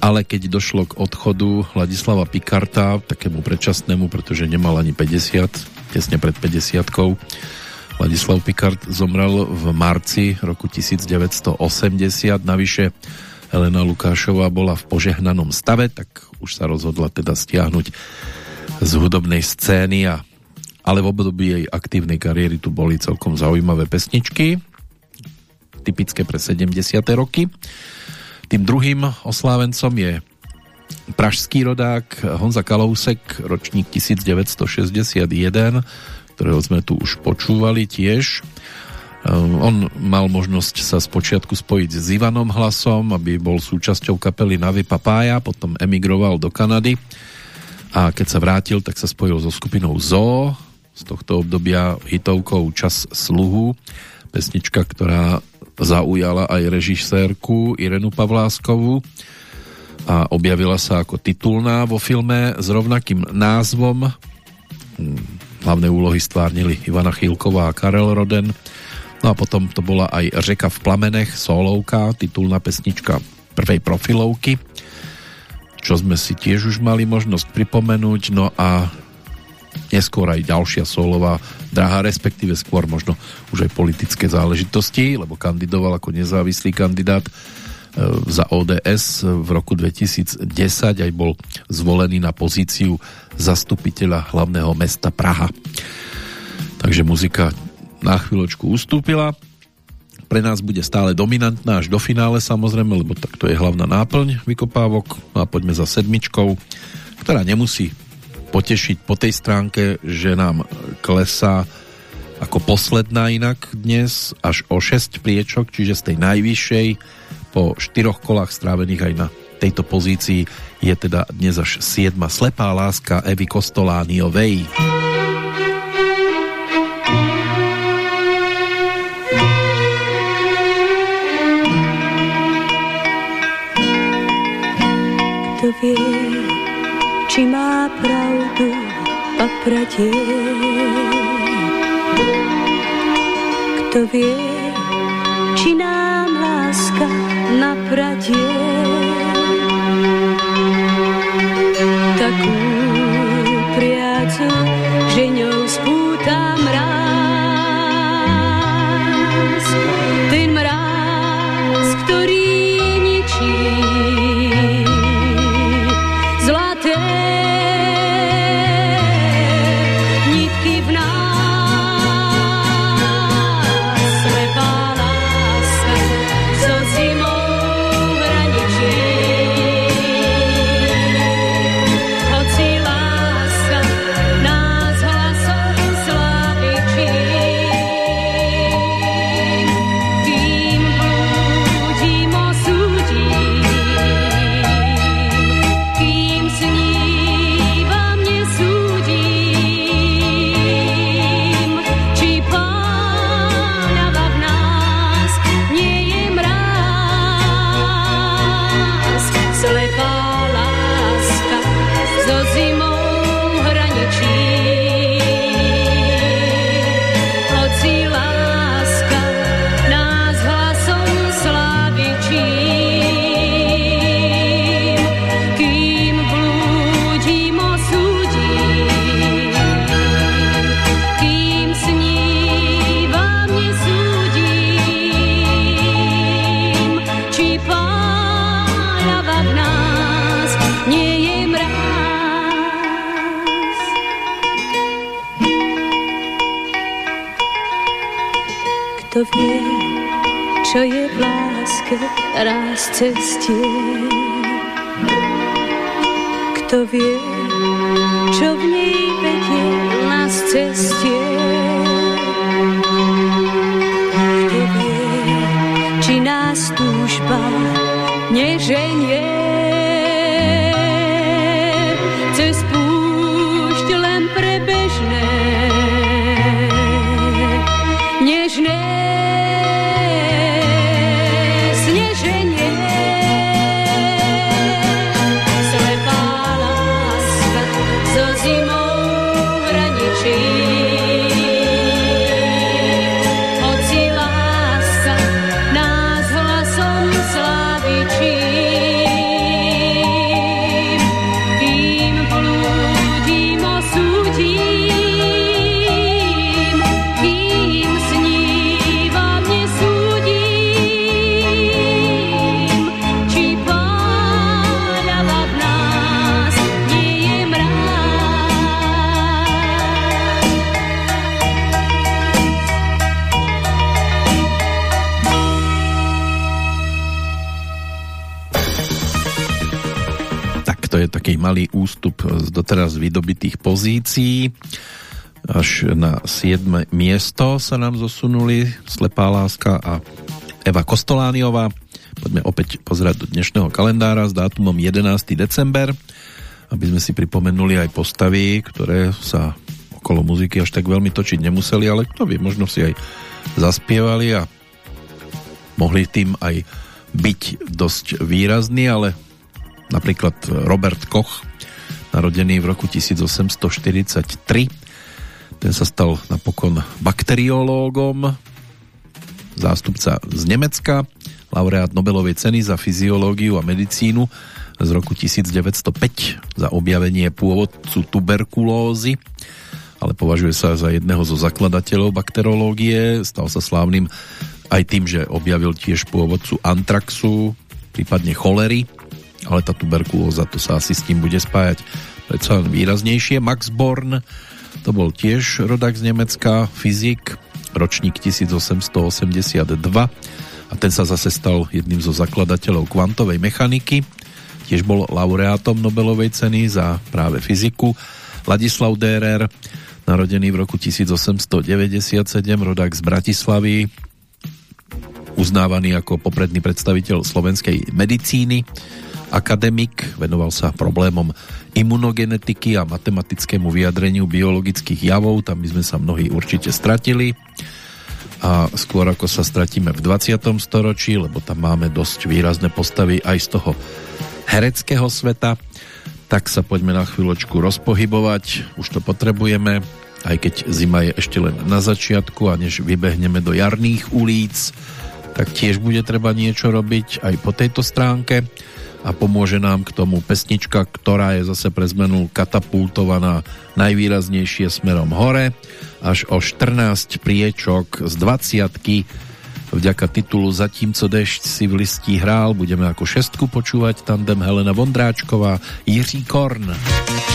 ale keď došlo k odchodu Ladislava Pikarta, takému predčasnému, pretože nemal ani 50, tesne pred 50 Ladislav Pikart zomrel v marci roku 1980, navyše Helena Lukášová bola v požehnanom stave, tak už sa rozhodla teda stiahnuť z hudobnej scény a ale v období jej aktívnej kariéry tu boli celkom zaujímavé pesničky, typické pre 70. roky. Tým druhým oslávencom je pražský rodák Honza Kalousek, ročník 1961, ktorého sme tu už počúvali tiež on mal možnosť sa spočiatku spojiť s Ivanom Hlasom, aby bol súčasťou kapely Navi Papája, potom emigroval do Kanady a keď sa vrátil, tak sa spojil so skupinou Zoo z tohto obdobia hitovkou Čas sluhu, pesnička, ktorá zaujala aj režisérku Irenu Pavláskovú a objavila sa ako titulná vo filme s rovnakým názvom. Hm, hlavné úlohy stvárnili Ivana Chýlková a Karel Roden No a potom to bola aj Řeka v plamenech, solovka, titulná pesnička prvej profilovky, čo sme si tiež už mali možnosť pripomenúť, no a neskôr aj ďalšia solová drahá, respektíve skôr možno už aj politické záležitosti, lebo kandidoval ako nezávislý kandidát e, za ODS v roku 2010 aj bol zvolený na pozíciu zastupiteľa hlavného mesta Praha. Takže muzika na chvíľočku ustúpila. Pre nás bude stále dominantná až do finále samozrejme, lebo tak to je hlavná náplň vykopávok. No a poďme za sedmičkou, ktorá nemusí potešiť po tej stránke, že nám klesá ako posledná inak dnes až o 6 priečok, čiže z tej najvyššej po štyroch kolách strávených aj na tejto pozícii je teda dnes až 7. Slepá láska Evy Kostolániovej. Kto vie, či má pravdu papratie. Kto vie, či nám láska napratie. Čo je v láske raz cestie. Kto vie, čo v nej vedie nás cestie. Doteraz vydobitých pozícií. Až na 7. miesto sa nám zosunuli Slepá láska a Eva Kostolániová. Poďme opäť pozerať do dnešného kalendára s dátumom 11. december, aby sme si pripomenuli aj postavy, ktoré sa okolo muziky až tak veľmi točiť nemuseli, ale kto vie, možno si aj zaspievali a mohli tým aj byť dosť výrazný, ale napríklad Robert Koch, narodený v roku 1843, ten sa stal napokon bakteriológom, zástupca z Nemecka, laureát Nobelovej ceny za fyziológiu a medicínu z roku 1905 za objavenie pôvodcu tuberkulózy, ale považuje sa za jedného zo zakladateľov bakterológie, stal sa slávnym aj tým, že objavil tiež pôvodcu antraxu, prípadne cholery, ale tá tuberkulóza, to sa asi s tým bude spájať predsa len výraznejšie. Max Born, to bol tiež rodak z Nemecka, fyzik, ročník 1882 a ten sa zase stal jedným zo zakladateľov kvantovej mechaniky. Tiež bol laureátom Nobelovej ceny za práve fyziku. Ladislav Dérer, narodený v roku 1897, rodák z Bratislavy, uznávaný ako popredný predstaviteľ slovenskej medicíny, akademik, venoval sa problémom imunogenetiky a matematickému vyjadreniu biologických javov, tam by sme sa mnohí určite stratili. A skôr ako sa stratíme v 20. storočí, lebo tam máme dosť výrazné postavy aj z toho hereckého sveta, tak sa poďme na chvíľočku rozpohybovať, už to potrebujeme, aj keď zima je ešte len na začiatku a než vybehneme do jarných ulíc, tak tiež bude treba niečo robiť aj po tejto stránke a pomôže nám k tomu pesnička, ktorá je zase pre zmenu katapultovaná najvýraznejšie smerom hore, až o 14 priečok z 20 vďaka titulu Zatímco dešť si v listí hrál, budeme ako šestku počúvať tandem Helena Vondráčková, Jiří Korn. Znáš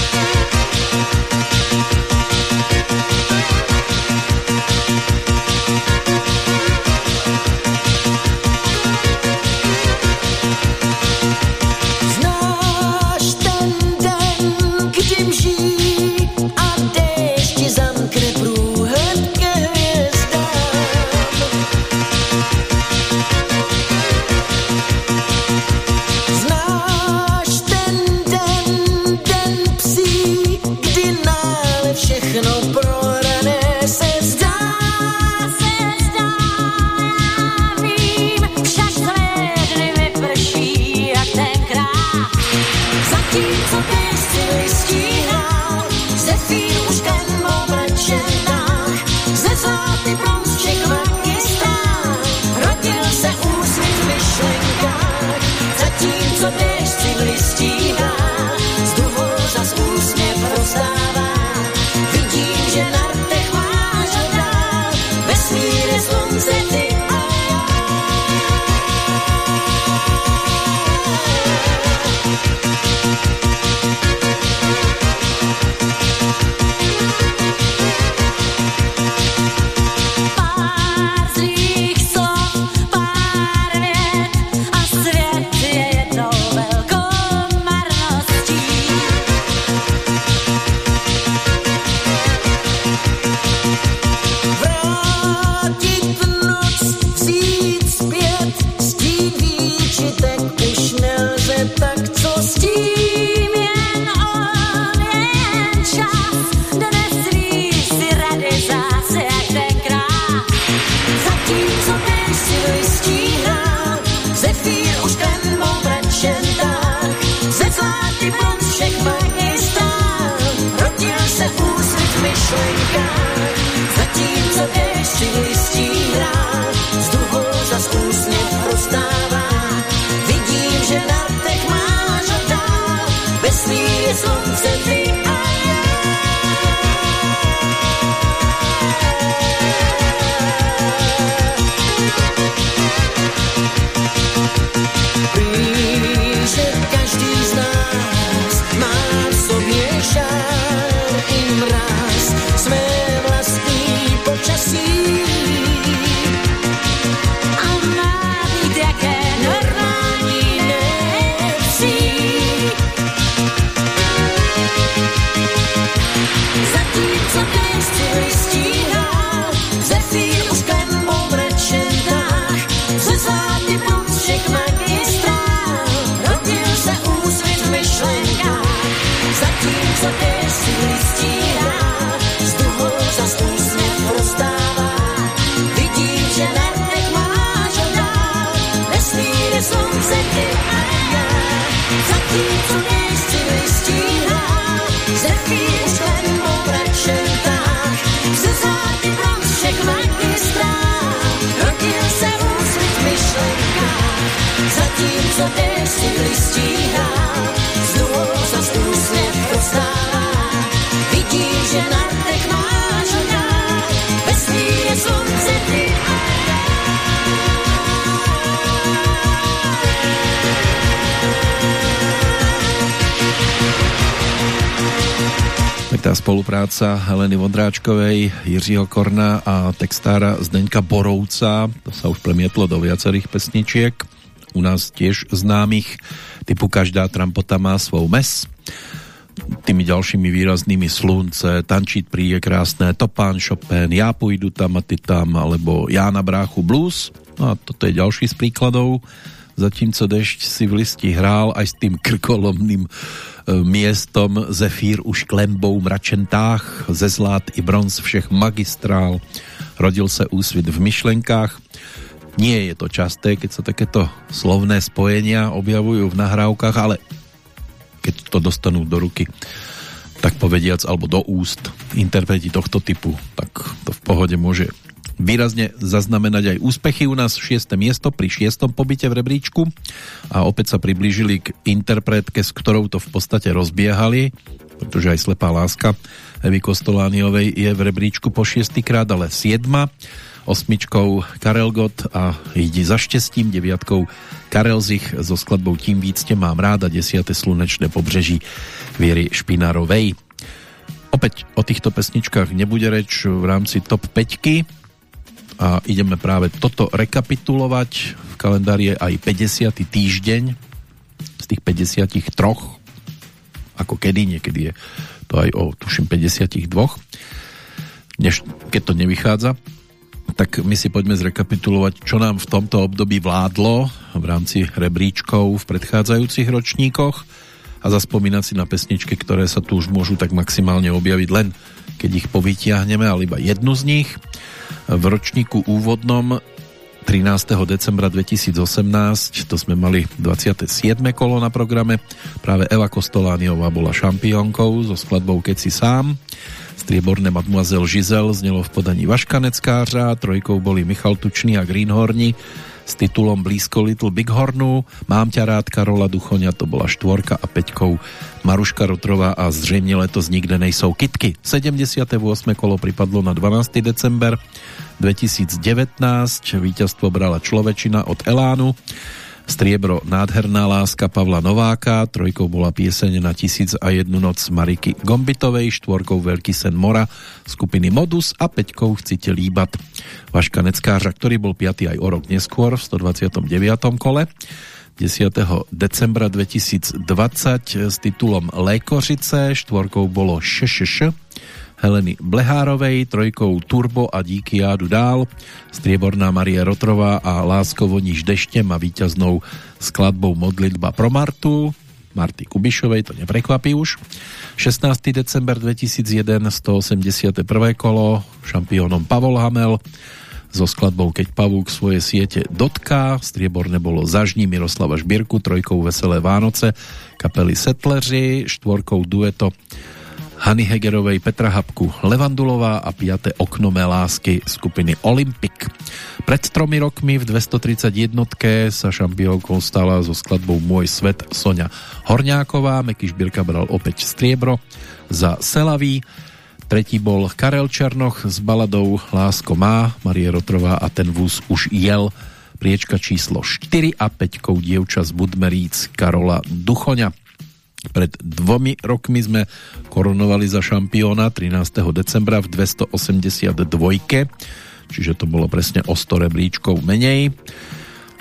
spolupráca Heleny Vondráčkovej, Jiřího Korna a textára Zdeňka Borovca, to sa už premietlo do viacerých pesničiek, u nás tiež známych, typu Každá trampota má svou mes, tými ďalšími výraznými Slunce, Tančit príje krásne, Topán Chopin, Ja pôjdu tam a ty tam, alebo Ja na bráchu blues. No a toto je ďalší z príkladov. Zatímco dešť si v listi hrál aj s tým krkolomným miestom Zefír už klembou mračentách, ze zlát i bronz všech magistrál. Rodil se úsvit v myšlenkách. Nie je to časté, keď sa takéto slovné spojenia objavujú v nahrávkach, ale keď to dostanú do ruky tak povediac, alebo do úst interpreti tohto typu, tak to v pohode môže výrazne zaznamenať aj úspechy u nás 6. miesto pri 6. pobyte v rebríčku a opäť sa priblížili k interpretke, s ktorou to v podstate rozbiehali, pretože aj Slepá láska Evy Kostolániovej je v rebríčku po 6. krát, ale 7 osmičkou Karel Gott a Jdi za štěstím, deviatkou Karel Zich so skladbou Tím víc tě mám ráda, desiate slunečné pobřeží Viery Špinárovej. Opäť o týchto pesničkách nebude reč v rámci top 5 a ideme práve toto rekapitulovať. V kalendári je aj 50. týždeň z tých 53 ako kedy, niekedy je to aj o tuším 52 než keď to nevychádza tak my si poďme zrekapitulovať, čo nám v tomto období vládlo v rámci rebríčkov v predchádzajúcich ročníkoch a zaspomínať si na pesničky, ktoré sa tu už môžu tak maximálne objaviť len keď ich povytiahneme, ale iba jednu z nich. V ročníku úvodnom 13. decembra 2018, to sme mali 27. kolo na programe, práve Eva Kostolániová bola šampiónkou so skladbou Keď si sám. Strieborné Mademoiselle Žizel znelo v podaní Vaška Neckářa, trojkou boli Michal Tučný a Greenhorni s titulom Blízko Little Bighornu, Mám ťa rád Karola Duchoňa, to bola štvorka a peťkou Maruška Rotrová a zřejmě letos nikde nejsou kitky. 78. kolo pripadlo na 12. december 2019, víťazstvo brala Človečina od Elánu, striebro Nádherná láska Pavla Nováka, trojkou bola pieseň na tisíc a jednu noc Mariky Gombitovej, štvorkou Veľký sen Mora skupiny Modus a peťkou Chcite líbat Vaška Neckářa, ktorý bol 5. aj o rok neskôr v 129. kole. 10. decembra 2020 s titulom Lékořice, štvorkou bolo ŠŠŠ, Heleny Blehárovej, trojkou Turbo a Díky jádu dál, strieborná Marie Rotrová a Láskovo níž deštem a víťaznou skladbou Modlitba pro Martu, Marty Kubišovej, to neprekvapí už. 16. december 2001, 181. kolo, šampiónom Pavol Hamel, so skladbou Keď pavúk svoje siete dotká, strieborné bolo Zažní Miroslava Žbírku, trojkou Veselé Vánoce, kapely Setleři, štvorkou dueto Hany Hegerovej, Petra Habku, Levandulová a 5. okno mé lásky skupiny Olympic. Pred tromi rokmi v 231 sa šampiónkou stala so skladbou Môj svet Sonia Horňáková, Meky Šbírka bral opäť striebro za Selaví. Tretí bol Karel Černoch s baladou Lásko má, Marie Rotrová a ten vúz už jel priečka číslo 4 a 5 dievča z Budmeríc Karola Duchoňa. Pred dvomi rokmi sme korunovali za šampióna 13. decembra v 282. Čiže to bolo presne o 100 rebríčkov menej.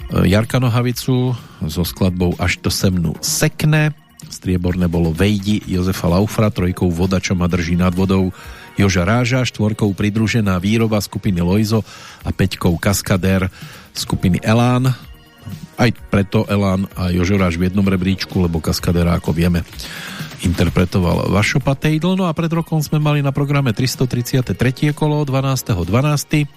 Jarka Nohavicu so skladbou Až to se mnu sekne. Strieborné bolo Vejdi Jozefa Laufra, trojkou Voda, čo ma drží nad vodou Joža Ráža, štvorkou pridružená výroba skupiny Loizo a peťkou Kaskadér skupiny Elán aj preto Elán a Jožoráš v jednom rebríčku, lebo Kaskadera, ako vieme, interpretoval Vašo Patejdl. No a pred rokom sme mali na programe 333. kolo 12.12.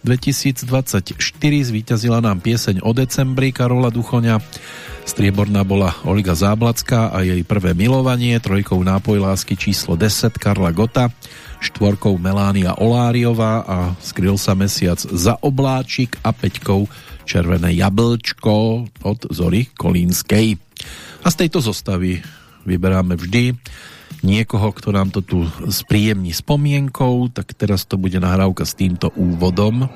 2024 zvíťazila nám pieseň o decembri Karola Duchoňa. Strieborná bola Olga Záblacká a jej prvé milovanie, trojkou nápoj lásky číslo 10 Karla Gota, štvorkou Melánia Oláriová a skryl sa mesiac za obláčik a peťkou Červené jablčko od Zory Kolínskej. A z tejto zostavy vyberáme vždy niekoho, kto nám to tu spríjemní spomienkou, tak teraz to bude nahrávka s týmto úvodom.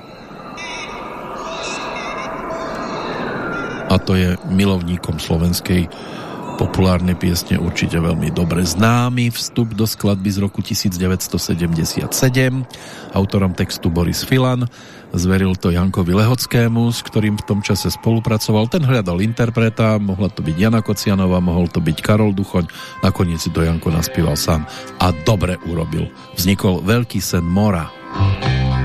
A to je milovníkom slovenskej populárnej piesne určite veľmi dobre známy vstup do skladby z roku 1977 autorom textu Boris Filan zveril to Jankovi Lehockému s ktorým v tom čase spolupracoval. Ten hľadal interpreta, mohla to byť Jana Kocianová mohol to byť Karol Duchoň nakoniec si to Janko naspieval sám a dobre urobil. Vznikol Veľký sen mora. Lodě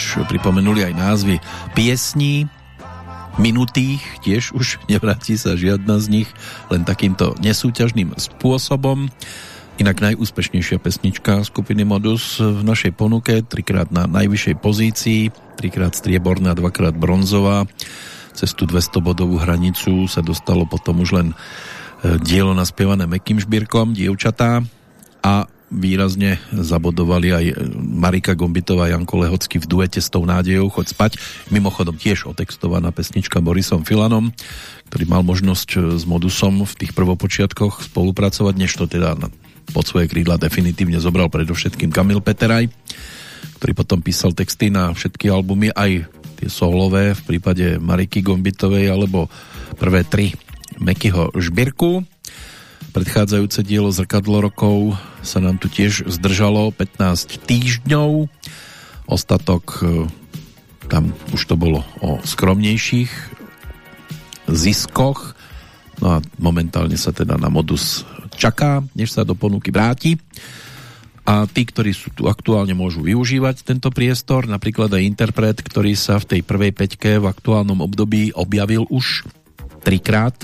už pripomenuli aj názvy piesní, minutých, tiež už nevráti sa žiadna z nich, len takýmto nesúťažným spôsobom. Inak najúspešnejšia pesnička skupiny Modus v našej ponuke, trikrát na najvyššej pozícii, trikrát strieborná, dvakrát bronzová. Cez tú 200 bodovú hranicu sa dostalo potom už len e, dielo naspievané Mekým Žbírkom, Dievčatá a výrazne zabodovali aj Marika Gombitová a Janko Lehocký v duete s tou nádejou Choď spať. Mimochodom tiež otextovaná pesnička Borisom Filanom, ktorý mal možnosť s Modusom v tých prvopočiatkoch spolupracovať, než to teda pod svoje krídla definitívne zobral predovšetkým Kamil Peteraj, ktorý potom písal texty na všetky albumy, aj tie solové v prípade Mariky Gombitovej alebo prvé tri Mekyho Žbirku. Predchádzajúce dielo Zrkadlo rokov sa nám tu tiež zdržalo 15 týždňov. Ostatok e, tam už to bolo o skromnejších ziskoch. No a momentálne sa teda na modus čaká, než sa do ponuky vráti. A tí, ktorí sú tu aktuálne, môžu využívať tento priestor, napríklad aj interpret, ktorý sa v tej prvej peťke v aktuálnom období objavil už trikrát.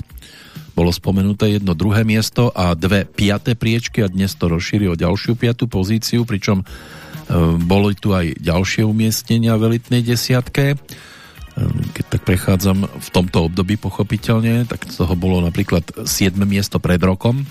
Bolo spomenuté jedno druhé miesto a dve piaté priečky a dnes to rozšíri o ďalšiu piatú pozíciu, pričom e, boli tu aj ďalšie umiestnenia v elitnej desiatke. E, Keď tak prechádzam v tomto období pochopiteľne, tak z toho bolo napríklad 7 miesto pred rokom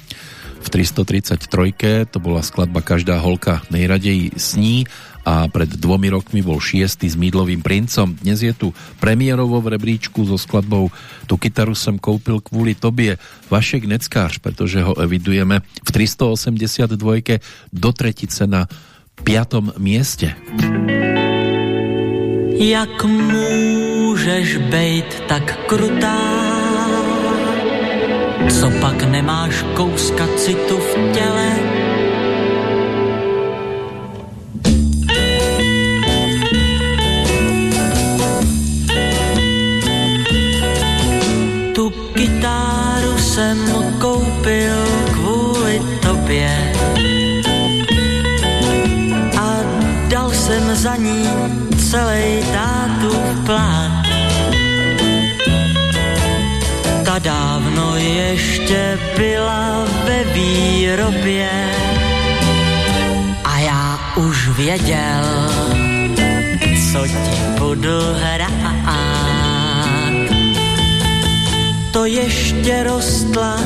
v 333. To bola skladba Každá holka nejradej sní a pred dvomi rokmi bol šiestý s Mídlovým princom. Dnes je tu premiérovo v rebríčku so skladbou Tu kytaru som koupil kvôli tobie Vašek Neckář, pretože ho evidujeme v 382. do tretice na piatom mieste. Jak můžeš bejt tak krutá? Co pak nemáš kouska citu v těle? Celý tátu plán. Ta dávno ještě byla ve výrobě a já už věděl, co ti budu hrát. To ještě rostla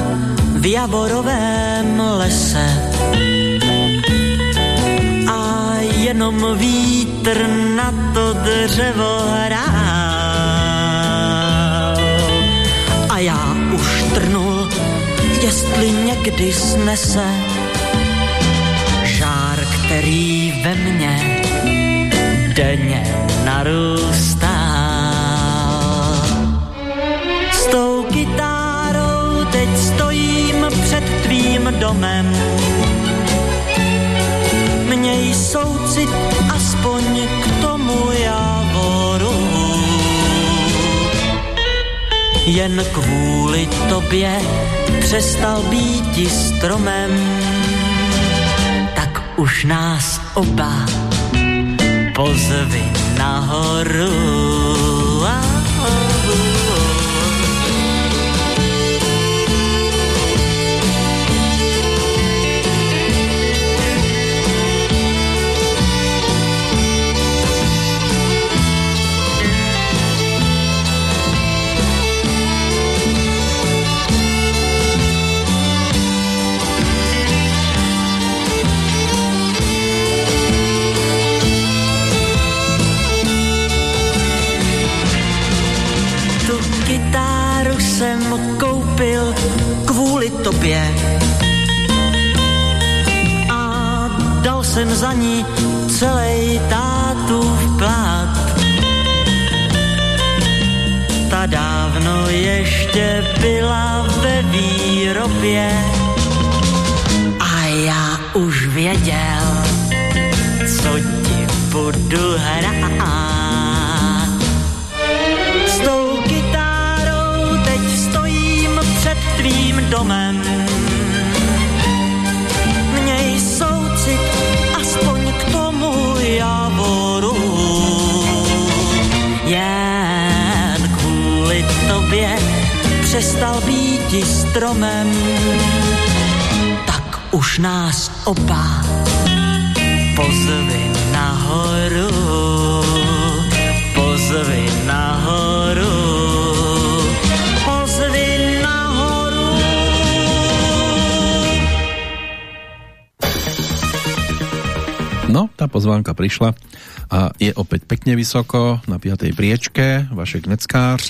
v javorovém lese jenom vítr na to dřevo hrál. A já už trnul, jestli někdy snese žár, který ve mně denně narůstá. S tou kytárou teď stojím před tvým domem Měj soucit aspoň k tomu javoru. Jen kvůli tobě přestal být stromem, tak už nás oba pozvi nahoru. Tobě. A dal jsem za ní celý tátův plát. Ta dávno ještě byla ve výrobě a já už věděl, co ti budu hrát. Domem. Přestal být stromem. Tak už nás oba nahoru, pozvi nahoru, pozvi nahoru. No, tá pozvánka prišla je opäť pekne vysoko na 5. priečke, Vašek Neckár.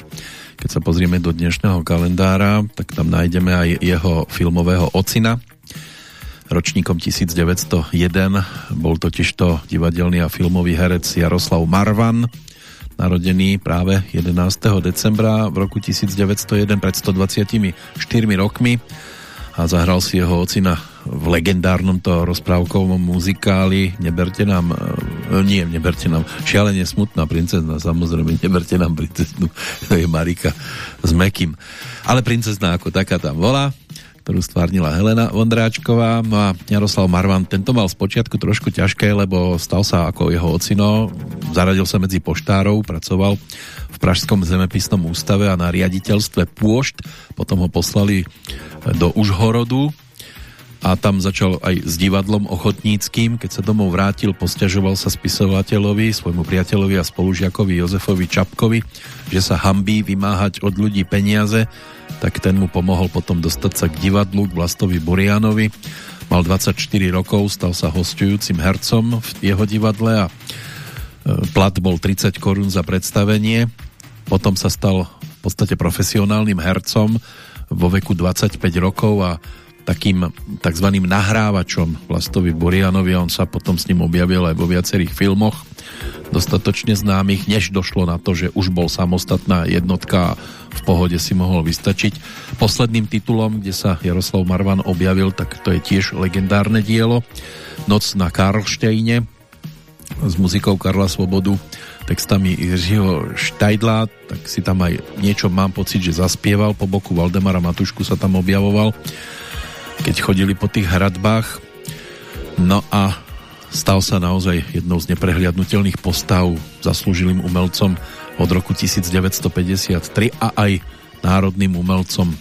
Keď sa pozrieme do dnešného kalendára, tak tam nájdeme aj jeho filmového ocina. Ročníkom 1901 bol totižto divadelný a filmový herec Jaroslav Marvan, narodený práve 11. decembra v roku 1901 pred 124 rokmi a zahral si jeho ocina v legendárnom to rozprávkovom muzikáli Neberte nám, e, nie, neberte nám, šialene smutná princezna, samozrejme, neberte nám princeznu, to je Marika s Mekým. Ale princezna ako taká tam volá, ktorú stvárnila Helena Vondráčková. No a Jaroslav Marvan, tento mal spočiatku trošku ťažké, lebo stal sa ako jeho ocino, zaradil sa medzi poštárov, pracoval v Pražskom zemepisnom ústave a na riaditeľstve Pôšt, potom ho poslali do Užhorodu, a tam začal aj s divadlom ochotníckým. Keď sa domov vrátil, posťažoval sa spisovateľovi, svojmu priateľovi a spolužiakovi Jozefovi Čapkovi, že sa hambí vymáhať od ľudí peniaze, tak ten mu pomohol potom dostať sa k divadlu, k Vlastovi Burianovi. Mal 24 rokov, stal sa hostujúcim hercom v jeho divadle a e, plat bol 30 korún za predstavenie. Potom sa stal v podstate profesionálnym hercom vo veku 25 rokov a takým takzvaným nahrávačom Vlastovi Burianovi a on sa potom s ním objavil aj vo viacerých filmoch dostatočne známych, než došlo na to, že už bol samostatná jednotka a v pohode si mohol vystačiť. Posledným titulom, kde sa Jaroslav Marvan objavil, tak to je tiež legendárne dielo Noc na Karlštejne s muzikou Karla Svobodu textami Jiřího Štajdla, tak si tam aj niečo mám pocit, že zaspieval, po boku Valdemara Matušku sa tam objavoval keď chodili po tých hradbách. No a stal sa naozaj jednou z neprehliadnutelných postav zaslúžilým umelcom od roku 1953 a aj národným umelcom.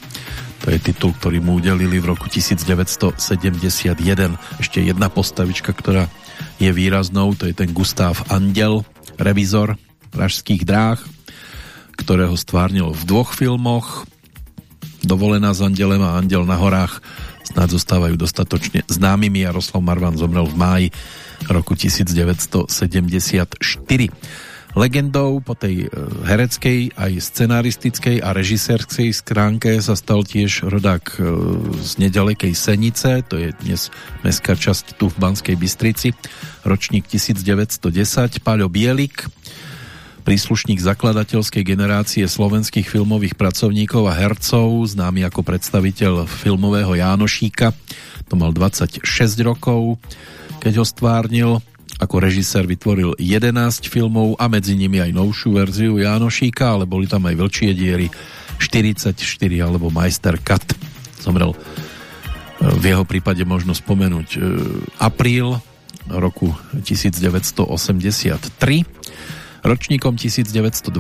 To je titul, ktorý mu udelili v roku 1971. Ešte jedna postavička, ktorá je výraznou, to je ten Gustav Andel, revizor pražských dráh, ktorého stvárnil v dvoch filmoch Dovolená s Andelem a Andel na horách snáď zostávajú dostatočne známymi. Jaroslav Marvan zomrel v máji roku 1974. Legendou po tej e, hereckej, aj scenaristickej a režisérskej skránke sa stal tiež rodák e, z nedalekej Senice, to je dnes mestská časť tu v Banskej Bystrici, ročník 1910, Paľo Bielik, príslušník zakladateľskej generácie slovenských filmových pracovníkov a hercov, známy ako predstaviteľ filmového Jánošíka. To mal 26 rokov, keď ho stvárnil. Ako režisér vytvoril 11 filmov a medzi nimi aj novšiu verziu Jánošíka, ale boli tam aj Vlčie diery 44 alebo Majster Cut. Zomrel e, v jeho prípade možno spomenúť e, apríl roku 1983 Ročníkom 1912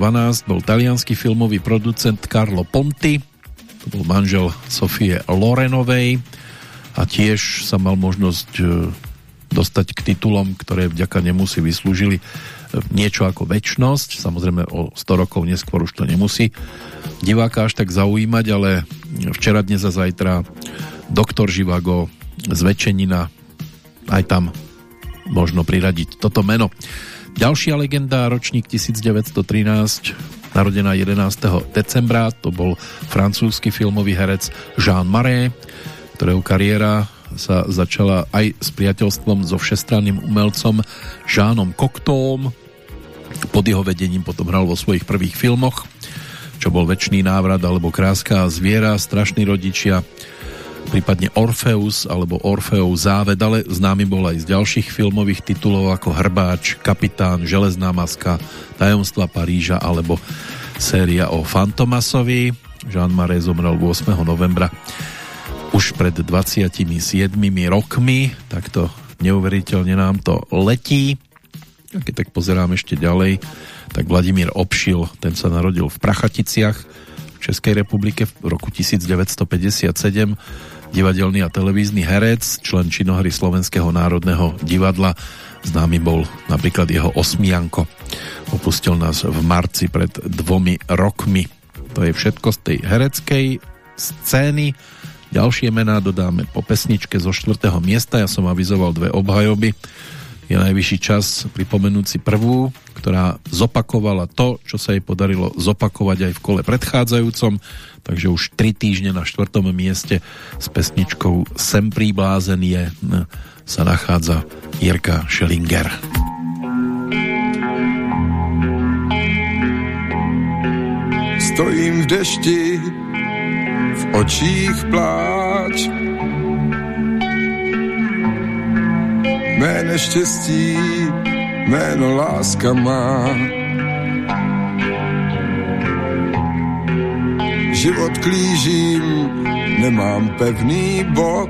bol talianský filmový producent Carlo Ponti, to bol manžel Sofie Lorenovej. A tiež sa mal možnosť e, dostať k titulom, ktoré vďaka nemu si vyslúžili e, niečo ako väčnosť, samozrejme o 100 rokov neskôr už to nemusí diváka až tak zaujímať, ale včera, dnes a zajtra Doktor Živago zväčšenina aj tam možno priradiť toto meno. Ďalšia legenda, ročník 1913, narodená 11. decembra, to bol francúzsky filmový herec Jean Marais, ktorého kariéra sa začala aj s priateľstvom so všestranným umelcom Jeanom Cocteauom. Pod jeho vedením potom hral vo svojich prvých filmoch, čo bol Večný návrat alebo Kráska a zviera, Strašní rodičia, prípadne Orfeus alebo Orfeov záved, ale známy bol aj z ďalších filmových titulov ako Hrbáč, Kapitán, Železná maska, Tajomstva Paríža alebo séria o Fantomasovi. Jean Marais zomrel 8. novembra už pred 27 rokmi, takto neuveriteľne nám to letí. A keď tak pozerám ešte ďalej, tak Vladimír Obšil, ten sa narodil v Prachaticiach Českej republike v roku 1957 divadelný a televízny herec, člen činohry Slovenského národného divadla. Známy bol napríklad jeho Osmianko. Opustil nás v marci pred dvomi rokmi. To je všetko z tej hereckej scény. Ďalšie mená dodáme po pesničke zo 4. miesta. Ja som avizoval dve obhajoby. Je najvyšší čas pripomenúť si prvú, ktorá zopakovala to, čo sa jej podarilo zopakovať aj v kole predchádzajúcom takže už 3 týždne na 4. mieste s pesničkou Sem príblázen je sa nachádza Jirka Schellinger. Stojím v dešti, v očích pláč. Mé neštěstí, jméno láska má. Život klížím, nemám pevný bod.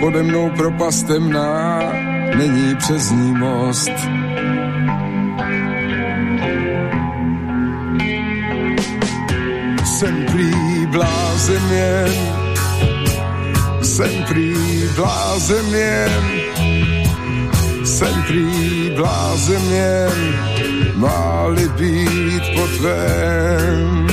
Pode mnou propast temná, není přes ní most. Jsem prý blázen jen, jsem prý blázen jen, jsem prý blázen jen, má-li být potvén.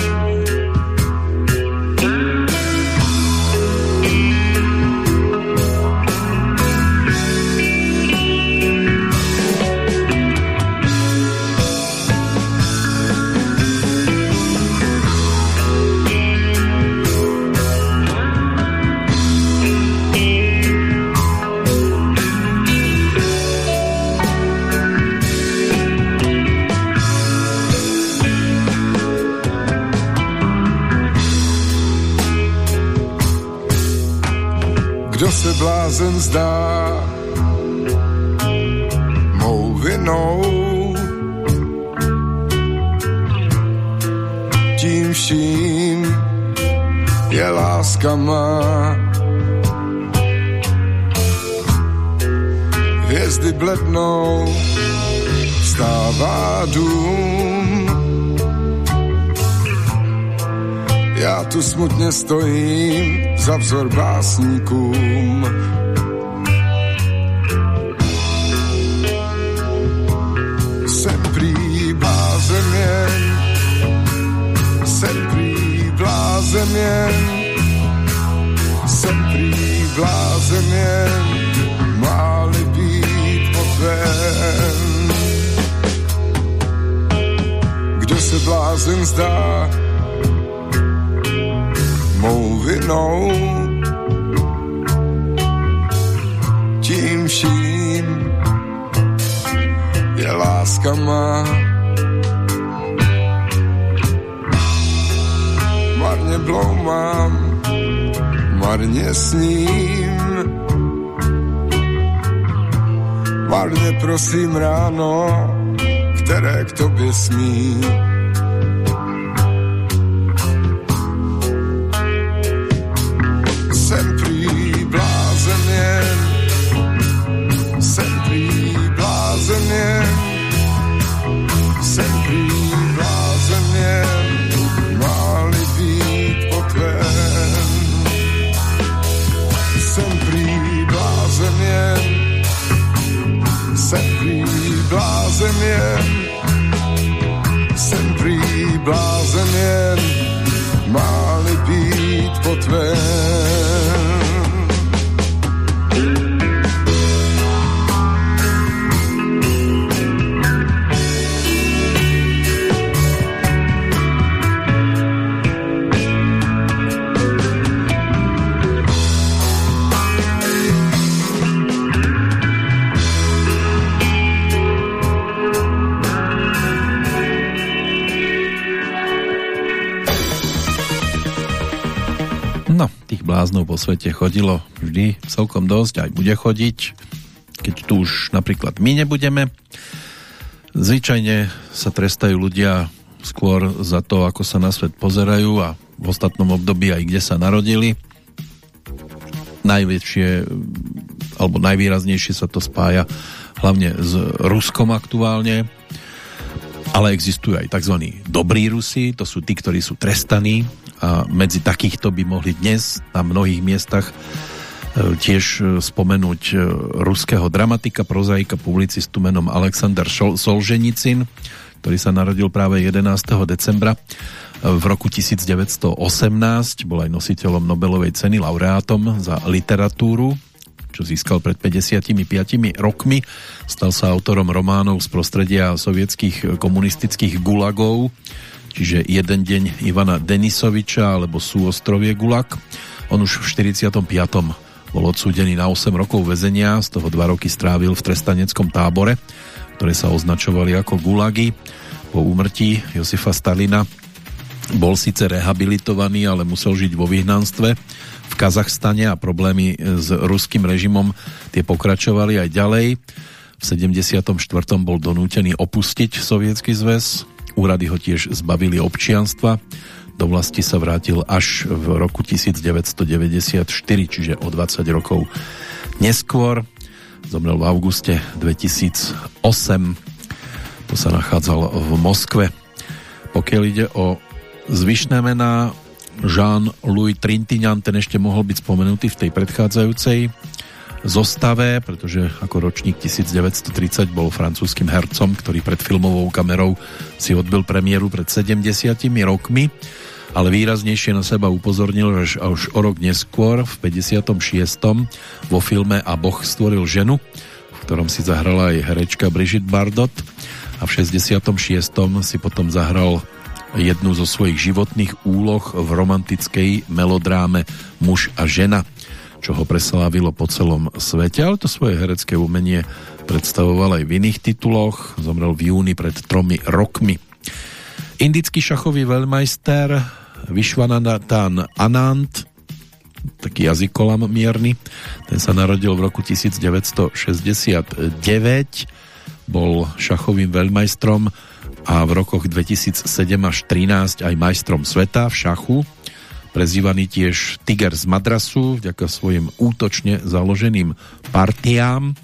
Kdo se blázen zdá mou vinou, tím vším je láska má. Hvězdy blednou, vstává dům. Já tu smutně stojím za vzor básníkům. Jsem prý blázen jen, jsem prý blázen jen, jsem prý blázen jen, má-li být potven. Kdo se blázen zdá, vinou. Tím vším je láska má. Marně bloumám, marně sním. Marně prosím ráno, které k tobě smí. Blázen po svete chodilo vždy celkom dosť, aj bude chodiť, keď tu už napríklad my nebudeme. Zvyčajne sa trestajú ľudia skôr za to, ako sa na svet pozerajú a v ostatnom období aj kde sa narodili. Najväčšie alebo najvýraznejšie sa to spája hlavne s Ruskom aktuálne, ale existujú aj tzv. dobrí Rusi, to sú tí, ktorí sú trestaní a medzi takýchto by mohli dnes na mnohých miestach e, tiež e, spomenúť e, ruského dramatika, prozaika, publicistu menom Alexander Šol- Solženicin, ktorý sa narodil práve 11. decembra v roku 1918, bol aj nositeľom Nobelovej ceny, laureátom za literatúru čo získal pred 55 rokmi. Stal sa autorom románov z prostredia sovietských komunistických gulagov, čiže Jeden deň Ivana Denisoviča alebo Súostrovie gulag. On už v 45. bol odsúdený na 8 rokov väzenia, z toho 2 roky strávil v trestaneckom tábore, ktoré sa označovali ako gulagy. Po úmrtí Josifa Stalina bol síce rehabilitovaný, ale musel žiť vo vyhnanstve v Kazachstane a problémy s ruským režimom tie pokračovali aj ďalej. V 74. bol donútený opustiť Sovietsky zväz, úrady ho tiež zbavili občianstva, do vlasti sa vrátil až v roku 1994, čiže o 20 rokov neskôr. Zomrel v auguste 2008. To sa nachádzal v Moskve. Pokiaľ ide o zvyšné mená, Jean-Louis Trintignant, ten ešte mohol byť spomenutý v tej predchádzajúcej zostave, pretože ako ročník 1930 bol francúzským hercom, ktorý pred filmovou kamerou si odbil premiéru pred 70 rokmi, ale výraznejšie na seba upozornil až, až o rok neskôr, v 56. vo filme A Boh stvoril ženu, v ktorom si zahrala aj herečka Brigitte Bardot a v 66. si potom zahral jednu zo svojich životných úloh v romantickej melodráme Muž a žena, čo ho preslávilo po celom svete, ale to svoje herecké umenie predstavoval aj v iných tituloch, zomrel v júni pred tromi rokmi. Indický šachový veľmajster Vishwanathan Anand, taký jazykolam mierny, ten sa narodil v roku 1969, bol šachovým veľmajstrom a v rokoch 2007 až 2013 aj majstrom sveta v šachu, prezývaný tiež Tiger z Madrasu vďaka svojim útočne založeným partiám.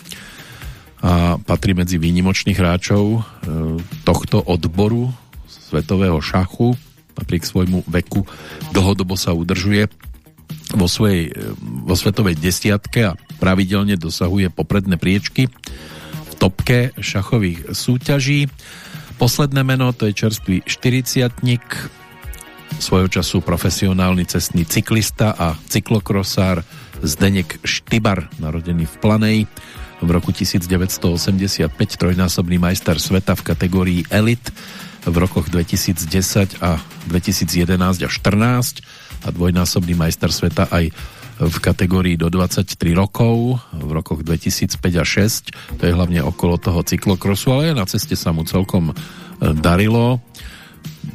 A patrí medzi výnimočných hráčov e, tohto odboru svetového šachu. Napriek svojmu veku dlhodobo sa udržuje vo, svojej, e, vo svetovej desiatke a pravidelne dosahuje popredné priečky v topke šachových súťaží Posledné meno to je čerstvý 40 svojho času profesionálny cestný cyklista a cyklokrosár Zdenek Štibar, narodený v Planej. V roku 1985, trojnásobný majster sveta v kategórii Elite v rokoch 2010 a 2011 a 14 a dvojnásobný majster sveta aj v kategórii do 23 rokov v rokoch 2005 a 6 to je hlavne okolo toho cyklokrosu ale na ceste sa mu celkom e, darilo.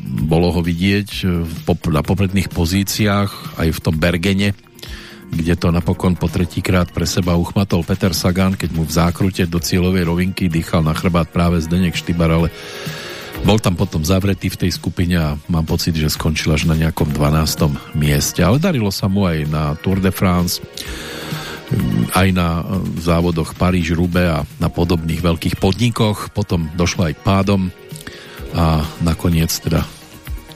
Bolo ho vidieť e, na popredných pozíciách aj v tom Bergene kde to napokon po tretíkrát pre seba uchmatol Peter Sagan, keď mu v zákrute do cieľovej rovinky dýchal na chrbát práve Zdenek Štybar, ale bol tam potom zavretý v tej skupine a mám pocit, že skončil až na nejakom 12. mieste. Ale darilo sa mu aj na Tour de France, aj na závodoch Paríž, Rube a na podobných veľkých podnikoch. Potom došlo aj pádom a nakoniec teda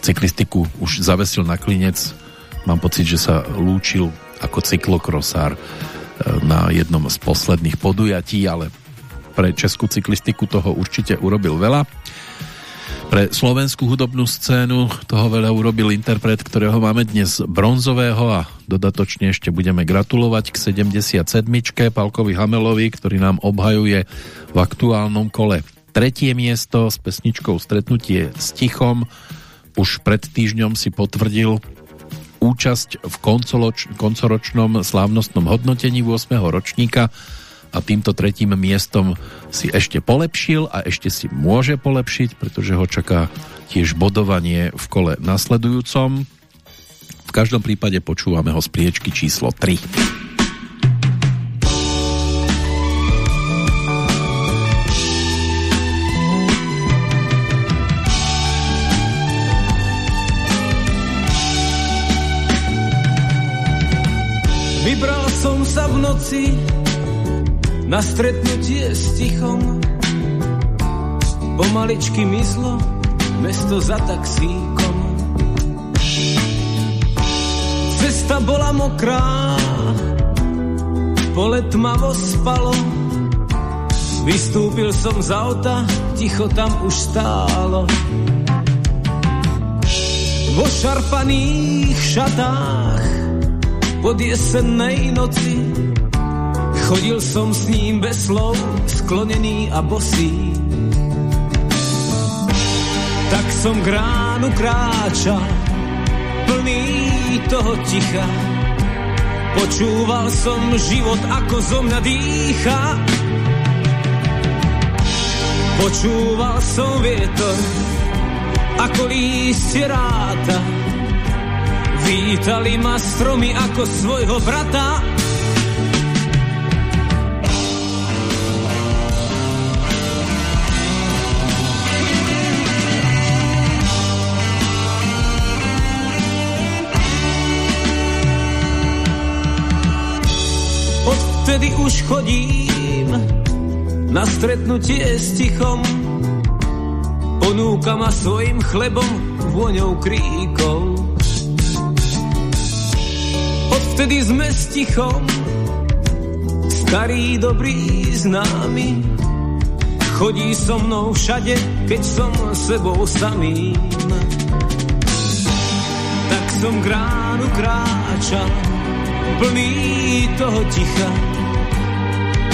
cyklistiku už zavesil na klinec. Mám pocit, že sa lúčil ako cyklokrosár e, na jednom z posledných podujatí, ale pre českú cyklistiku toho určite urobil veľa. Pre slovenskú hudobnú scénu toho veľa urobil interpret, ktorého máme dnes bronzového a dodatočne ešte budeme gratulovať k 77. Palkovi Hamelovi, ktorý nám obhajuje v aktuálnom kole tretie miesto s pesničkou Stretnutie s tichom. Už pred týždňom si potvrdil účasť v koncoročnom slávnostnom hodnotení 8. ročníka a týmto tretím miestom si ešte polepšil a ešte si môže polepšiť, pretože ho čaká tiež bodovanie v kole nasledujúcom. V každom prípade počúvame ho z priečky číslo 3. Vybral som sa v noci na stretnutie s tichom. Pomaličky myslo mesto za taxíkom. Cesta bola mokrá, pole tmavo spalo. Vystúpil som z auta, ticho tam už stálo. Vo šarpaných šatách pod jesennej noci Chodil som s ním bez slov, sklonený a bosý. Tak som k ránu kráčal, plný toho ticha. Počúval som život, ako zo mňa dýcha. Počúval som vietor, ako lístie ráta. Vítali ma stromy ako svojho brata. Odvtedy už chodím na stretnutie s tichom. Ponúka ma svojim chlebom, vôňou kríkov. Odvtedy sme s tichom, starý dobrý známy. Chodí so mnou všade, keď som sebou samým. Tak som k ránu kráčal, plný toho ticha.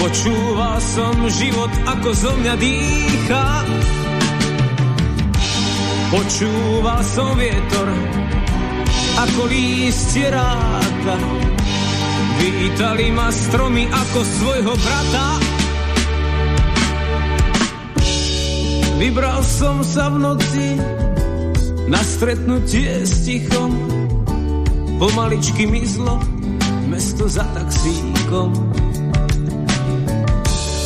Počúval som život, ako zo mňa dýcha. Počúval som vietor, ako lístie ráta. Vítali ma stromy ako svojho brata. Vybral som sa v noci na stretnutie s tichom. Pomaličky mizlo mesto za taxíkom.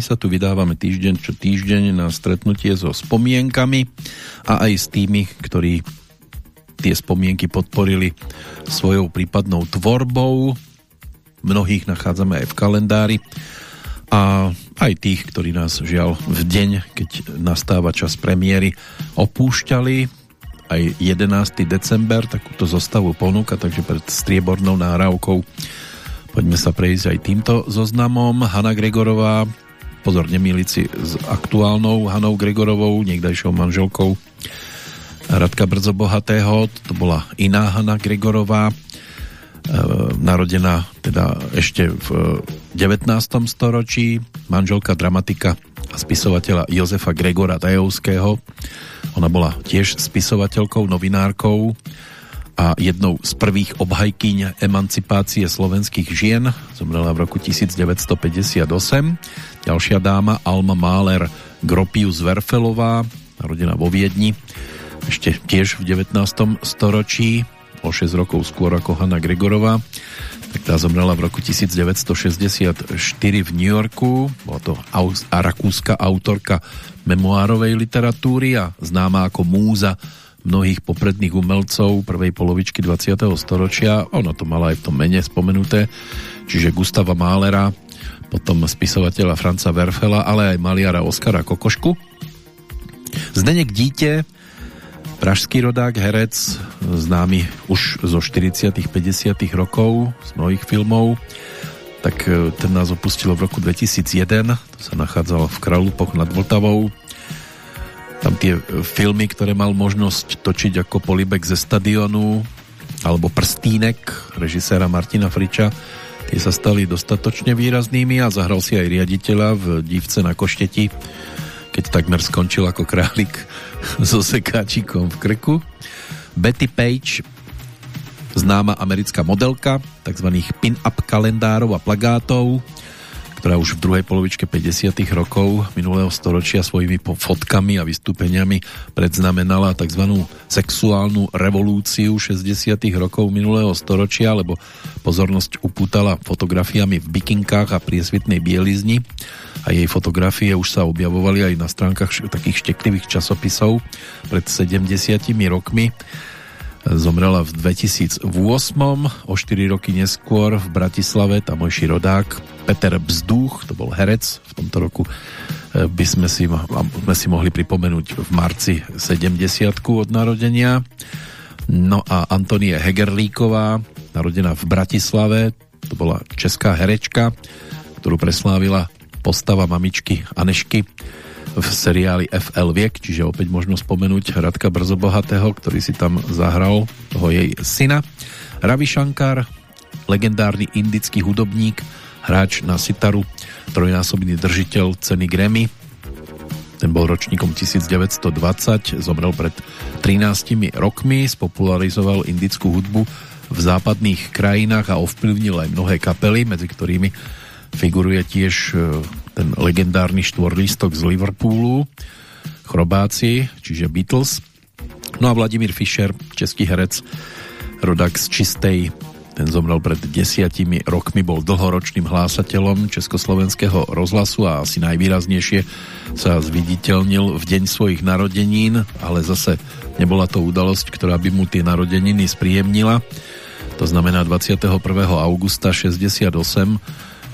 my sa tu vydávame týždeň čo týždeň na stretnutie so spomienkami a aj s tými, ktorí tie spomienky podporili svojou prípadnou tvorbou. Mnohých nachádzame aj v kalendári a aj tých, ktorí nás žiaľ v deň, keď nastáva čas premiéry, opúšťali. Aj 11. december takúto zostavu ponúka, takže pred striebornou náravkou Poďme sa prejsť aj týmto zoznamom. Hanna Gregorová, pozor, nemýliť s aktuálnou Hanou Gregorovou, niekdajšou manželkou Radka Brzo Bohatého, to bola iná Hanna Gregorová, e, narodená teda ešte v 19. storočí, manželka dramatika a spisovateľa Jozefa Gregora Tajovského. Ona bola tiež spisovateľkou, novinárkou, a jednou z prvých obhajkyň emancipácie slovenských žien. Zomrela v roku 1958. Ďalšia dáma Alma Mahler Gropius Verfelová, narodená vo Viedni, ešte tiež v 19. storočí, o 6 rokov skôr ako Hanna Gregorová. Tak tá zomrela v roku 1964 v New Yorku. Bola to rakúska autorka memoárovej literatúry a známa ako múza mnohých popredných umelcov prvej polovičky 20. storočia. Ono to mala aj v tom mene spomenuté, čiže Gustava Mahlera, potom spisovateľa Franca Werfela, ale aj maliara Oskara Kokošku. Zdenek Dítě pražský rodák, herec, známy už zo 40 50 rokov z mnohých filmov, tak e, ten nás opustil v roku 2001, to sa nachádzalo v Kralupoch nad Vltavou. Tam tie filmy, ktoré mal možnosť točiť ako polibek ze stadionu, alebo Prstínek, režiséra Martina Friča, tie sa stali dostatočne výraznými a zahral si aj riaditeľa v Dívce na Košteti, keď takmer skončil ako králik so sekáčikom v krku. Betty Page, známa americká modelka tzv. pin-up kalendárov a plagátov, ktorá už v druhej polovičke 50. rokov minulého storočia svojimi fotkami a vystúpeniami predznamenala tzv. sexuálnu revolúciu 60. rokov minulého storočia, lebo pozornosť upútala fotografiami v bikinkách a priesvitnej bielizni a jej fotografie už sa objavovali aj na stránkach takých šteklivých časopisov pred 70 rokmi. Zomrela v 2008, o 4 roky neskôr v Bratislave tamojší rodák Peter Bzduch, to bol herec v tomto roku e, by sme si, sme si mohli pripomenúť v marci 70 od narodenia. No a Antonie Hegerlíková, narodená v Bratislave, to bola česká herečka, ktorú preslávila postava mamičky Anešky v seriáli FL Viek, čiže opäť možno spomenúť Radka Brzobohatého, ktorý si tam zahral toho jej syna. Ravi Shankar, legendárny indický hudobník, hráč na sitaru, trojnásobný držiteľ ceny Grammy. Ten bol ročníkom 1920, zomrel pred 13 rokmi, spopularizoval indickú hudbu v západných krajinách a ovplyvnil aj mnohé kapely, medzi ktorými figuruje tiež e, ten legendárny štvorlístok z Liverpoolu, Chrobáci, čiže Beatles. No a Vladimír Fischer, český herec, rodak z Čistej, ten zomrel pred desiatimi rokmi, bol dlhoročným hlásateľom Československého rozhlasu a asi najvýraznejšie sa zviditeľnil v deň svojich narodenín, ale zase nebola to udalosť, ktorá by mu tie narodeniny spríjemnila. To znamená 21. augusta 68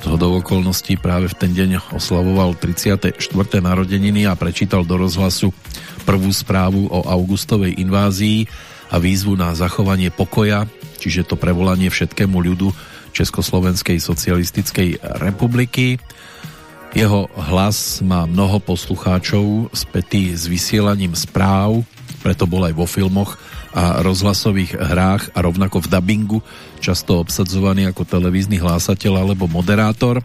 z hodou okolností práve v ten deň oslavoval 34. narodeniny a prečítal do rozhlasu prvú správu o augustovej invázii a výzvu na zachovanie pokoja, čiže to prevolanie všetkému ľudu Československej socialistickej republiky. Jeho hlas má mnoho poslucháčov spätý s vysielaním správ, preto bol aj vo filmoch a rozhlasových hrách a rovnako v dabingu často obsadzovaný ako televízny hlásateľ alebo moderátor.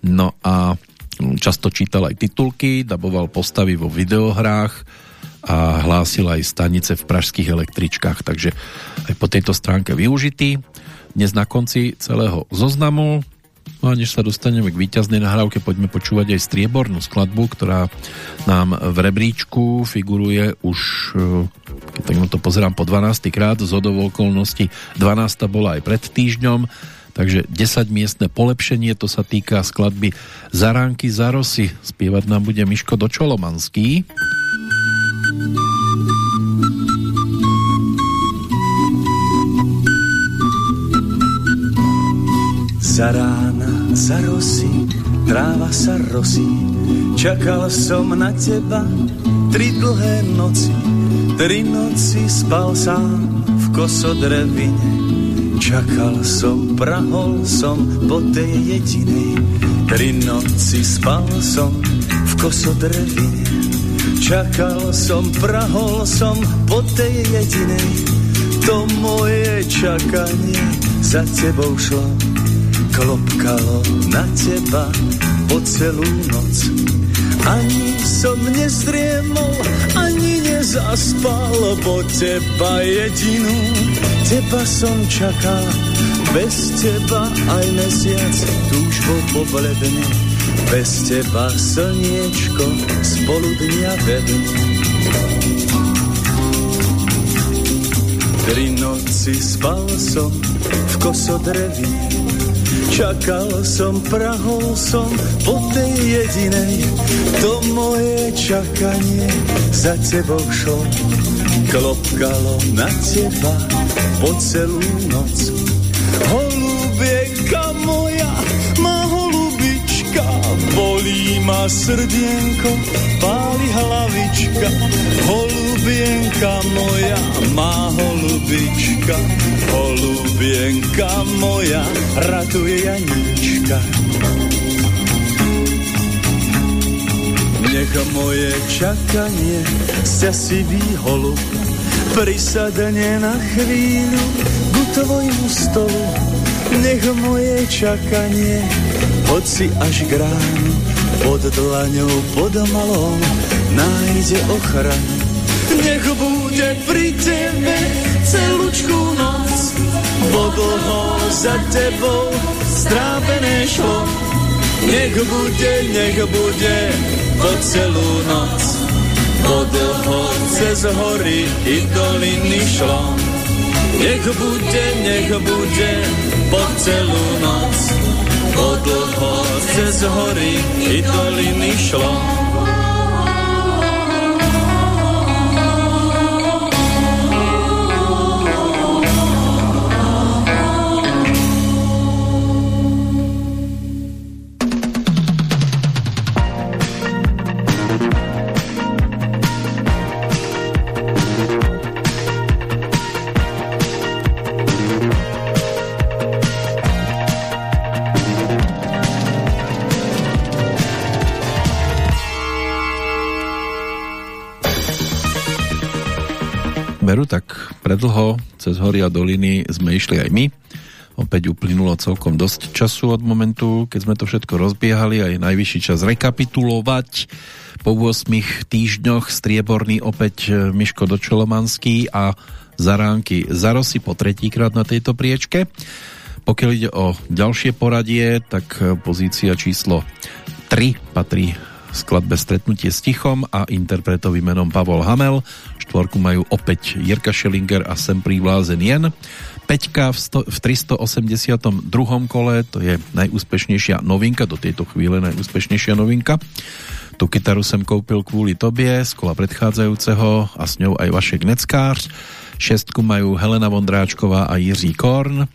No a často čítal aj titulky, daboval postavy vo videohrách a hlásil aj stanice v pražských električkách, takže aj po tejto stránke využitý. Dnes na konci celého zoznamu No a než sa dostaneme k víťaznej nahrávke, poďme počúvať aj striebornú skladbu, ktorá nám v rebríčku figuruje už, eh, keď tak to pozerám, po 12. krát, z okolností 12. bola aj pred týždňom, takže 10 miestne polepšenie, to sa týka skladby Zaránky za rosy. Spievať nám bude Miško Dočolomanský. Za za rosy, tráva sa rosí, čakal som na teba tri dlhé noci, tri noci spal sám v kosodrevine. Čakal som, prahol som po tej jedinej, tri noci spal som v kosodrevine. Čakal som, prahol som po tej jedinej, to moje čakanie za tebou šlo klopkalo na teba po celú noc. Ani som nezriemol, ani nezaspal, bo teba jedinú, teba som čakal. Bez teba aj mesiac túžbo pobledne, bez teba slniečko spolu dňa vedne. Tri noci spal som v kosodrevine, Čakal som, prahol som po tej jedinej, to moje čakanie za tebou šlo. Klopkalo na teba po celú noc. Holubieka bolí ma srdienko, páli hlavička, holubienka moja, má holubička, holubienka moja, ratuje Janíčka. Nech moje čakanie sťasivý holub prisadne na chvíľu ku tvojmu stolu. Nech moje čakanie hoci až k pod dlaňou, pod malou nájde ochranu. Nech bude pri tebe celúčku noc, bo dlho za tebou strápené šlo. Nech bude, nech bude po celú noc, bo dlho cez hory i doliny šlo. Nech bude, nech bude po celú noc, bo dlho cez hory i doliny šlo. Veru, tak predlho cez hory a doliny sme išli aj my. Opäť uplynulo celkom dosť času od momentu, keď sme to všetko rozbiehali, aj najvyšší čas rekapitulovať. Po 8 týždňoch strieborný opäť e, Miško Dočelomanský a Zaránky Zarosy po tretíkrát na tejto priečke. Pokiaľ ide o ďalšie poradie, tak e, pozícia číslo 3 patrí skladbe Stretnutie s tichom a interpretovým menom Pavol Hamel. Štvorku majú opäť Jirka Schellinger a Sem prívlázen jen. Peťka v, sto, v 382. kole, to je najúspešnejšia novinka, do tejto chvíle najúspešnejšia novinka. Tu kytaru som koupil kvôli tobie z kola predchádzajúceho a s ňou aj Vašek Neckář. Šestku majú Helena Vondráčková a Jiří Korn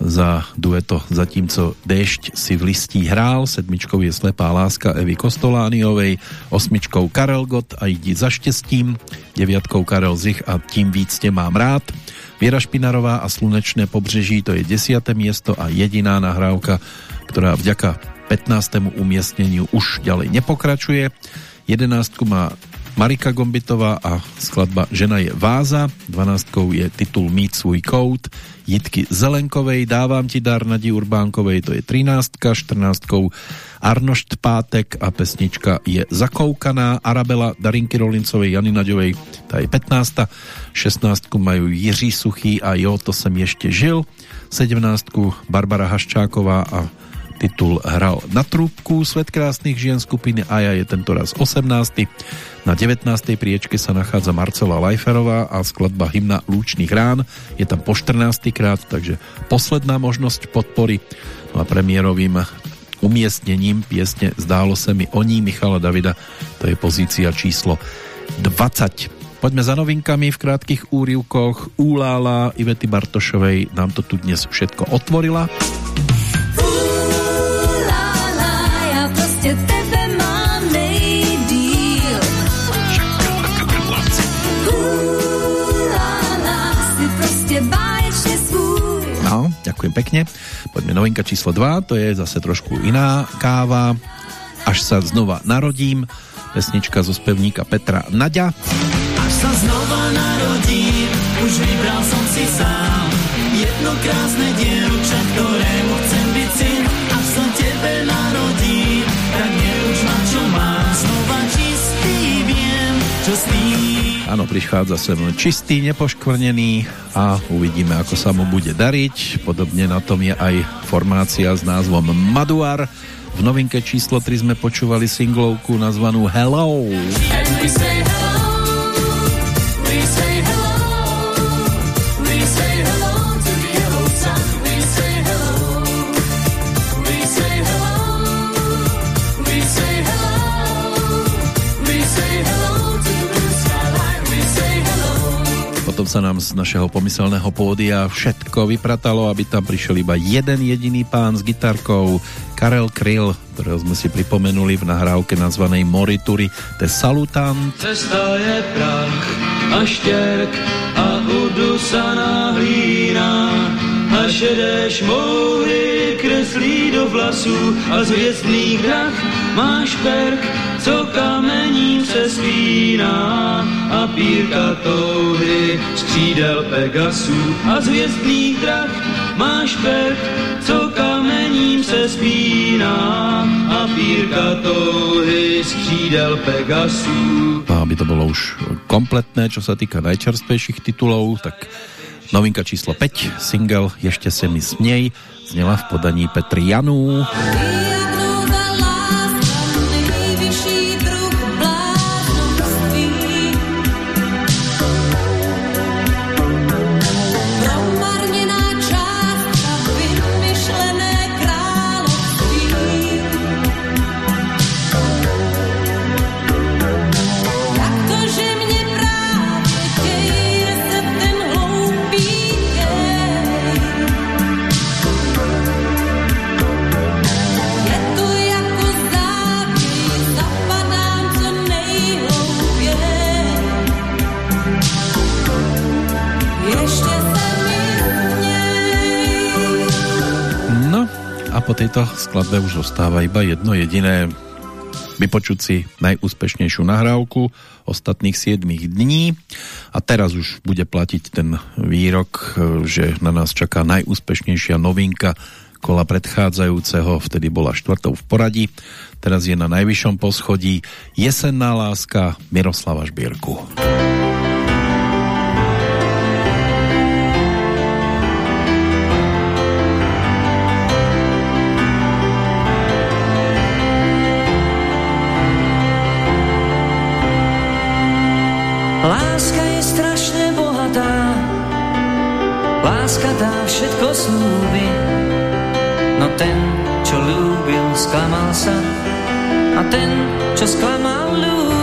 za dueto Zatímco dešť si v listí hrál, sedmičkou je Slepá láska Evy Kostolániovej, osmičkou Karel Gott a Jdi za štěstím, deviatkou Karel Zich a Tím víc tě mám rád. Viera Špinarová a Slunečné pobřeží to je desiate miesto a jediná nahrávka, ktorá vďaka 15. umiestneniu už ďalej nepokračuje. 11 má Marika Gombitová a skladba Žena je váza, 12 je titul Mít svůj kout, Jitky Zelenkovej, Dávam ti dar Nadi Urbánkovej, to je 13 14 Arnošt Pátek a pesnička je Zakoukaná, Arabela Darinky Rolincovej, Jany Naďovej, tá je 15 16 majú Jiří Suchý a Jo, to jsem ještě žil, 17 Barbara Haščáková a titul hral na trúbku Svet krásnych žien skupiny Aja je tento raz 18. Na 19. priečke sa nachádza Marcela Lajferová a skladba hymna Lúčných rán je tam po 14. krát, takže posledná možnosť podpory. No a premiérovým umiestnením piesne Zdálo se mi o ní Michala Davida, to je pozícia číslo 20. Poďme za novinkami v krátkých úrivkoch. Úlála Ivety Bartošovej nám to tu dnes všetko otvorila. Tebe mám nejdýl. Báječne svůj. No, ďakujem pekne. Poďme novinka číslo 2, to je zase trošku iná káva. Až sa znova narodím, pesnička zo spevníka Petra Naďa. Až sa znova narodím, už vybral som si sám jedno krásne prichádza sem čistý, nepoškvrnený a uvidíme, ako sa mu bude dariť. Podobne na tom je aj formácia s názvom Maduar. V novinke číslo 3 sme počúvali singlovku nazvanú Hello. And sa nám z našeho pomyselného pódia všetko vypratalo, aby tam prišiel iba jeden jediný pán s gitarkou, Karel Kryl, ktorého sme si pripomenuli v nahrávke nazvanej Morituri de Salutant. Cesta je prach a štěrk a udusaná hlína a šedé šmoury kreslí do vlasů a z hvězdných máš perk, co kamením se spíná a pírka touhy z křídel Pegasů a z hvězdných drah máš perk, co kamením se spíná a pírka touhy z křídel. A aby to bolo už kompletné, čo sa týka najčerstvejších titulov, tak novinka číslo 5, single Ešte se mi směj, znela v podaní Petry Janů. Nejvyšší a po tejto skladbe už ostáva iba jedno jediné. Vypočuť si najúspešnejšiu nahrávku ostatných 7 dní. A teraz už bude platiť ten výrok, že na nás čaká najúspešnejšia novinka kola predchádzajúceho, vtedy bola štvrtou v poradí, teraz je na najvyššom poschodí. Jesenná láska Miroslava Žbírku. Láska je strašne bohatá, láska dá všetko slúbi. No ten, čo ľúbil, sklamal sa a ten, čo sklamal, ľúbi.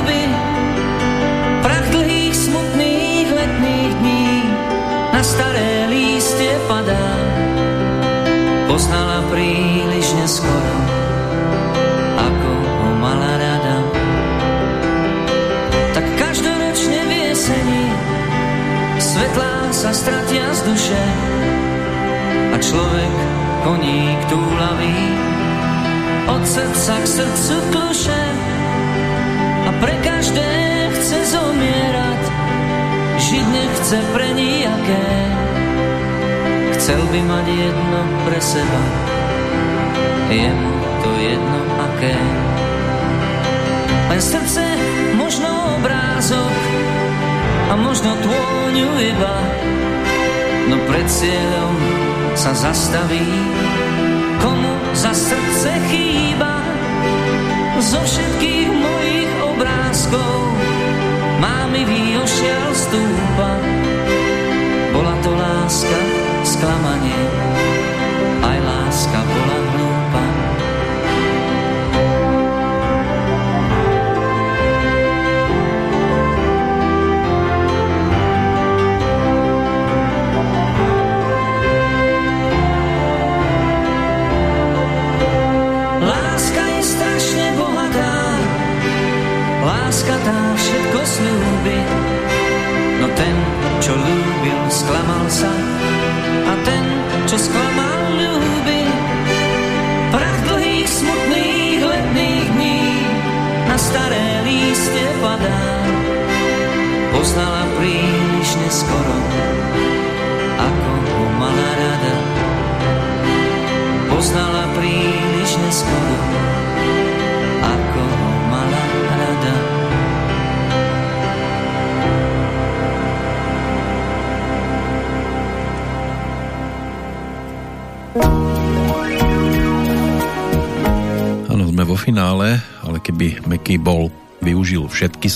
Sa stratia z duše. A človek koník túlavý. Od srdca k srdcu kluše a pre každé chce zomierať. Žiť nechce pre nijaké chcel by mať jedno pre seba. Je mu to jedno aké. Len srdce možno obrázok. A možno tvôňu iba no pred cieľom sa zastaví komu za srdce chýba zo všetkých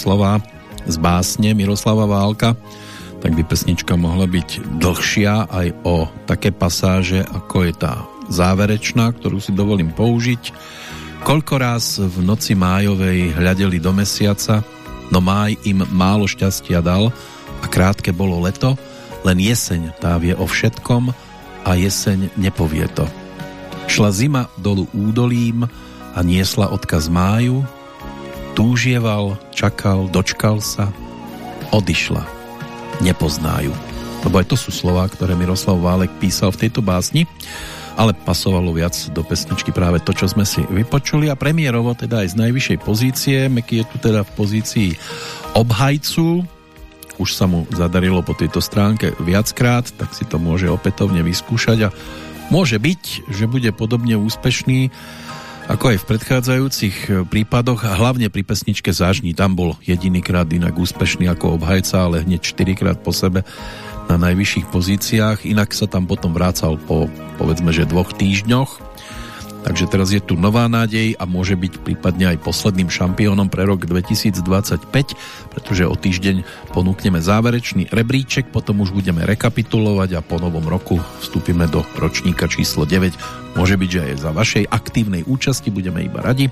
slova z básne Miroslava Válka, tak by pesnička mohla byť dlhšia aj o také pasáže, ako je tá záverečná, ktorú si dovolím použiť. Koľko raz v noci májovej hľadeli do mesiaca, no máj im málo šťastia dal, a krátke bolo leto, len jeseň tá vie o všetkom a jeseň nepovie to. Šla zima dolu údolím a niesla odkaz máju, túžieval, čakal, dočkal sa, odišla, nepoznajú. Lebo aj to sú slová, ktoré Miroslav Válek písal v tejto básni, ale pasovalo viac do pesničky práve to, čo sme si vypočuli a premiérovo teda aj z najvyššej pozície. Meky je tu teda v pozícii obhajcu, už sa mu zadarilo po tejto stránke viackrát, tak si to môže opätovne vyskúšať a môže byť, že bude podobne úspešný ako aj v predchádzajúcich prípadoch a hlavne pri pesničke Zážni. Tam bol jedinýkrát inak úspešný ako obhajca, ale hneď 4 krát po sebe na najvyšších pozíciách. Inak sa tam potom vrácal po povedzme, že dvoch týždňoch. Takže teraz je tu nová nádej a môže byť prípadne aj posledným šampiónom pre rok 2025, pretože o týždeň ponúkneme záverečný rebríček, potom už budeme rekapitulovať a po novom roku vstúpime do ročníka číslo 9. Môže byť, že aj za vašej aktívnej účasti budeme iba radi.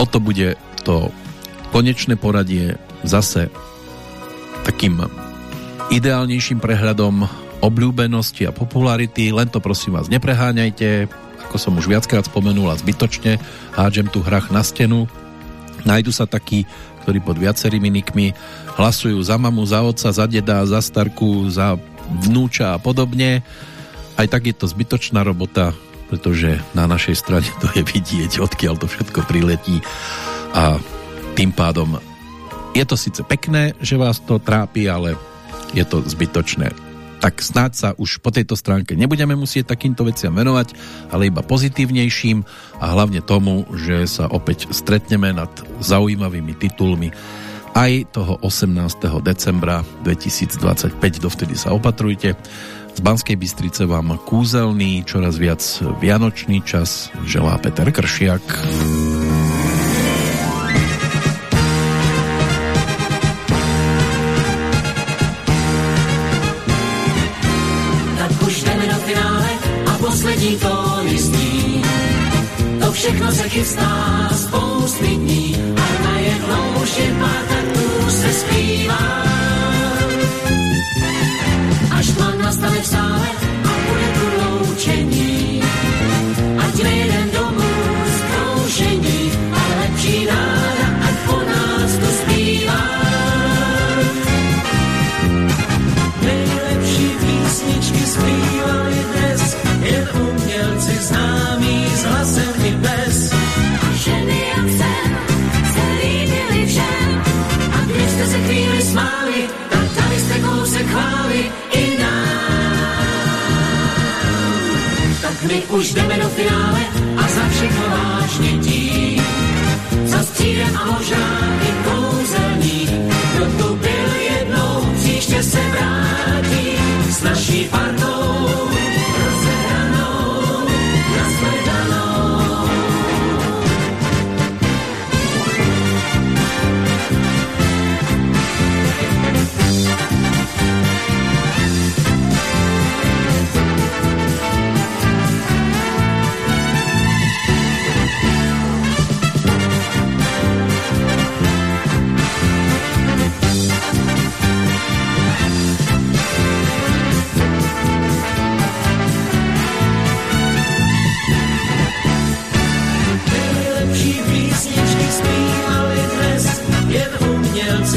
O to bude to konečné poradie zase takým ideálnejším prehľadom obľúbenosti a popularity, len to prosím vás nepreháňajte, ako som už viackrát spomenul a zbytočne hádžem tu hrach na stenu. Najdu sa takí, ktorí pod viacerými nikmi hlasujú za mamu, za otca, za deda, za starku, za vnúča a podobne. Aj tak je to zbytočná robota, pretože na našej strane to je vidieť, odkiaľ to všetko priletí a tým pádom je to síce pekné, že vás to trápi, ale je to zbytočné tak snáď sa už po tejto stránke nebudeme musieť takýmto veciam venovať, ale iba pozitívnejším a hlavne tomu, že sa opäť stretneme nad zaujímavými titulmi aj toho 18. decembra 2025. Dovtedy sa opatrujte. Z Banskej Bystrice vám kúzelný, čoraz viac vianočný čas želá Peter Kršiak. Všechno se chystá spousty dní Tak my už jdeme do finále a za všechno vážně tím. Za střídem a možná i kouzelný, kdo tu byl jednou, příště se vrátí s naší partou.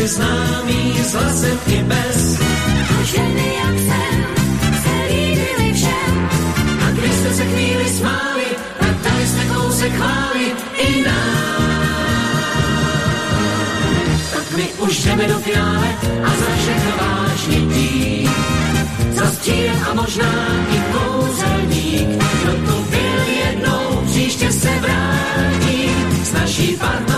si známý z hlasem i bez. A ženy jak jsem se líbili všem. A když jste se chvíli smáli, tak dali jste kousek chvály i nám. Tak my už jdeme do finále a za všechno vážně dík. Za stíl a možná i kouzelník. Kdo to byl jednou, příště se vrátí s naší partou.